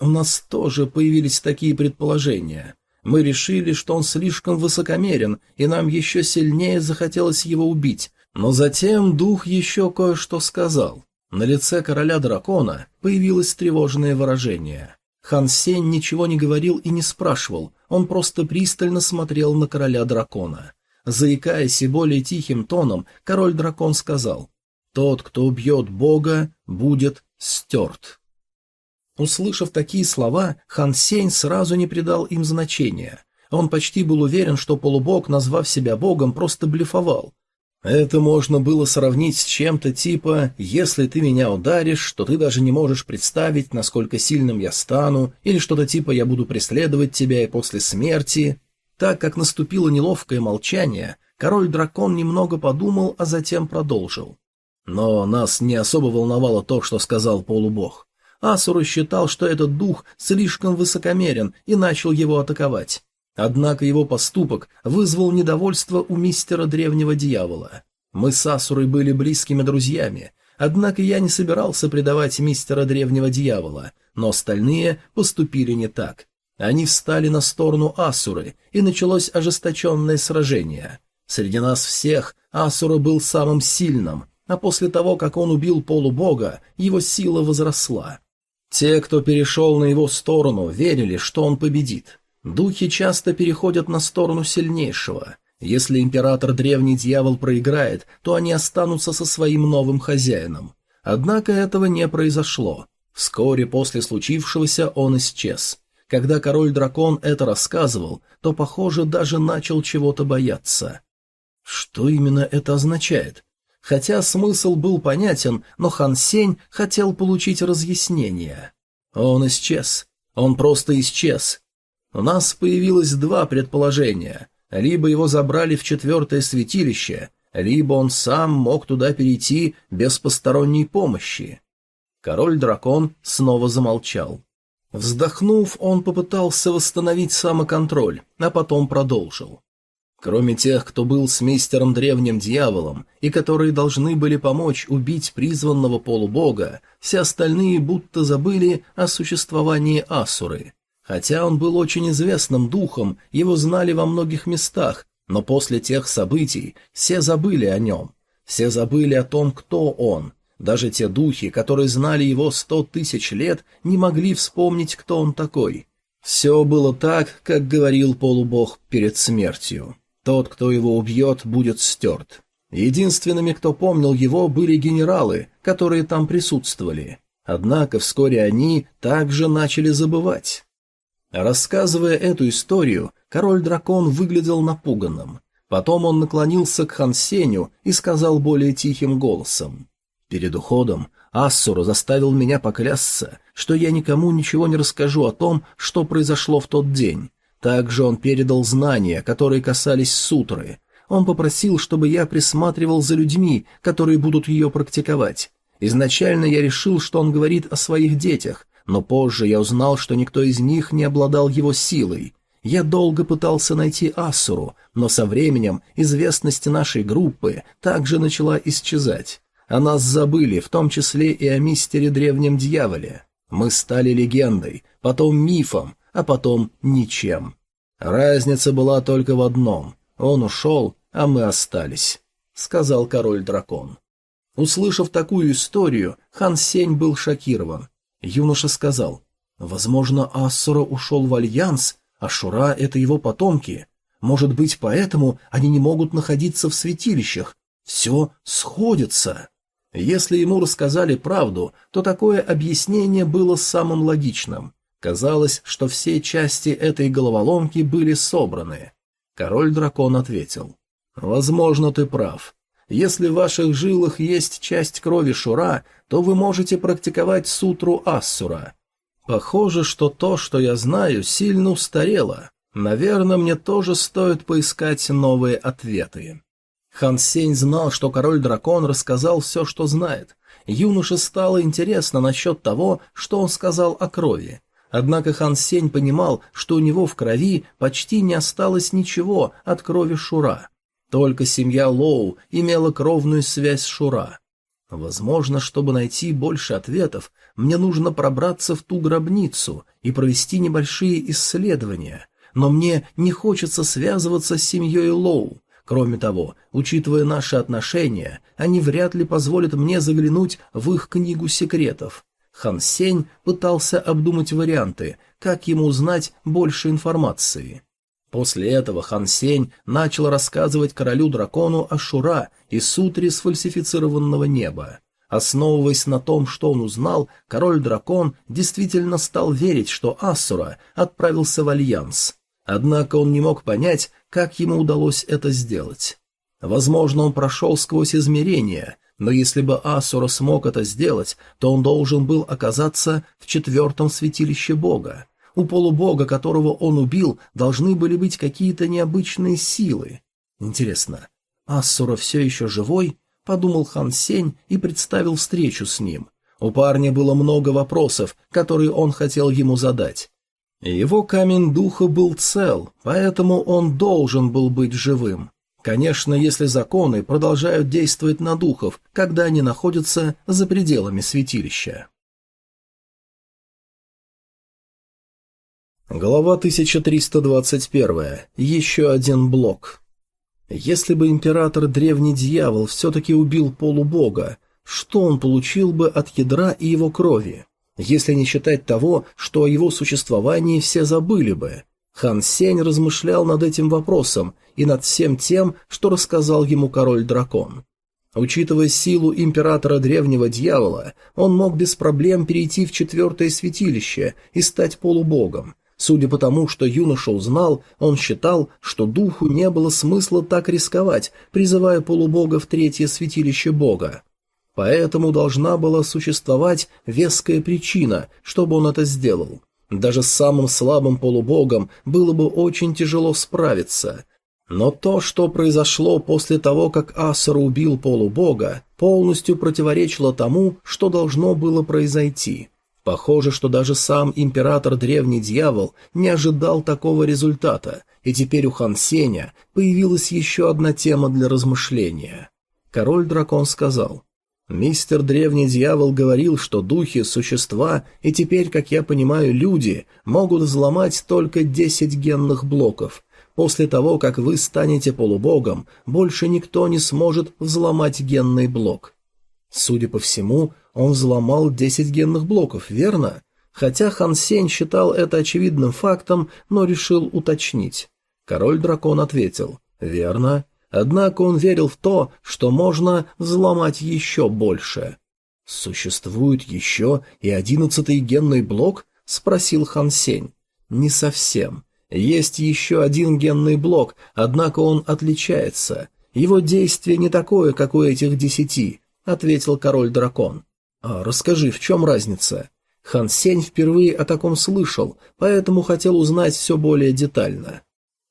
[SPEAKER 1] У нас тоже появились такие предположения. Мы решили, что он слишком высокомерен, и нам еще сильнее захотелось его убить, но затем дух еще кое-что сказал. На лице короля дракона появилось тревожное выражение. Хан Сень ничего не говорил и не спрашивал, он просто пристально смотрел на короля дракона. Заикаясь и более тихим тоном, король-дракон сказал, «Тот, кто убьет бога, будет стерт». Услышав такие слова, Хан Сень сразу не придал им значения. Он почти был уверен, что полубог, назвав себя богом, просто блефовал. Это можно было сравнить с чем-то типа «если ты меня ударишь, то ты даже не можешь представить, насколько сильным я стану», или что-то типа «я буду преследовать тебя и после смерти». Так как наступило неловкое молчание, король-дракон немного подумал, а затем продолжил. Но нас не особо волновало то, что сказал полубог. Асуру считал, что этот дух слишком высокомерен и начал его атаковать. Однако его поступок вызвал недовольство у мистера древнего дьявола. Мы с Асурой были близкими друзьями, однако я не собирался предавать мистера древнего дьявола, но остальные поступили не так. Они встали на сторону Асуры, и началось ожесточенное сражение. Среди нас всех Асура был самым сильным, а после того, как он убил полубога, его сила возросла. Те, кто перешел на его сторону, верили, что он победит. Духи часто переходят на сторону сильнейшего. Если император древний дьявол проиграет, то они останутся со своим новым хозяином. Однако этого не произошло. Вскоре после случившегося он исчез. Когда король-дракон это рассказывал, то, похоже, даже начал чего-то бояться. Что именно это означает? Хотя смысл был понятен, но Хан Сень хотел получить разъяснение. Он исчез. Он просто исчез. У нас появилось два предположения. Либо его забрали в четвертое святилище, либо он сам мог туда перейти без посторонней помощи. Король-дракон снова замолчал. Вздохнув, он попытался восстановить самоконтроль, а потом продолжил. Кроме тех, кто был с мистером Древним Дьяволом и которые должны были помочь убить призванного полубога, все остальные будто забыли о существовании Асуры. Хотя он был очень известным духом, его знали во многих местах, но после тех событий все забыли о нем. Все забыли о том, кто он. Даже те духи, которые знали его сто тысяч лет, не могли вспомнить, кто он такой. Все было так, как говорил полубог перед смертью. Тот, кто его убьет, будет стерт. Единственными, кто помнил его, были генералы, которые там присутствовали. Однако вскоре они также начали забывать. Рассказывая эту историю, король-дракон выглядел напуганным. Потом он наклонился к Хансеню и сказал более тихим голосом. «Перед уходом Ассура заставил меня поклясться, что я никому ничего не расскажу о том, что произошло в тот день. Также он передал знания, которые касались сутры. Он попросил, чтобы я присматривал за людьми, которые будут ее практиковать. Изначально я решил, что он говорит о своих детях, но позже я узнал, что никто из них не обладал его силой. Я долго пытался найти Асуру, но со временем известность нашей группы также начала исчезать. О нас забыли, в том числе и о мистере Древнем Дьяволе. Мы стали легендой, потом мифом, а потом ничем. Разница была только в одном. Он ушел, а мы остались, — сказал король-дракон. Услышав такую историю, хан Сень был шокирован. Юноша сказал, «Возможно, Ассура ушел в Альянс, а Шура — это его потомки. Может быть, поэтому они не могут находиться в святилищах. Все сходится». Если ему рассказали правду, то такое объяснение было самым логичным. Казалось, что все части этой головоломки были собраны. Король-дракон ответил. «Возможно, ты прав. Если в ваших жилах есть часть крови Шура, то вы можете практиковать сутру Ассура. Похоже, что то, что я знаю, сильно устарело. Наверное, мне тоже стоит поискать новые ответы. Хан Сень знал, что король-дракон рассказал все, что знает. Юноше стало интересно насчет того, что он сказал о крови. Однако Хан Сень понимал, что у него в крови почти не осталось ничего от крови Шура. Только семья Лоу имела кровную связь с Шура. Возможно, чтобы найти больше ответов, мне нужно пробраться в ту гробницу и провести небольшие исследования, но мне не хочется связываться с семьей Лоу. Кроме того, учитывая наши отношения, они вряд ли позволят мне заглянуть в их книгу секретов. Хан Сень пытался обдумать варианты, как ему узнать больше информации. После этого Хан Сень начал рассказывать королю-дракону о Шура и сутре сфальсифицированного неба. Основываясь на том, что он узнал, король-дракон действительно стал верить, что Асура отправился в Альянс. Однако он не мог понять, как ему удалось это сделать. Возможно, он прошел сквозь измерения, но если бы Асура смог это сделать, то он должен был оказаться в четвертом святилище бога. У полубога, которого он убил, должны были быть какие-то необычные силы. Интересно, Ассура все еще живой? Подумал Хан Сень и представил встречу с ним. У парня было много вопросов, которые он хотел ему задать. Его камень духа был цел, поэтому он должен был быть живым. Конечно, если законы продолжают действовать на духов, когда они находятся за пределами святилища. Глава 1321. Еще один блок. Если бы император Древний Дьявол все-таки убил полубога, что он получил бы от ядра и его крови? Если не считать того, что о его существовании все забыли бы. Хан Сень размышлял над этим вопросом и над всем тем, что рассказал ему король-дракон. Учитывая силу императора древнего дьявола, он мог без проблем перейти в четвертое святилище и стать полубогом. Судя по тому, что юноша узнал, он считал, что духу не было смысла так рисковать, призывая полубога в третье святилище бога. Поэтому должна была существовать веская причина, чтобы он это сделал. Даже с самым слабым полубогом было бы очень тяжело справиться – но то, что произошло после того, как Асур убил полубога, полностью противоречило тому, что должно было произойти. Похоже, что даже сам император Древний Дьявол не ожидал такого результата, и теперь у Хан Сеня появилась еще одна тема для размышления. Король-дракон сказал, «Мистер Древний Дьявол говорил, что духи – существа, и теперь, как я понимаю, люди могут взломать только десять генных блоков, После того, как вы станете полубогом, больше никто не сможет взломать генный блок. Судя по всему, он взломал 10 генных блоков, верно? Хотя Хан Сень считал это очевидным фактом, но решил уточнить. Король-дракон ответил «Верно». Однако он верил в то, что можно взломать еще больше. «Существует еще и одиннадцатый генный блок?» — спросил Хан Сень. «Не совсем. Есть еще один генный блок, однако он отличается. Его действие не такое, как у этих десяти, ответил король-дракон. А расскажи, в чем разница? Хан Сень впервые о таком слышал, поэтому хотел узнать все более детально.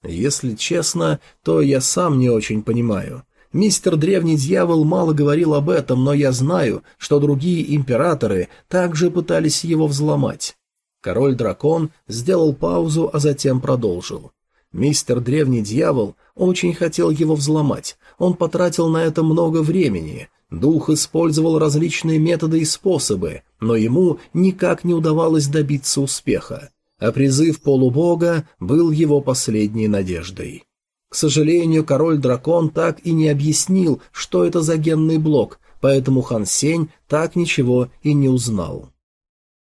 [SPEAKER 1] Если честно, то я сам не очень понимаю. Мистер Древний Дьявол мало говорил об этом, но я знаю, что другие императоры также пытались его взломать. Король-дракон сделал паузу, а затем продолжил. Мистер Древний Дьявол очень хотел его взломать. Он потратил на это много времени. Дух использовал различные методы и способы, но ему никак не удавалось добиться успеха. А призыв полубога был его последней надеждой. К сожалению, король-дракон так и не объяснил, что это за генный блок, поэтому Хан Сень так ничего и не узнал.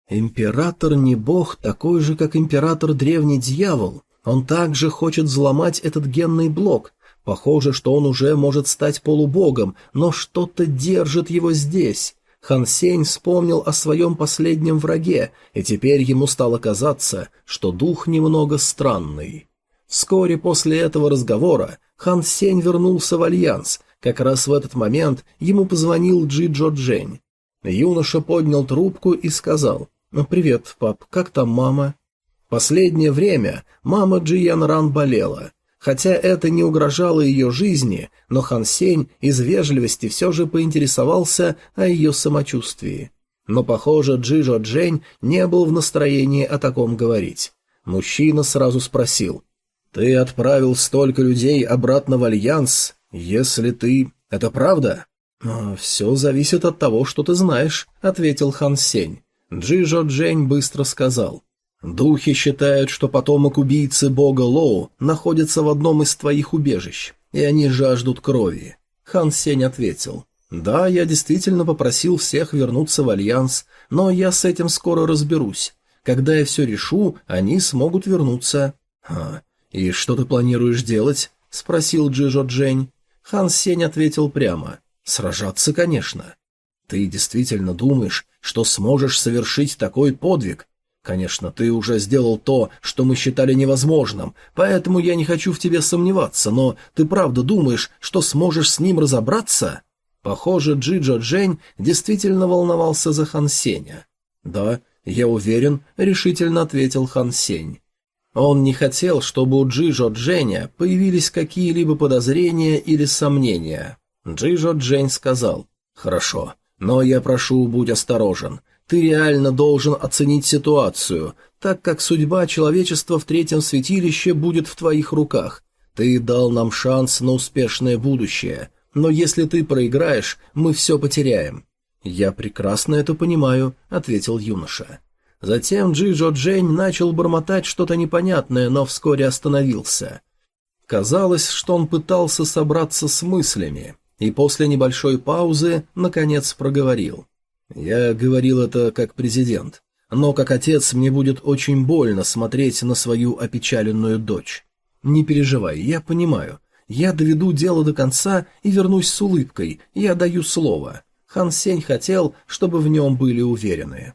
[SPEAKER 1] Император не бог, такой же, как император древний дьявол. Он также хочет взломать этот генный блок. Похоже, что он уже может стать полубогом, но что-то держит его здесь. Хан Сень вспомнил о своем последнем враге, и теперь ему стало казаться, что дух немного странный. Вскоре после этого разговора Хан Сень вернулся в Альянс. Как раз в этот момент ему позвонил Джи Джо Джень. Юноша поднял трубку и сказал «Ну, «Привет, пап, как там мама?» Последнее время мама Джиян Ран болела. Хотя это не угрожало ее жизни, но Хан Сень из вежливости все же поинтересовался о ее самочувствии. Но, похоже, Джижо Джень не был в настроении о таком говорить. Мужчина сразу спросил. «Ты отправил столько людей обратно в Альянс, если ты... Это правда?» «Все зависит от того, что ты знаешь», — ответил Хан Сень. Джижо Джень быстро сказал. «Духи считают, что потомок убийцы бога Лоу находится в одном из твоих убежищ, и они жаждут крови». Хан Сень ответил. «Да, я действительно попросил всех вернуться в Альянс, но я с этим скоро разберусь. Когда я все решу, они смогут вернуться». «А, и что ты планируешь делать?» — спросил Джижо Джень. Хан Сень ответил прямо. «Сражаться, конечно». «Ты действительно думаешь, что сможешь совершить такой подвиг? Конечно, ты уже сделал то, что мы считали невозможным, поэтому я не хочу в тебе сомневаться, но ты правда думаешь, что сможешь с ним разобраться?» Похоже, Джиджо Джень действительно волновался за Хан Сеня. «Да, я уверен», — решительно ответил Хан Сень. Он не хотел, чтобы у Джиджо Дженя появились какие-либо подозрения или сомнения. Джиджо Джень сказал, «Хорошо, но я прошу, будь осторожен. Ты реально должен оценить ситуацию, так как судьба человечества в третьем святилище будет в твоих руках. Ты дал нам шанс на успешное будущее, но если ты проиграешь, мы все потеряем». «Я прекрасно это понимаю», — ответил юноша. Затем Джиджо Джень начал бормотать что-то непонятное, но вскоре остановился. Казалось, что он пытался собраться с мыслями и после небольшой паузы, наконец, проговорил. «Я говорил это как президент, но как отец мне будет очень больно смотреть на свою опечаленную дочь. Не переживай, я понимаю. Я доведу дело до конца и вернусь с улыбкой, я даю слово. Хан Сень хотел, чтобы в нем были уверены.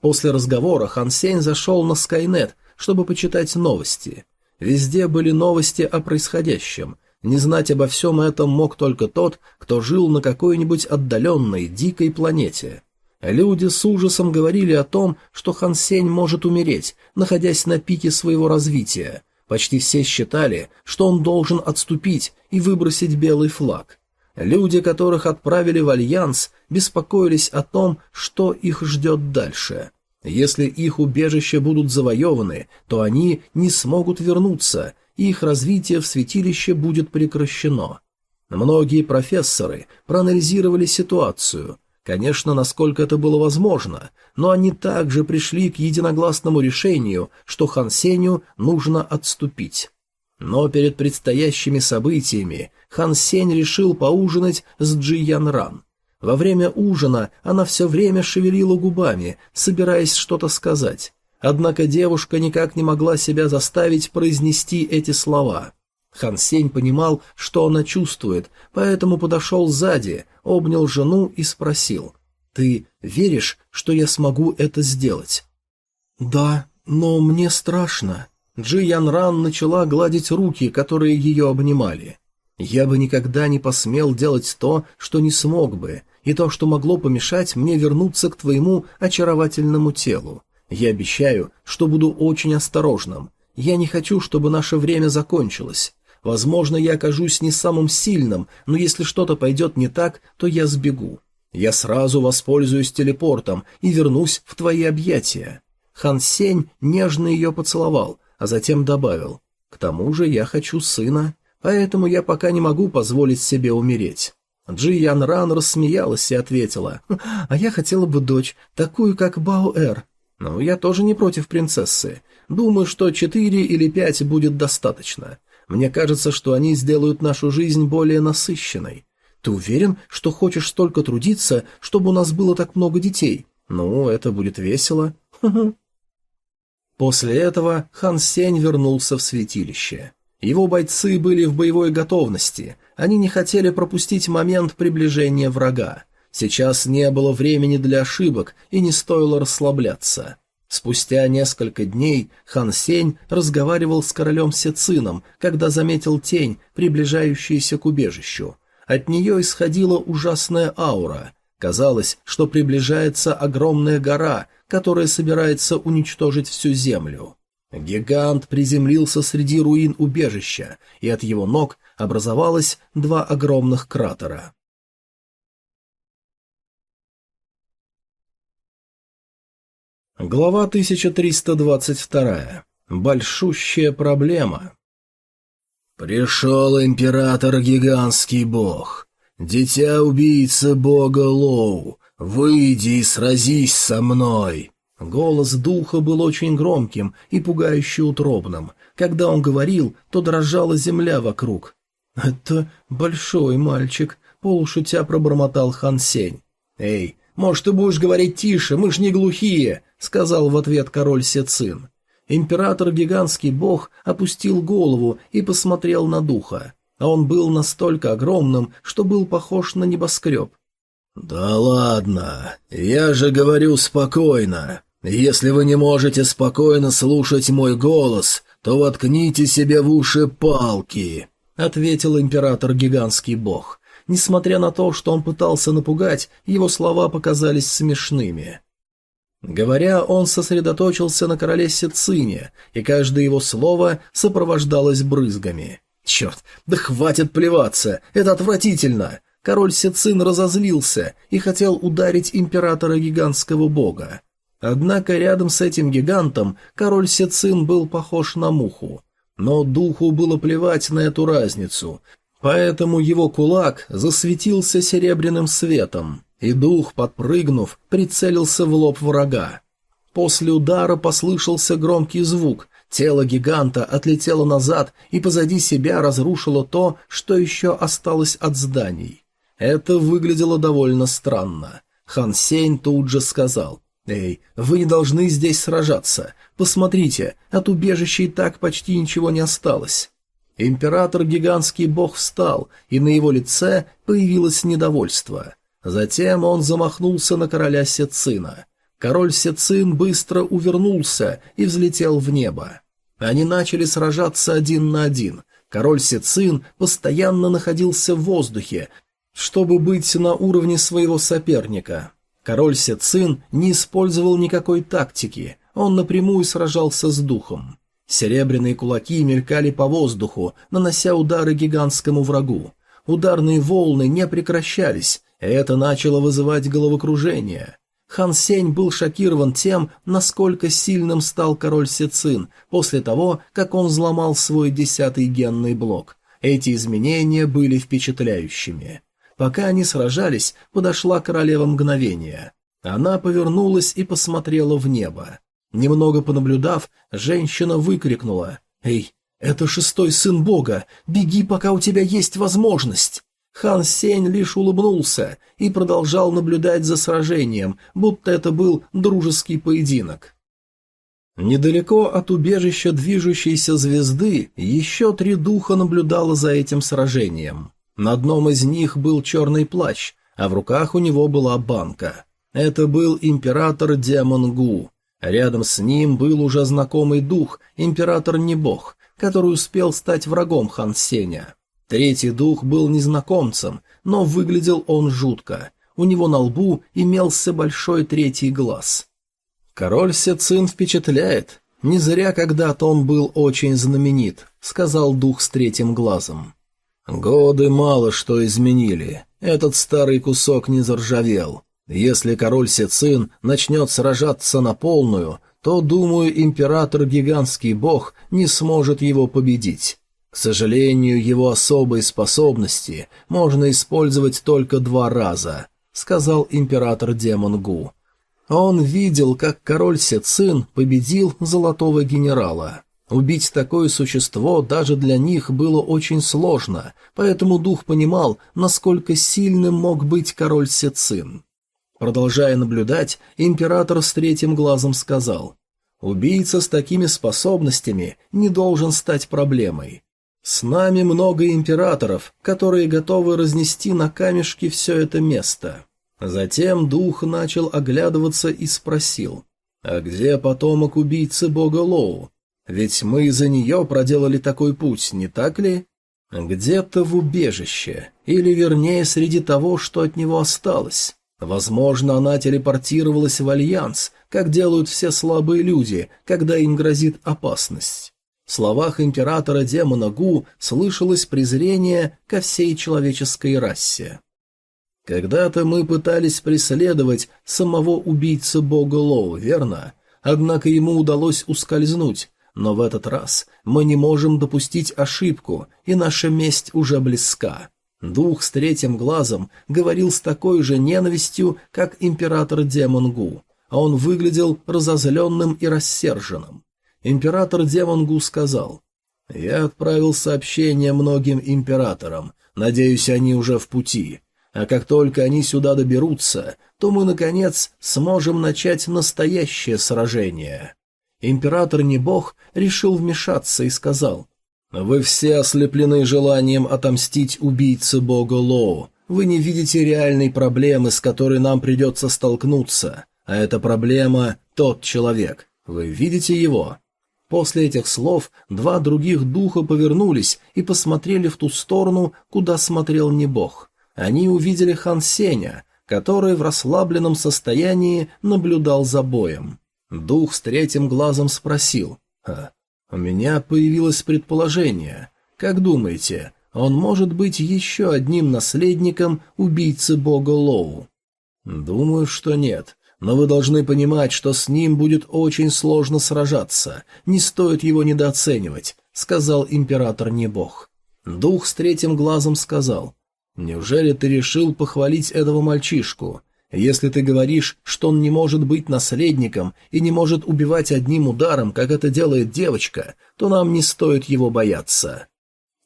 [SPEAKER 1] После разговора Хан Сень зашел на Скайнет, чтобы почитать новости. Везде были новости о происходящем. Не знать обо всем этом мог только тот, кто жил на какой-нибудь отдаленной, дикой планете. Люди с ужасом говорили о том, что Хан Сень может умереть, находясь на пике своего развития. Почти все считали, что он должен отступить и выбросить белый флаг. Люди, которых отправили в Альянс, беспокоились о том, что их ждет дальше. Если их убежища будут завоеваны, то они не смогут вернуться, и их развитие в святилище будет прекращено. Многие профессоры проанализировали ситуацию. Конечно, насколько это было возможно, но они также пришли к единогласному решению, что Хан Сенью нужно отступить. Но перед предстоящими событиями Хан Сень решил поужинать с Джи Ян Ран. Во время ужина она все время шевелила губами, собираясь что-то сказать. Однако девушка никак не могла себя заставить произнести эти слова. Хан Сень понимал, что она чувствует, поэтому подошел сзади, обнял жену и спросил. «Ты веришь, что я смогу это сделать?» «Да, но мне страшно». Джи Ян Ран начала гладить руки, которые ее обнимали. «Я бы никогда не посмел делать то, что не смог бы, и то, что могло помешать мне вернуться к твоему очаровательному телу. Я обещаю, что буду очень осторожным. Я не хочу, чтобы наше время закончилось. Возможно, я окажусь не самым сильным, но если что-то пойдет не так, то я сбегу. Я сразу воспользуюсь телепортом и вернусь в твои объятия». Хан Сень нежно ее поцеловал, а затем добавил, «К тому же я хочу сына, поэтому я пока не могу позволить себе умереть». Джи Ян Ран рассмеялась и ответила, «А я хотела бы дочь, такую, как Бао-Эр. Ну, я тоже не против принцессы. Думаю, что четыре или пять будет достаточно. Мне кажется, что они сделают нашу жизнь более насыщенной. Ты уверен, что хочешь столько трудиться, чтобы у нас было так много детей? Ну, это будет весело. После этого Хан Сень вернулся в святилище. Его бойцы были в боевой готовности, они не хотели пропустить момент приближения врага. Сейчас не было времени для ошибок и не стоило расслабляться. Спустя несколько дней Хан Сень разговаривал с королем Сецином, когда заметил тень, приближающуюся к убежищу. От нее исходила ужасная аура. Казалось, что приближается огромная гора, которая собирается уничтожить всю землю. Гигант приземлился среди руин убежища, и от его ног образовалось два огромных кратера. Глава 1322. Большущая проблема. «Пришел император-гигантский бог, дитя-убийца бога Лоу, «Выйди и сразись со мной!» Голос духа был очень громким и пугающе утробным. Когда он говорил, то дрожала земля вокруг. «Это большой мальчик», — полушутя пробормотал Хан Сень. «Эй, может, ты будешь говорить тише, мы ж не глухие», — сказал в ответ король Сецин. Император-гигантский бог опустил голову и посмотрел на духа. А он был настолько огромным, что был похож на небоскреб. «Да ладно, я же говорю спокойно. Если вы не можете спокойно слушать мой голос, то воткните себе в уши палки», — ответил император-гигантский бог. Несмотря на то, что он пытался напугать, его слова показались смешными. Говоря, он сосредоточился на короле Сицине, и каждое его слово сопровождалось брызгами. «Черт, да хватит плеваться, это отвратительно!» король Сецин разозлился и хотел ударить императора гигантского бога. Однако рядом с этим гигантом король Сецин был похож на муху. Но духу было плевать на эту разницу, поэтому его кулак засветился серебряным светом, и дух, подпрыгнув, прицелился в лоб врага. После удара послышался громкий звук, тело гиганта отлетело назад и позади себя разрушило то, что еще осталось от зданий. Это выглядело довольно странно. Хан Сень тут же сказал, «Эй, вы не должны здесь сражаться. Посмотрите, от убежища и так почти ничего не осталось». Император гигантский бог встал, и на его лице появилось недовольство. Затем он замахнулся на короля Сецина. Король Сецин быстро увернулся и взлетел в небо. Они начали сражаться один на один. Король Сецин постоянно находился в воздухе, чтобы быть на уровне своего соперника. Король Сецин не использовал никакой тактики, он напрямую сражался с духом. Серебряные кулаки мелькали по воздуху, нанося удары гигантскому врагу. Ударные волны не прекращались, это начало вызывать головокружение. Хан Сень был шокирован тем, насколько сильным стал король Сецин после того, как он взломал свой десятый генный блок. Эти изменения были впечатляющими. Пока они сражались, подошла королева мгновения. Она повернулась и посмотрела в небо. Немного понаблюдав, женщина выкрикнула «Эй, это шестой сын бога! Беги, пока у тебя есть возможность!» Хан Сень лишь улыбнулся и продолжал наблюдать за сражением, будто это был дружеский поединок. Недалеко от убежища движущейся звезды еще три духа наблюдало за этим сражением. На одном из них был черный плащ, а в руках у него была банка. Это был император Демон Гу. Рядом с ним был уже знакомый дух, император Небог, который успел стать врагом Хан Сеня. Третий дух был незнакомцем, но выглядел он жутко. У него на лбу имелся большой третий глаз. «Король Сецин впечатляет. Не зря когда-то он был очень знаменит», — сказал дух с третьим глазом. «Годы мало что изменили. Этот старый кусок не заржавел. Если король Сецин начнет сражаться на полную, то, думаю, император-гигантский бог не сможет его победить. К сожалению, его особые способности можно использовать только два раза, сказал император-демон Гу. Он видел, как король Сецин победил золотого генерала. Убить такое существо даже для них было очень сложно, поэтому дух понимал, насколько сильным мог быть король Сецин. Продолжая наблюдать, император с третьим глазом сказал, «Убийца с такими способностями не должен стать проблемой. С нами много императоров, которые готовы разнести на камешки все это место». Затем дух начал оглядываться и спросил, «А где потомок убийцы бога Лоу? Ведь мы из-за нее проделали такой путь, не так ли?» «Где-то в убежище, или вернее среди того, что от него осталось». Возможно, она телепортировалась в Альянс, как делают все слабые люди, когда им грозит опасность. В словах императора демона Гу слышалось презрение ко всей человеческой расе. Когда-то мы пытались преследовать самого убийцы бога Лоу, верно? Однако ему удалось ускользнуть, но в этот раз мы не можем допустить ошибку, и наша месть уже близка. Дух с третьим глазом говорил с такой же ненавистью, как император Демонгу, а он выглядел разозленным и рассерженным. Император Демонгу сказал, «Я отправил сообщение многим императорам, надеюсь, они уже в пути, а как только они сюда доберутся, то мы, наконец, сможем начать настоящее сражение». Император не бог решил вмешаться и сказал, вы все ослеплены желанием отомстить убийце бога Лоу. Вы не видите реальной проблемы, с которой нам придется столкнуться. А эта проблема — тот человек. Вы видите его?» После этих слов два других духа повернулись и посмотрели в ту сторону, куда смотрел не бог. Они увидели Хан Сеня, который в расслабленном состоянии наблюдал за боем. Дух с третьим глазом спросил, «А, у меня появилось предположение. Как думаете, он может быть еще одним наследником убийцы бога Лоу? Думаю, что нет. Но вы должны понимать, что с ним будет очень сложно сражаться. Не стоит его недооценивать, сказал император не бог. Дух с третьим глазом сказал. Неужели ты решил похвалить этого мальчишку? Если ты говоришь, что он не может быть наследником и не может убивать одним ударом, как это делает девочка, то нам не стоит его бояться.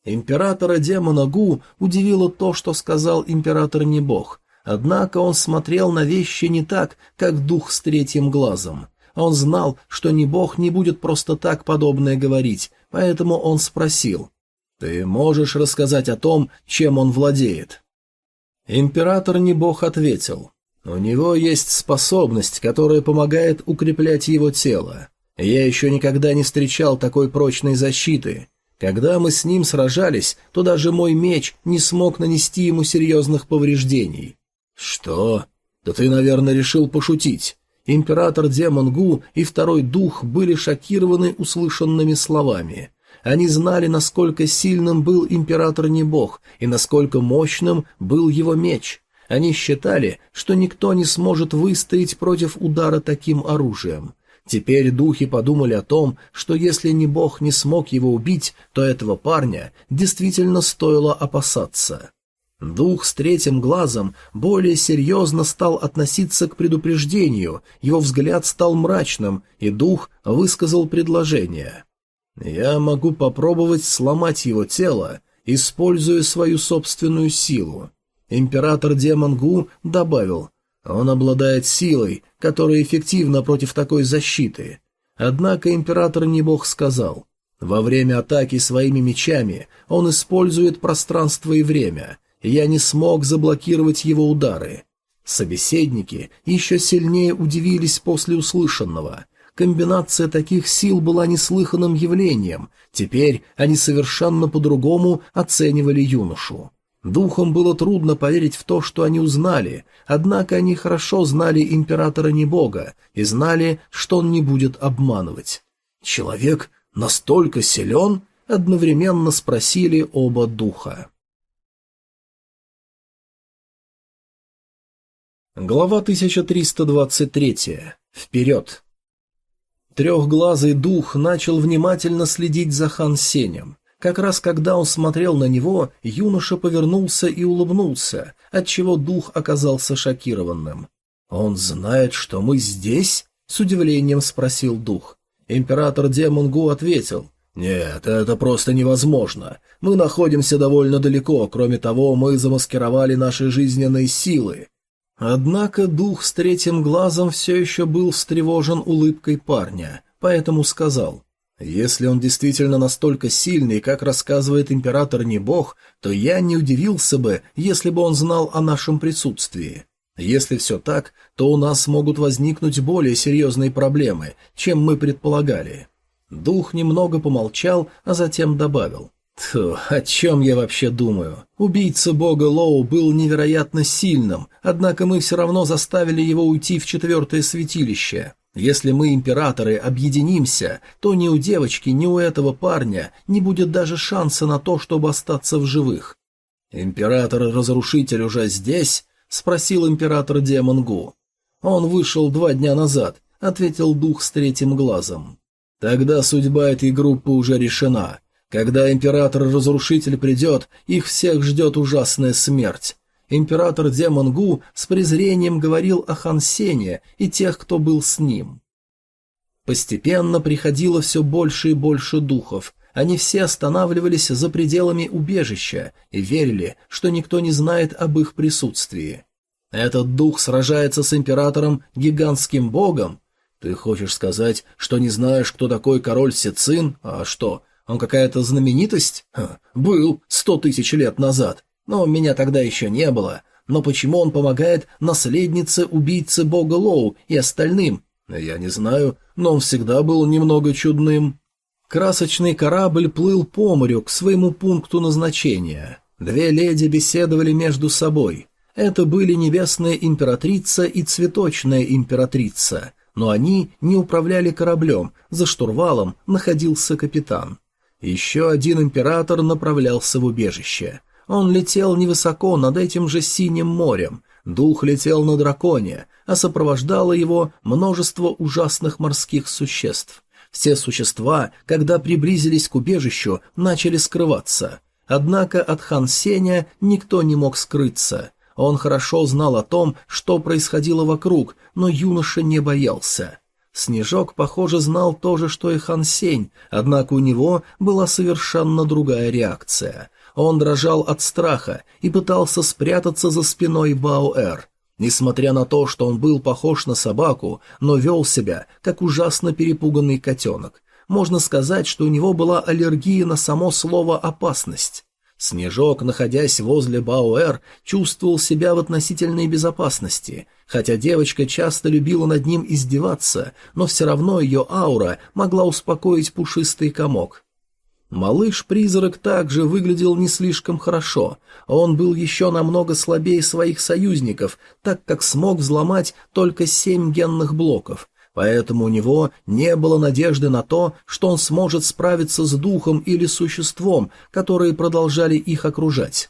[SPEAKER 1] Императора демона Гу удивило то, что сказал император не бог, однако он смотрел на вещи не так, как дух с третьим глазом. Он знал, что не бог не будет просто так подобное говорить, поэтому он спросил. Ты можешь рассказать о том, чем он владеет?» Император Небог ответил. «У него есть способность, которая помогает укреплять его тело. Я еще никогда не встречал такой прочной защиты. Когда мы с ним сражались, то даже мой меч не смог нанести ему серьезных повреждений». «Что? Да ты, наверное, решил пошутить». Император Демон Гу и второй дух были шокированы услышанными словами. Они знали, насколько сильным был император Небог и насколько мощным был его меч. Они считали, что никто не сможет выстоять против удара таким оружием. Теперь духи подумали о том, что если Небог не смог его убить, то этого парня действительно стоило опасаться. Дух с третьим глазом более серьезно стал относиться к предупреждению, его взгляд стал мрачным, и дух высказал предложение. Я могу попробовать сломать его тело, используя свою собственную силу. Император Демон Гу добавил, он обладает силой, которая эффективна против такой защиты. Однако император не бог сказал, во время атаки своими мечами он использует пространство и время, я не смог заблокировать его удары. Собеседники еще сильнее удивились после услышанного – Комбинация таких сил была неслыханным явлением, теперь они совершенно по-другому оценивали юношу. Духом было трудно поверить в то, что они узнали, однако они хорошо знали императора Небога и знали, что он не будет обманывать. «Человек настолько силен?» — одновременно спросили оба духа. Глава 1323. Вперед! Трехглазый дух начал внимательно следить за Хан Сенем. Как раз когда он смотрел на него, юноша повернулся и улыбнулся, отчего дух оказался шокированным. «Он знает, что мы здесь?» — с удивлением спросил дух. Император Демонгу ответил. «Нет, это просто невозможно. Мы находимся довольно далеко, кроме того, мы замаскировали наши жизненные силы. Однако дух с третьим глазом все еще был встревожен улыбкой парня, поэтому сказал, «Если он действительно настолько сильный, как рассказывает император не бог, то я не удивился бы, если бы он знал о нашем присутствии. Если все так, то у нас могут возникнуть более серьезные проблемы, чем мы предполагали». Дух немного помолчал, а затем добавил, Тьфу, о чем я вообще думаю? Убийца бога Лоу был невероятно сильным, однако мы все равно заставили его уйти в четвертое святилище. Если мы, императоры, объединимся, то ни у девочки, ни у этого парня не будет даже шанса на то, чтобы остаться в живых. «Император-разрушитель уже здесь?» — спросил император Демонгу. «Он вышел два дня назад», — ответил дух с третьим глазом. «Тогда судьба этой группы уже решена. Когда император-разрушитель придет, их всех ждет ужасная смерть. Император Демон Гу с презрением говорил о Хан Сене и тех, кто был с ним. Постепенно приходило все больше и больше духов. Они все останавливались за пределами убежища и верили, что никто не знает об их присутствии. Этот дух сражается с императором гигантским богом? Ты хочешь сказать, что не знаешь, кто такой король Сицин? А что, он какая-то знаменитость? Ха, был сто тысяч лет назад. Но меня тогда еще не было. Но почему он помогает наследнице убийцы бога Лоу и остальным? Я не знаю, но он всегда был немного чудным. Красочный корабль плыл по морю к своему пункту назначения. Две леди беседовали между собой. Это были небесная императрица и цветочная императрица, но они не управляли кораблем, за штурвалом находился капитан. Еще один император направлялся в убежище. Он летел невысоко над этим же синим морем, дух летел на драконе, а сопровождало его множество ужасных морских существ. Все существа, когда приблизились к убежищу, начали скрываться. Однако от Хан Сеня никто не мог скрыться. Он хорошо знал о том, что происходило вокруг, но юноша не боялся. Снежок, похоже, знал то же, что и Хан Сень, однако у него была совершенно другая реакция. Он дрожал от страха и пытался спрятаться за спиной Баоэр. Несмотря на то, что он был похож на собаку, но вел себя, как ужасно перепуганный котенок. Можно сказать, что у него была аллергия на само слово «опасность». Снежок, находясь возле Бауэр, чувствовал себя в относительной безопасности, хотя девочка часто любила над ним издеваться, но все равно ее аура могла успокоить пушистый комок. Малыш-призрак также выглядел не слишком хорошо, он был еще намного слабее своих союзников, так как смог взломать только семь генных блоков, поэтому у него не было надежды на то, что он сможет справиться с духом или существом, которые продолжали их окружать.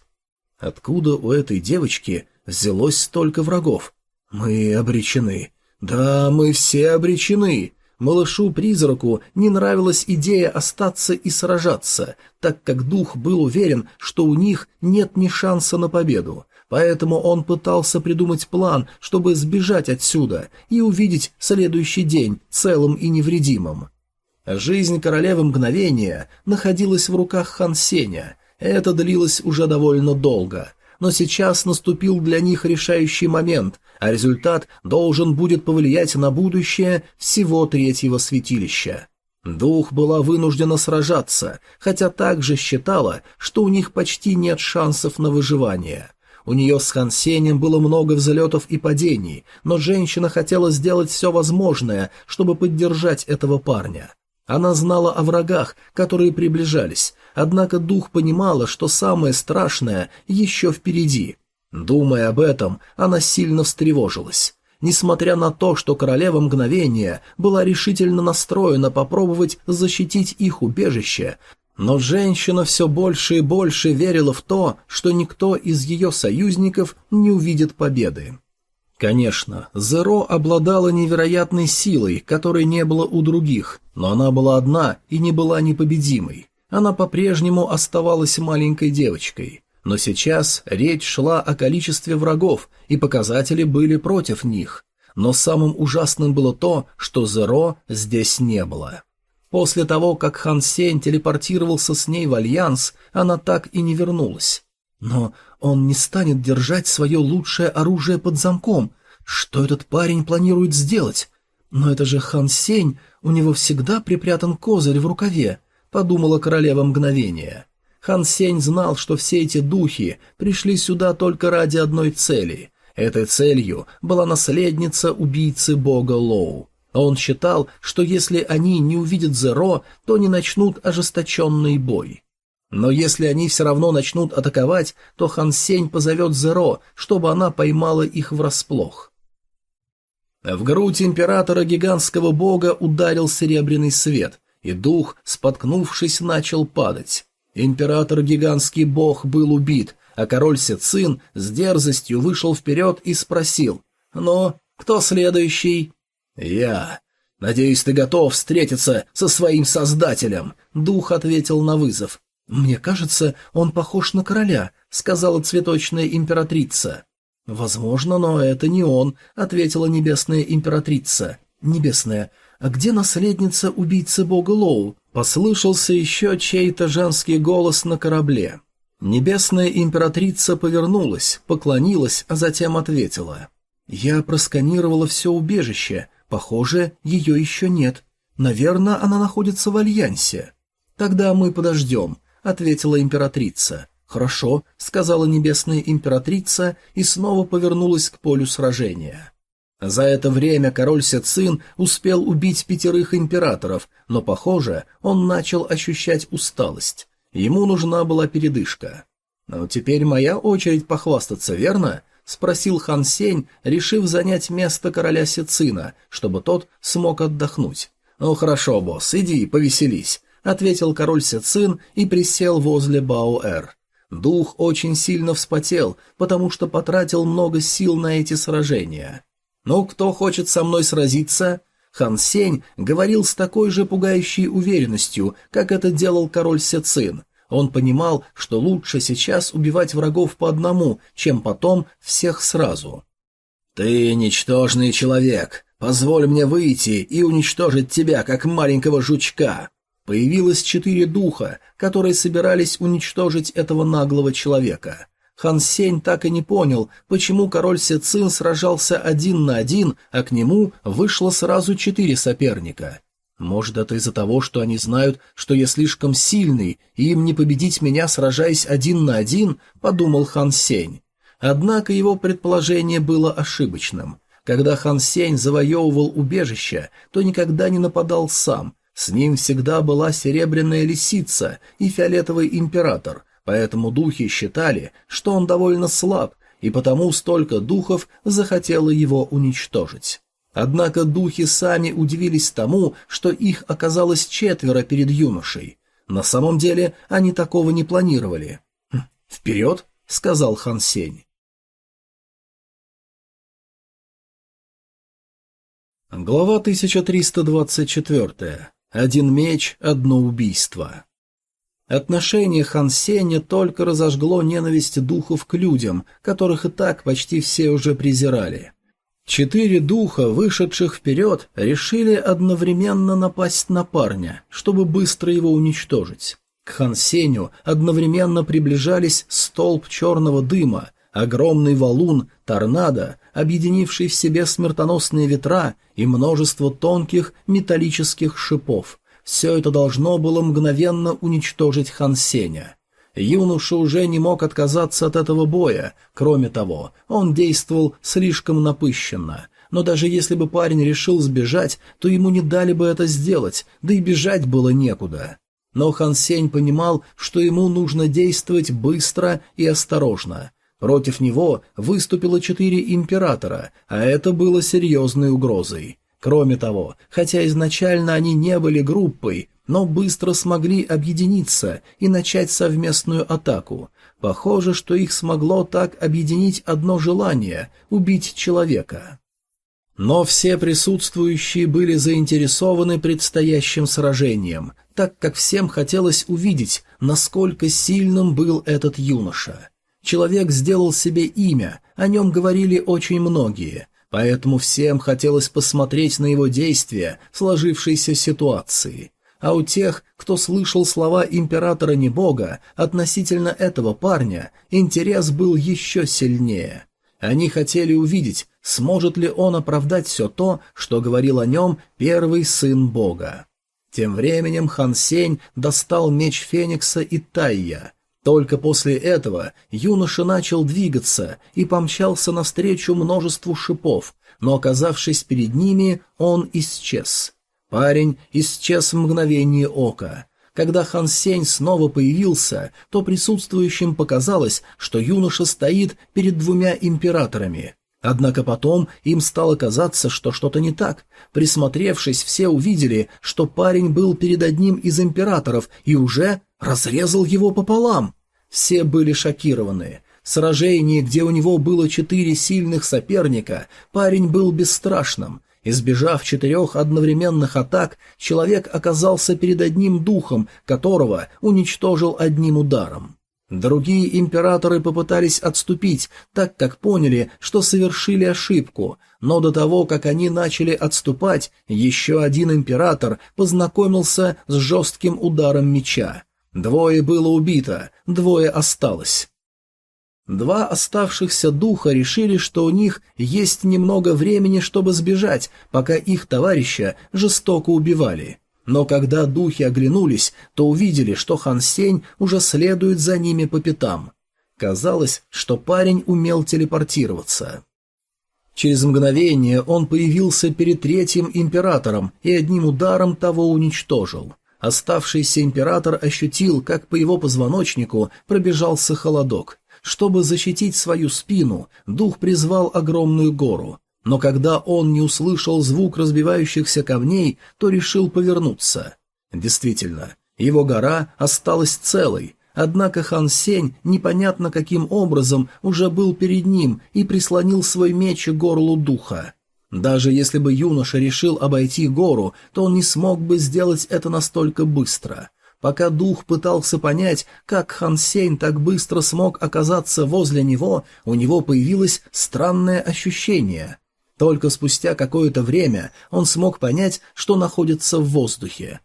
[SPEAKER 1] Откуда у этой девочки взялось столько врагов? Мы обречены. Да, мы все обречены. Малышу-призраку не нравилась идея остаться и сражаться, так как дух был уверен, что у них нет ни шанса на победу поэтому он пытался придумать план, чтобы сбежать отсюда и увидеть следующий день целым и невредимым. Жизнь королевы мгновения находилась в руках Хан Сеня. Это длилось уже довольно долго. Но сейчас наступил для них решающий момент, а результат должен будет повлиять на будущее всего третьего святилища. Дух была вынуждена сражаться, хотя также считала, что у них почти нет шансов на выживание. У нее с Хансенем было много взлетов и падений, но женщина хотела сделать все возможное, чтобы поддержать этого парня. Она знала о врагах, которые приближались, однако дух понимала, что самое страшное еще впереди. Думая об этом, она сильно встревожилась. Несмотря на то, что королева мгновения была решительно настроена попробовать защитить их убежище, но женщина все больше и больше верила в то, что никто из ее союзников не увидит победы. Конечно, Зеро обладала невероятной силой, которой не было у других, но она была одна и не была непобедимой. Она по-прежнему оставалась маленькой девочкой. Но сейчас речь шла о количестве врагов, и показатели были против них. Но самым ужасным было то, что Зеро здесь не было. После того, как Хан Сень телепортировался с ней в Альянс, она так и не вернулась. Но он не станет держать свое лучшее оружие под замком. Что этот парень планирует сделать? Но это же Хан Сень, у него всегда припрятан козырь в рукаве, подумала королева мгновения. Хан Сень знал, что все эти духи пришли сюда только ради одной цели. Этой целью была наследница убийцы бога Лоу. А он считал, что если они не увидят Зеро, то не начнут ожесточенный бой. Но если они все равно начнут атаковать, то Хан Сень позовет Зеро, чтобы она поймала их врасплох. В грудь императора гигантского бога ударил серебряный свет, и дух, споткнувшись, начал падать. Император гигантский бог был убит, а король Сецин с дерзостью вышел вперед и спросил «Ну, кто следующий?» «Я. Надеюсь, ты готов встретиться со своим создателем», — дух ответил на вызов. «Мне кажется, он похож на короля», — сказала цветочная императрица. «Возможно, но это не он», — ответила небесная императрица. «Небесная, а где наследница убийцы бога Лоу?» Послышался еще чей-то женский голос на корабле. Небесная императрица повернулась, поклонилась, а затем ответила. «Я просканировала все убежище. Похоже, ее еще нет. Наверное, она находится в Альянсе. Тогда мы подождем, ответила императрица. Хорошо, сказала небесная императрица и снова повернулась к полю сражения. За это время король Сецин успел убить пятерых императоров, но, похоже, он начал ощущать усталость. Ему нужна была передышка. «Ну, теперь моя очередь похвастаться, верно?» — спросил Хан Сень, решив занять место короля Сицина, чтобы тот смог отдохнуть. «Ну хорошо, босс, иди, повеселись», — ответил король Сицин и присел возле Баоэр. Дух очень сильно вспотел, потому что потратил много сил на эти сражения. «Ну, кто хочет со мной сразиться?» Хан Сень говорил с такой же пугающей уверенностью, как это делал король Сецин, он понимал, что лучше сейчас убивать врагов по одному, чем потом всех сразу. «Ты ничтожный человек. Позволь мне выйти и уничтожить тебя, как маленького жучка». Появилось четыре духа, которые собирались уничтожить этого наглого человека. Хан Сень так и не понял, почему король Сецин сражался один на один, а к нему вышло сразу четыре соперника. Может, это из-за того, что они знают, что я слишком сильный, и им не победить меня, сражаясь один на один, подумал Хан Сень. Однако его предположение было ошибочным. Когда Хан Сень завоевывал убежище, то никогда не нападал сам. С ним всегда была серебряная лисица и фиолетовый император, поэтому духи считали, что он довольно слаб, и потому столько духов захотело его уничтожить. Однако духи сами удивились тому, что их оказалось четверо перед юношей. На самом деле они такого не планировали. «Хм, «Вперед!» — сказал Хан Сень. Глава 1324. Один меч, одно убийство. Отношение Хан Сеня только разожгло ненависть духов к людям, которых и так почти все уже презирали. Четыре духа, вышедших вперед, решили одновременно напасть на парня, чтобы быстро его уничтожить. К Хан Сеню одновременно приближались столб черного дыма, огромный валун, торнадо, объединивший в себе смертоносные ветра и множество тонких металлических шипов. Все это должно было мгновенно уничтожить Хан Сеня. Юноша уже не мог отказаться от этого боя, кроме того, он действовал слишком напыщенно. Но даже если бы парень решил сбежать, то ему не дали бы это сделать, да и бежать было некуда. Но Хан Сень понимал, что ему нужно действовать быстро и осторожно. Против него выступило четыре императора, а это было серьезной угрозой. Кроме того, хотя изначально они не были группой, но быстро смогли объединиться и начать совместную атаку. Похоже, что их смогло так объединить одно желание – убить человека. Но все присутствующие были заинтересованы предстоящим сражением, так как всем хотелось увидеть, насколько сильным был этот юноша. Человек сделал себе имя, о нем говорили очень многие, поэтому всем хотелось посмотреть на его действия в сложившейся ситуации – а у тех, кто слышал слова императора Небога относительно этого парня, интерес был еще сильнее. Они хотели увидеть, сможет ли он оправдать все то, что говорил о нем первый сын Бога. Тем временем Хан Сень достал меч Феникса и Тайя. Только после этого юноша начал двигаться и помчался навстречу множеству шипов, но, оказавшись перед ними, он исчез. Парень исчез в мгновение ока. Когда Хан Сень снова появился, то присутствующим показалось, что юноша стоит перед двумя императорами. Однако потом им стало казаться, что что-то не так. Присмотревшись, все увидели, что парень был перед одним из императоров и уже разрезал его пополам. Все были шокированы. Сражении, где у него было четыре сильных соперника, парень был бесстрашным. Избежав четырех одновременных атак, человек оказался перед одним духом, которого уничтожил одним ударом. Другие императоры попытались отступить, так как поняли, что совершили ошибку, но до того, как они начали отступать, еще один император познакомился с жестким ударом меча. Двое было убито, двое осталось. Два оставшихся духа решили, что у них есть немного времени, чтобы сбежать, пока их товарища жестоко убивали. Но когда духи оглянулись, то увидели, что Хан Сень уже следует за ними по пятам. Казалось, что парень умел телепортироваться. Через мгновение он появился перед третьим императором и одним ударом того уничтожил. Оставшийся император ощутил, как по его позвоночнику пробежался холодок. Чтобы защитить свою спину, дух призвал огромную гору, но когда он не услышал звук разбивающихся камней, то решил повернуться. Действительно, его гора осталась целой, однако Хан Сень непонятно каким образом уже был перед ним и прислонил свой меч к горлу духа. Даже если бы юноша решил обойти гору, то он не смог бы сделать это настолько быстро. Пока дух пытался понять, как Хан Сень так быстро смог оказаться возле него, у него появилось странное ощущение. Только спустя какое-то время он смог понять, что находится в воздухе.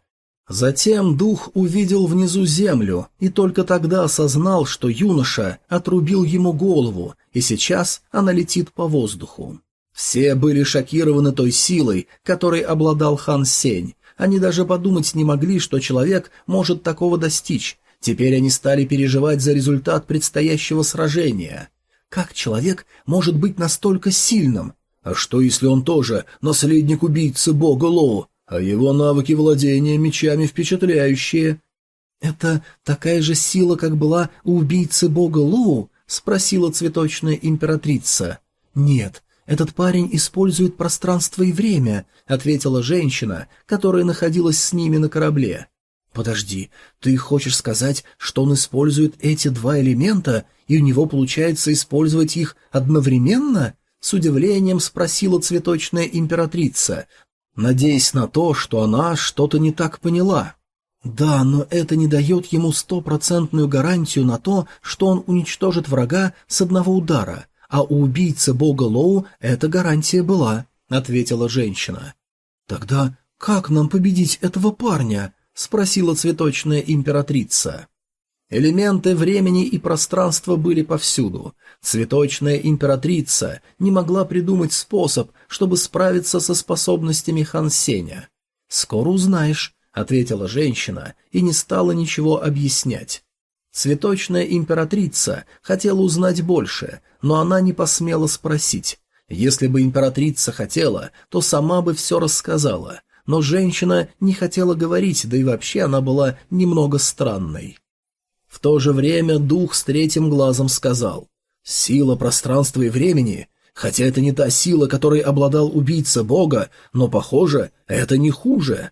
[SPEAKER 1] Затем дух увидел внизу землю и только тогда осознал, что юноша отрубил ему голову, и сейчас она летит по воздуху. Все были шокированы той силой, которой обладал Хан Сень, Они даже подумать не могли, что человек может такого достичь. Теперь они стали переживать за результат предстоящего сражения. Как человек может быть настолько сильным? А что, если он тоже наследник убийцы бога Лоу, а его навыки владения мечами впечатляющие? «Это такая же сила, как была у убийцы бога Лоу?» — спросила цветочная императрица. «Нет, этот парень использует пространство и время», — ответила женщина, которая находилась с ними на корабле. «Подожди, ты хочешь сказать, что он использует эти два элемента, и у него получается использовать их одновременно?» С удивлением спросила цветочная императрица, надеясь на то, что она что-то не так поняла. Да, но это не дает ему стопроцентную гарантию на то, что он уничтожит врага с одного удара, а у убийцы бога Лоу эта гарантия была, — ответила женщина. «Тогда как нам победить этого парня?» — спросила цветочная императрица. Элементы времени и пространства были повсюду. Цветочная императрица не могла придумать способ, чтобы справиться со способностями Хан Сеня. «Скоро узнаешь», — ответила женщина и не стала ничего объяснять. Цветочная императрица хотела узнать больше, но она не посмела спросить. Если бы императрица хотела, то сама бы все рассказала, но женщина не хотела говорить, да и вообще она была немного странной. В то же время дух с третьим глазом сказал «Сила пространства и времени Хотя это не та сила, которой обладал убийца бога, но, похоже, это не хуже.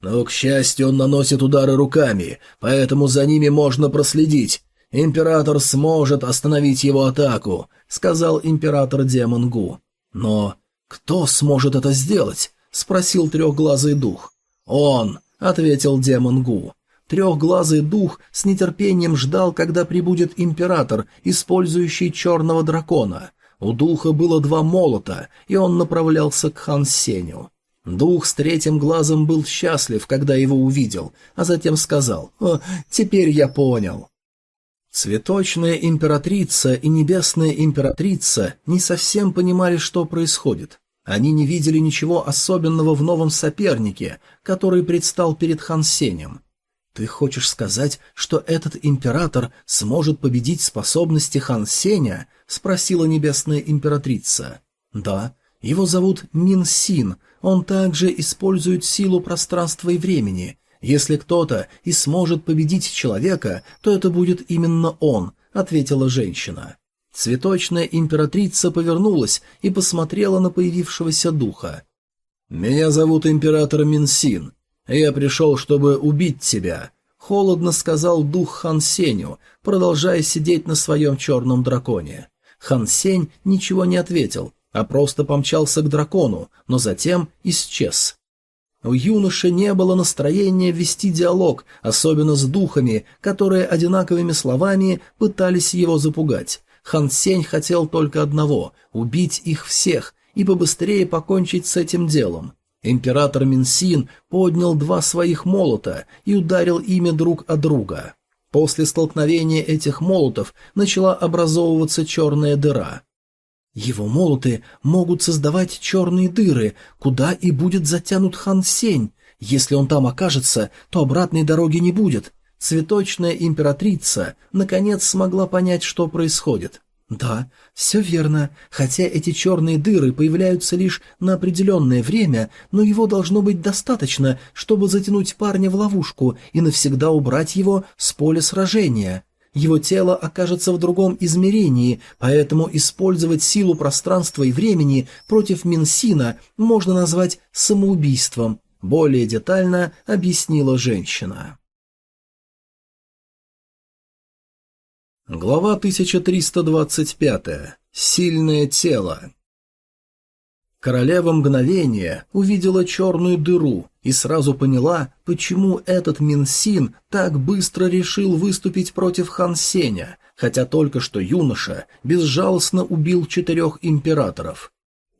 [SPEAKER 1] Но, к счастью, он наносит удары руками, поэтому за ними можно проследить. Император сможет остановить его атаку, сказал император Демон Гу. Но кто сможет это сделать? спросил трехглазый дух. Он, ответил Демон Гу. Трехглазый дух с нетерпением ждал, когда прибудет император, использующий черного дракона. У духа было два молота, и он направлялся к Хан Сеню. Дух с третьим глазом был счастлив, когда его увидел, а затем сказал «О, теперь я понял». Цветочная императрица и небесная императрица не совсем понимали, что происходит. Они не видели ничего особенного в новом сопернике, который предстал перед Хан Сенем. «Ты хочешь сказать, что этот император сможет победить способности Хан Сеня?» — спросила небесная императрица. «Да, его зовут Мин Син, он также использует силу пространства и времени. Если кто-то и сможет победить человека, то это будет именно он», — ответила женщина. Цветочная императрица повернулась и посмотрела на появившегося духа. «Меня зовут император Минсин. «Я пришел, чтобы убить тебя», — холодно сказал дух Хан Сеню, продолжая сидеть на своем черном драконе. Хан Сень ничего не ответил, а просто помчался к дракону, но затем исчез. У юноши не было настроения вести диалог, особенно с духами, которые одинаковыми словами пытались его запугать. Хан Сень хотел только одного — убить их всех и побыстрее покончить с этим делом. Император Минсин поднял два своих молота и ударил ими друг о друга. После столкновения этих молотов начала образовываться черная дыра. Его молоты могут создавать черные дыры, куда и будет затянут Хан Сень. Если он там окажется, то обратной дороги не будет. Цветочная императрица наконец смогла понять, что происходит. Да, все верно, хотя эти черные дыры появляются лишь на определенное время, но его должно быть достаточно, чтобы затянуть парня в ловушку и навсегда убрать его с поля сражения. Его тело окажется в другом измерении, поэтому использовать силу пространства и времени против Минсина можно назвать самоубийством, более детально объяснила женщина. Глава 1325. Сильное тело. Королева мгновения увидела черную дыру и сразу поняла, почему этот Минсин так быстро решил выступить против Хан Сеня, хотя только что юноша безжалостно убил четырех императоров.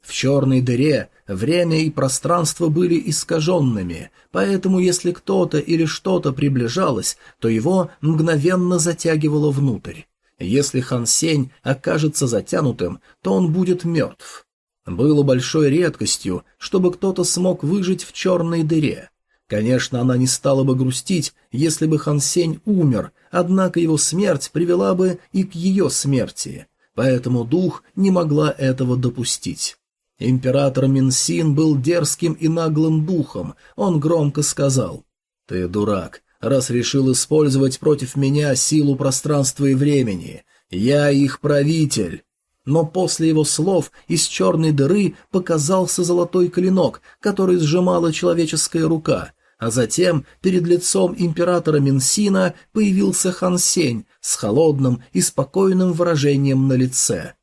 [SPEAKER 1] В черной дыре время и пространство были искаженными, поэтому если кто-то или что-то приближалось, то его мгновенно затягивало внутрь. Если Хан Сень окажется затянутым, то он будет мертв. Было большой редкостью, чтобы кто-то смог выжить в черной дыре. Конечно, она не стала бы грустить, если бы Хан Сень умер, однако его смерть привела бы и к ее смерти, поэтому дух не могла этого допустить. Император Минсин был дерзким и наглым духом, он громко сказал «Ты дурак, раз решил использовать против меня силу пространства и времени. Я их правитель». Но после его слов из черной дыры показался золотой клинок, который сжимала человеческая рука, а затем перед лицом императора Минсина появился Хан Сень с холодным и спокойным выражением на лице.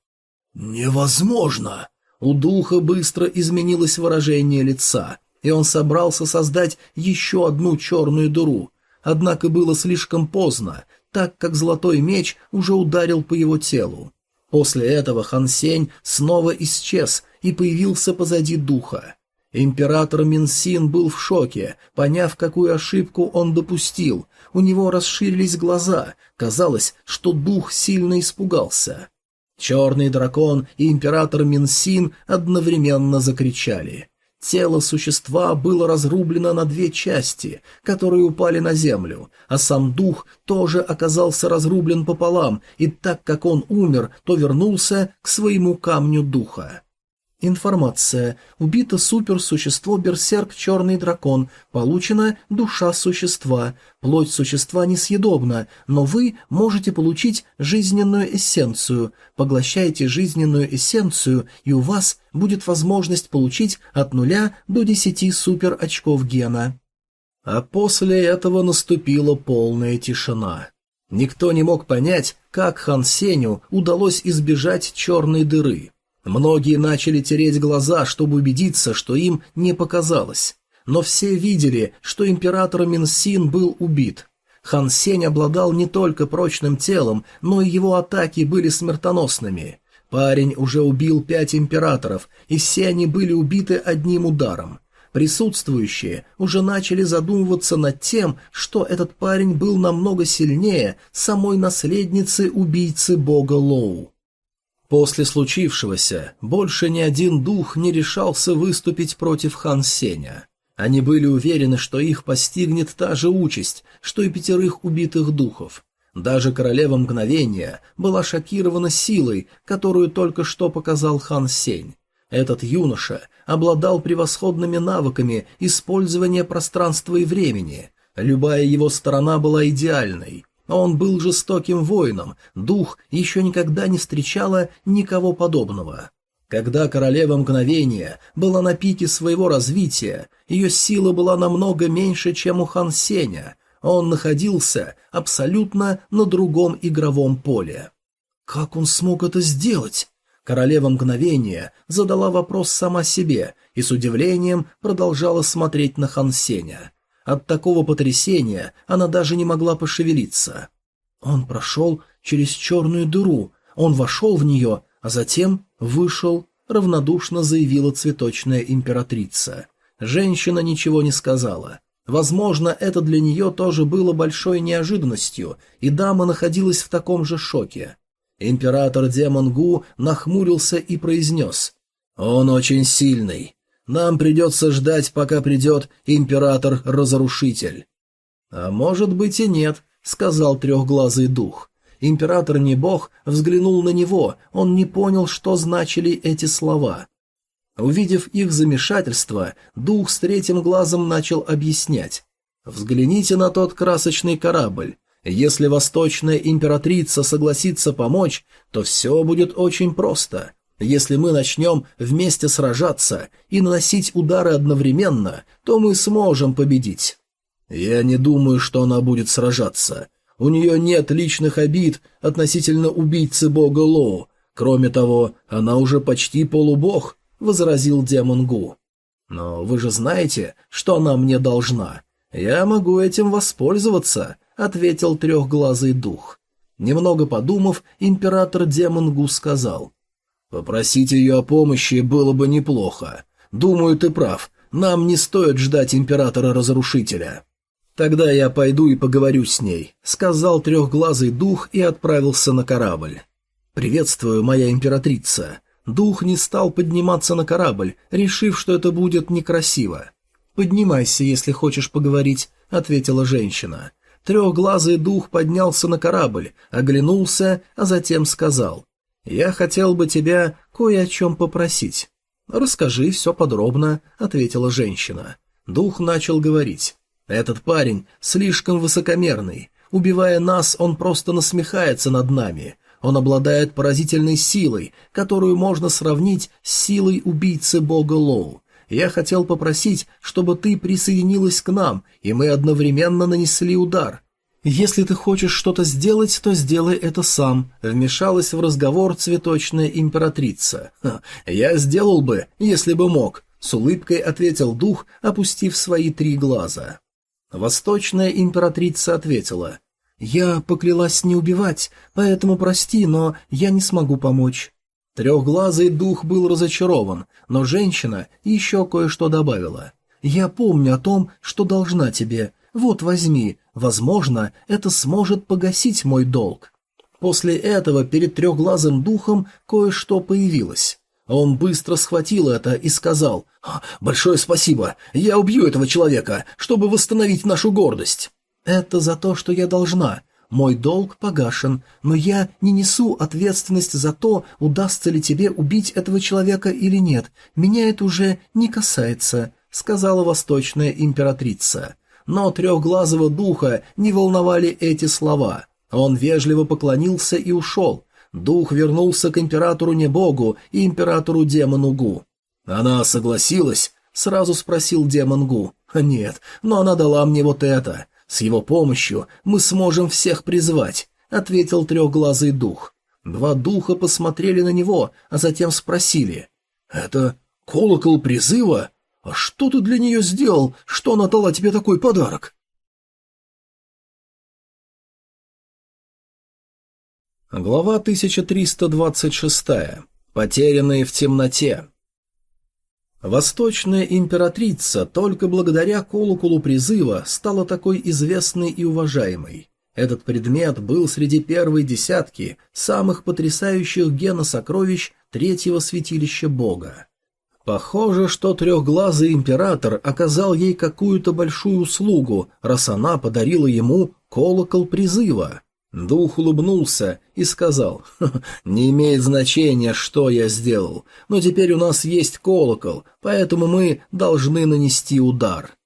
[SPEAKER 1] «Невозможно!» У духа быстро изменилось выражение лица, и он собрался создать еще одну черную дыру, однако было слишком поздно, так как золотой меч уже ударил по его телу. После этого Хан Сень снова исчез и появился позади духа. Император Минсин был в шоке, поняв, какую ошибку он допустил. У него расширились глаза, казалось, что дух сильно испугался. Черный дракон и император Минсин одновременно закричали. Тело существа было разрублено на две части, которые упали на землю, а сам дух тоже оказался разрублен пополам, и так как он умер, то вернулся к своему камню духа. Информация. Убито суперсущество Берсерк Черный Дракон. Получена душа существа. Плоть существа несъедобна, но вы можете получить жизненную эссенцию. Поглощайте жизненную эссенцию, и у вас будет возможность получить от нуля до десяти супер очков гена. А после этого наступила полная тишина. Никто не мог понять, как Хан Сеню удалось избежать черной дыры. Многие начали тереть глаза, чтобы убедиться, что им не показалось. Но все видели, что император Минсин был убит. Хан Сень обладал не только прочным телом, но и его атаки были смертоносными. Парень уже убил пять императоров, и все они были убиты одним ударом. Присутствующие уже начали задумываться над тем, что этот парень был намного сильнее самой наследницы убийцы бога Лоу. После случившегося больше ни один дух не решался выступить против Хан Сеня. Они были уверены, что их постигнет та же участь, что и пятерых убитых духов. Даже королева мгновения была шокирована силой, которую только что показал Хан Сень. Этот юноша обладал превосходными навыками использования пространства и времени. Любая его сторона была идеальной. Он был жестоким воином, дух еще никогда не встречала никого подобного. Когда королева мгновения была на пике своего развития, ее сила была намного меньше, чем у Хан Сеня, он находился абсолютно на другом игровом поле. Как он смог это сделать? Королева мгновения задала вопрос сама себе и с удивлением продолжала смотреть на Хан Сеня. От такого потрясения она даже не могла пошевелиться. Он прошел через черную дыру, он вошел в нее, а затем вышел, равнодушно заявила цветочная императрица. Женщина ничего не сказала. Возможно, это для нее тоже было большой неожиданностью, и дама находилась в таком же шоке. Император Демон Гу нахмурился и произнес «Он очень сильный. Нам придется ждать, пока придет император-разрушитель». «А может быть и нет», — сказал трехглазый дух. Император не бог взглянул на него, он не понял, что значили эти слова. Увидев их замешательство, дух с третьим глазом начал объяснять. «Взгляните на тот красочный корабль. Если восточная императрица согласится помочь, то все будет очень просто. Если мы начнем вместе сражаться и наносить удары одновременно, то мы сможем победить. Я не думаю, что она будет сражаться. У нее нет личных обид относительно убийцы бога Лоу. Кроме того, она уже почти полубог, — возразил демон Гу. Но вы же знаете, что она мне должна. Я могу этим воспользоваться, — ответил трехглазый дух. Немного подумав, император демон Гу сказал. Попросить ее о помощи было бы неплохо. Думаю, ты прав. Нам не стоит ждать императора-разрушителя. Тогда я пойду и поговорю с ней, сказал трехглазый дух и отправился на корабль. Приветствую, моя императрица. Дух не стал подниматься на корабль, решив, что это будет некрасиво. «Поднимайся, если хочешь поговорить», — ответила женщина. Трехглазый дух поднялся на корабль, оглянулся, а затем сказал. «Я хотел бы тебя кое о чем попросить». «Расскажи все подробно», — ответила женщина. Дух начал говорить. «Этот парень слишком высокомерный. Убивая нас, он просто насмехается над нами. Он обладает поразительной силой, которую можно сравнить с силой убийцы бога Лоу. Я хотел попросить, чтобы ты присоединилась к нам, и мы одновременно нанесли удар. Если ты хочешь что-то сделать, то сделай это сам», — вмешалась в разговор цветочная императрица. «Я сделал бы, если бы мог», — с улыбкой ответил дух, опустив свои три глаза. Восточная императрица ответила. «Я поклялась не убивать, поэтому прости, но я не смогу помочь». Трехглазый дух был разочарован, но женщина еще кое-что добавила. «Я помню о том, что должна тебе. Вот возьми, возможно, это сможет погасить мой долг». После этого перед трехглазым духом кое-что появилось. Он быстро схватил это и сказал «А, «Большое спасибо, я убью этого человека, чтобы восстановить нашу гордость». «Это за то, что я должна. Мой долг погашен, но я не несу ответственность за то, удастся ли тебе убить этого человека или нет. Меня это уже не касается», — сказала восточная императрица. Но трехглазого духа не волновали эти слова. Он вежливо поклонился и ушел. Дух вернулся к императору Небогу и императору Демону Гу. «Она согласилась?» — сразу спросил Демон Гу. «Нет, но она дала мне вот это. С его помощью мы сможем всех призвать», — ответил трехглазый дух. Два духа посмотрели на него, а затем спросили. «Это колокол призыва? А что ты для нее сделал, что она дала тебе такой подарок?» Глава 1326. Потерянные в темноте. Восточная императрица только благодаря колоколу призыва стала такой известной и уважаемой. Этот предмет был среди первой десятки самых потрясающих геносокровищ третьего святилища бога. Похоже, что трехглазый император оказал ей какую-то большую услугу, раз она подарила ему колокол призыва. Дух улыбнулся и сказал, «Не имеет значения, что я сделал, но теперь у нас есть колокол, поэтому мы должны нанести удар».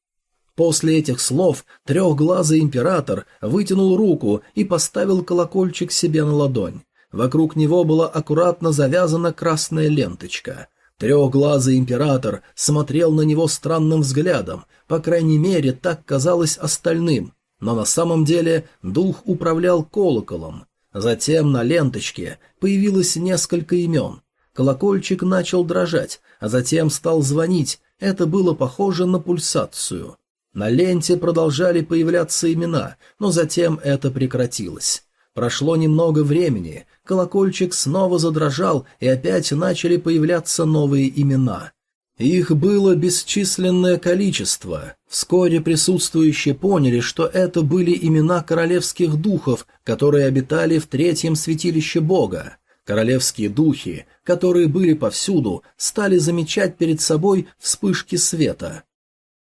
[SPEAKER 1] После этих слов трехглазый император вытянул руку и поставил колокольчик себе на ладонь. Вокруг него была аккуратно завязана красная ленточка. Трехглазый император смотрел на него странным взглядом, по крайней мере, так казалось остальным, но на самом деле дух управлял колоколом. Затем на ленточке появилось несколько имен. Колокольчик начал дрожать, а затем стал звонить, это было похоже на пульсацию. На ленте продолжали появляться имена, но затем это прекратилось. Прошло немного времени, колокольчик снова задрожал, и опять начали появляться новые имена. Их было бесчисленное количество. Вскоре присутствующие поняли, что это были имена королевских духов, которые обитали в третьем святилище бога. Королевские духи, которые были повсюду, стали замечать перед собой вспышки света.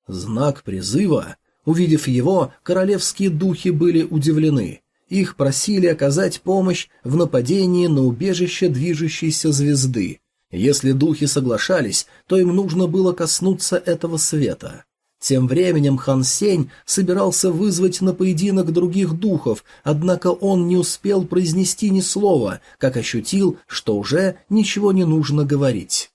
[SPEAKER 1] Знак призыва. Увидев его, королевские духи были удивлены. Их просили оказать помощь в нападении на убежище движущейся звезды. Если духи соглашались, то им нужно было коснуться этого света. Тем временем Хан Сень собирался вызвать на поединок других духов, однако он не успел произнести ни слова, как ощутил, что уже ничего не нужно говорить.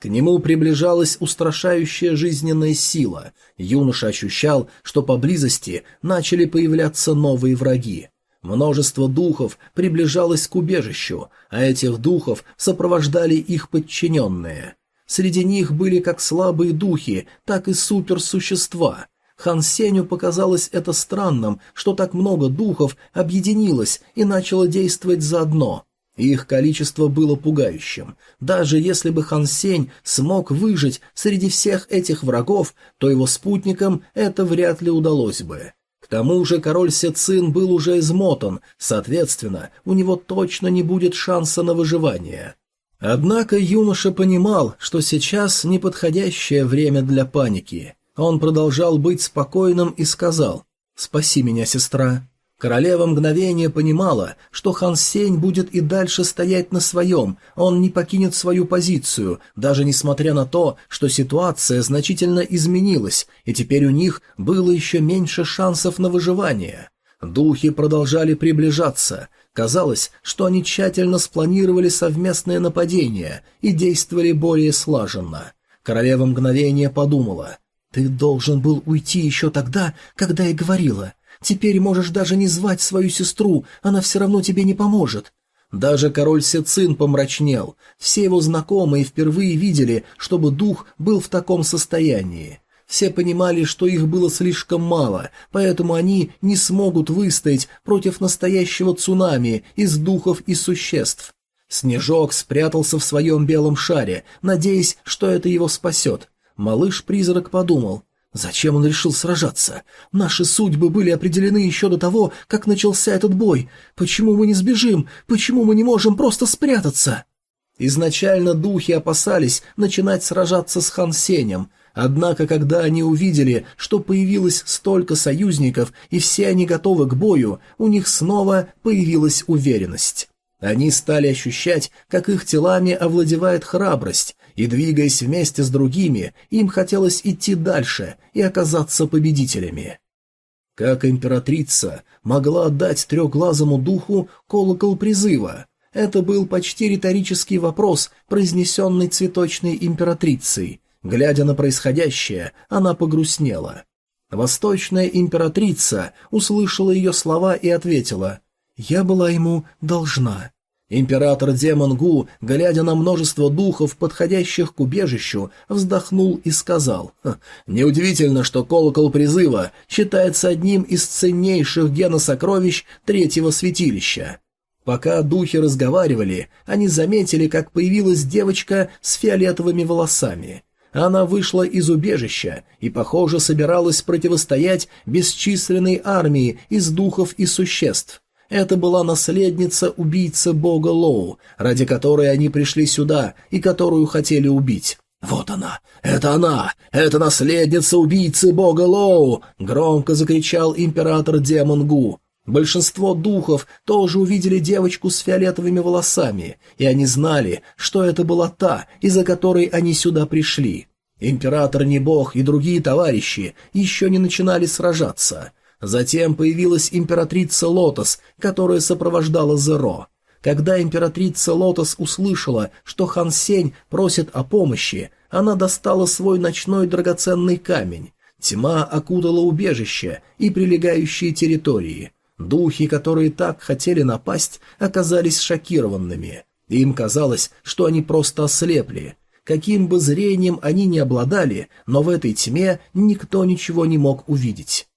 [SPEAKER 1] К нему приближалась устрашающая жизненная сила. Юноша ощущал, что поблизости начали появляться новые враги. Множество духов приближалось к убежищу, а этих духов сопровождали их подчиненные. Среди них были как слабые духи, так и суперсущества. Хан Сеню показалось это странным, что так много духов объединилось и начало действовать заодно. Их количество было пугающим. Даже если бы Хан Сень смог выжить среди всех этих врагов, то его спутникам это вряд ли удалось бы. К тому же король Сецин был уже измотан, соответственно, у него точно не будет шанса на выживание. Однако юноша понимал, что сейчас неподходящее время для паники. Он продолжал быть спокойным и сказал «Спаси меня, сестра». Королева мгновение понимала, что Хан Сень будет и дальше стоять на своем, он не покинет свою позицию, даже несмотря на то, что ситуация значительно изменилась, и теперь у них было еще меньше шансов на выживание. Духи продолжали приближаться. Казалось, что они тщательно спланировали совместное нападение и действовали более слаженно. Королева мгновение подумала. «Ты должен был уйти еще тогда, когда я говорила. Теперь можешь даже не звать свою сестру, она все равно тебе не поможет». Даже король Сецин помрачнел. Все его знакомые впервые видели, чтобы дух был в таком состоянии. Все понимали, что их было слишком мало, поэтому они не смогут выстоять против настоящего цунами из духов и существ. Снежок спрятался в своем белом шаре, надеясь, что это его спасет. Малыш-призрак подумал, Зачем он решил сражаться? Наши судьбы были определены еще до того, как начался этот бой. Почему мы не сбежим? Почему мы не можем просто спрятаться? Изначально духи опасались начинать сражаться с Хан Сенем, однако когда они увидели, что появилось столько союзников и все они готовы к бою, у них снова появилась уверенность. Они стали ощущать, как их телами овладевает храбрость, и, двигаясь вместе с другими, им хотелось идти дальше и оказаться победителями. Как императрица могла отдать трехглазому духу колокол призыва? Это был почти риторический вопрос, произнесенный цветочной императрицей. Глядя на происходящее, она погрустнела. Восточная императрица услышала ее слова и ответила «Я была ему должна». Император-демон Гу, глядя на множество духов, подходящих к убежищу, вздохнул и сказал, «Неудивительно, что колокол призыва считается одним из ценнейших геносокровищ третьего святилища». Пока духи разговаривали, они заметили, как появилась девочка с фиолетовыми волосами. Она вышла из убежища и, похоже, собиралась противостоять бесчисленной армии из духов и существ. Это была наследница убийцы бога Лоу, ради которой они пришли сюда и которую хотели убить. «Вот она! Это она! Это наследница убийцы бога Лоу!» — громко закричал император Демон Гу. Большинство духов тоже увидели девочку с фиолетовыми волосами, и они знали, что это была та, из-за которой они сюда пришли. Император Небог и другие товарищи еще не начинали сражаться. Затем появилась императрица Лотос, которая сопровождала Зеро. Когда императрица Лотос услышала, что Хан Сень просит о помощи, она достала свой ночной драгоценный камень. Тьма окутала убежище и прилегающие территории. Духи, которые так хотели напасть, оказались шокированными. Им казалось, что они просто ослепли. Каким бы зрением они ни обладали, но в этой тьме никто ничего не мог увидеть.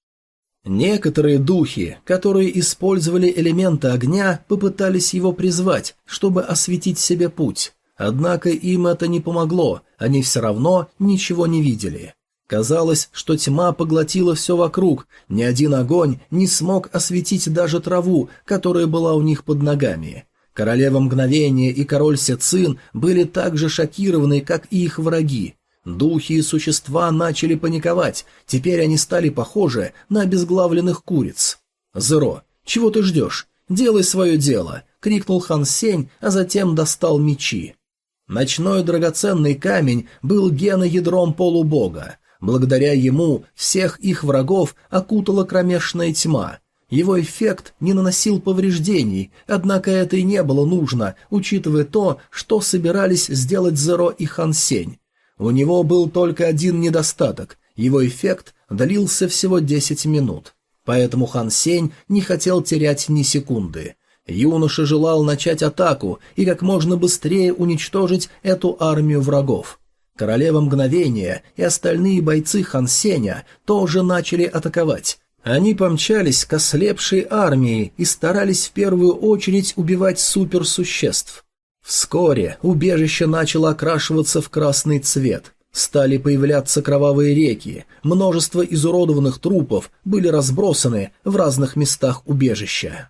[SPEAKER 1] Некоторые духи, которые использовали элементы огня, попытались его призвать, чтобы осветить себе путь. Однако им это не помогло, они все равно ничего не видели. Казалось, что тьма поглотила все вокруг, ни один огонь не смог осветить даже траву, которая была у них под ногами. Королева Мгновения и король Сецин были так же шокированы, как и их враги. Духи и существа начали паниковать, теперь они стали похожи на обезглавленных куриц. «Зеро, чего ты ждешь? Делай свое дело!» — крикнул Хан Сень, а затем достал мечи. Ночной драгоценный камень был геноядром полубога. Благодаря ему всех их врагов окутала кромешная тьма. Его эффект не наносил повреждений, однако это и не было нужно, учитывая то, что собирались сделать Зеро и Хан Сень. У него был только один недостаток – его эффект длился всего 10 минут. Поэтому Хан Сень не хотел терять ни секунды. Юноша желал начать атаку и как можно быстрее уничтожить эту армию врагов. Королева Мгновения и остальные бойцы Хан Сеня тоже начали атаковать. Они помчались к ослепшей армии и старались в первую очередь убивать суперсуществ. Вскоре убежище начало окрашиваться в красный цвет. Стали появляться кровавые реки, множество изуродованных трупов были разбросаны в разных местах убежища.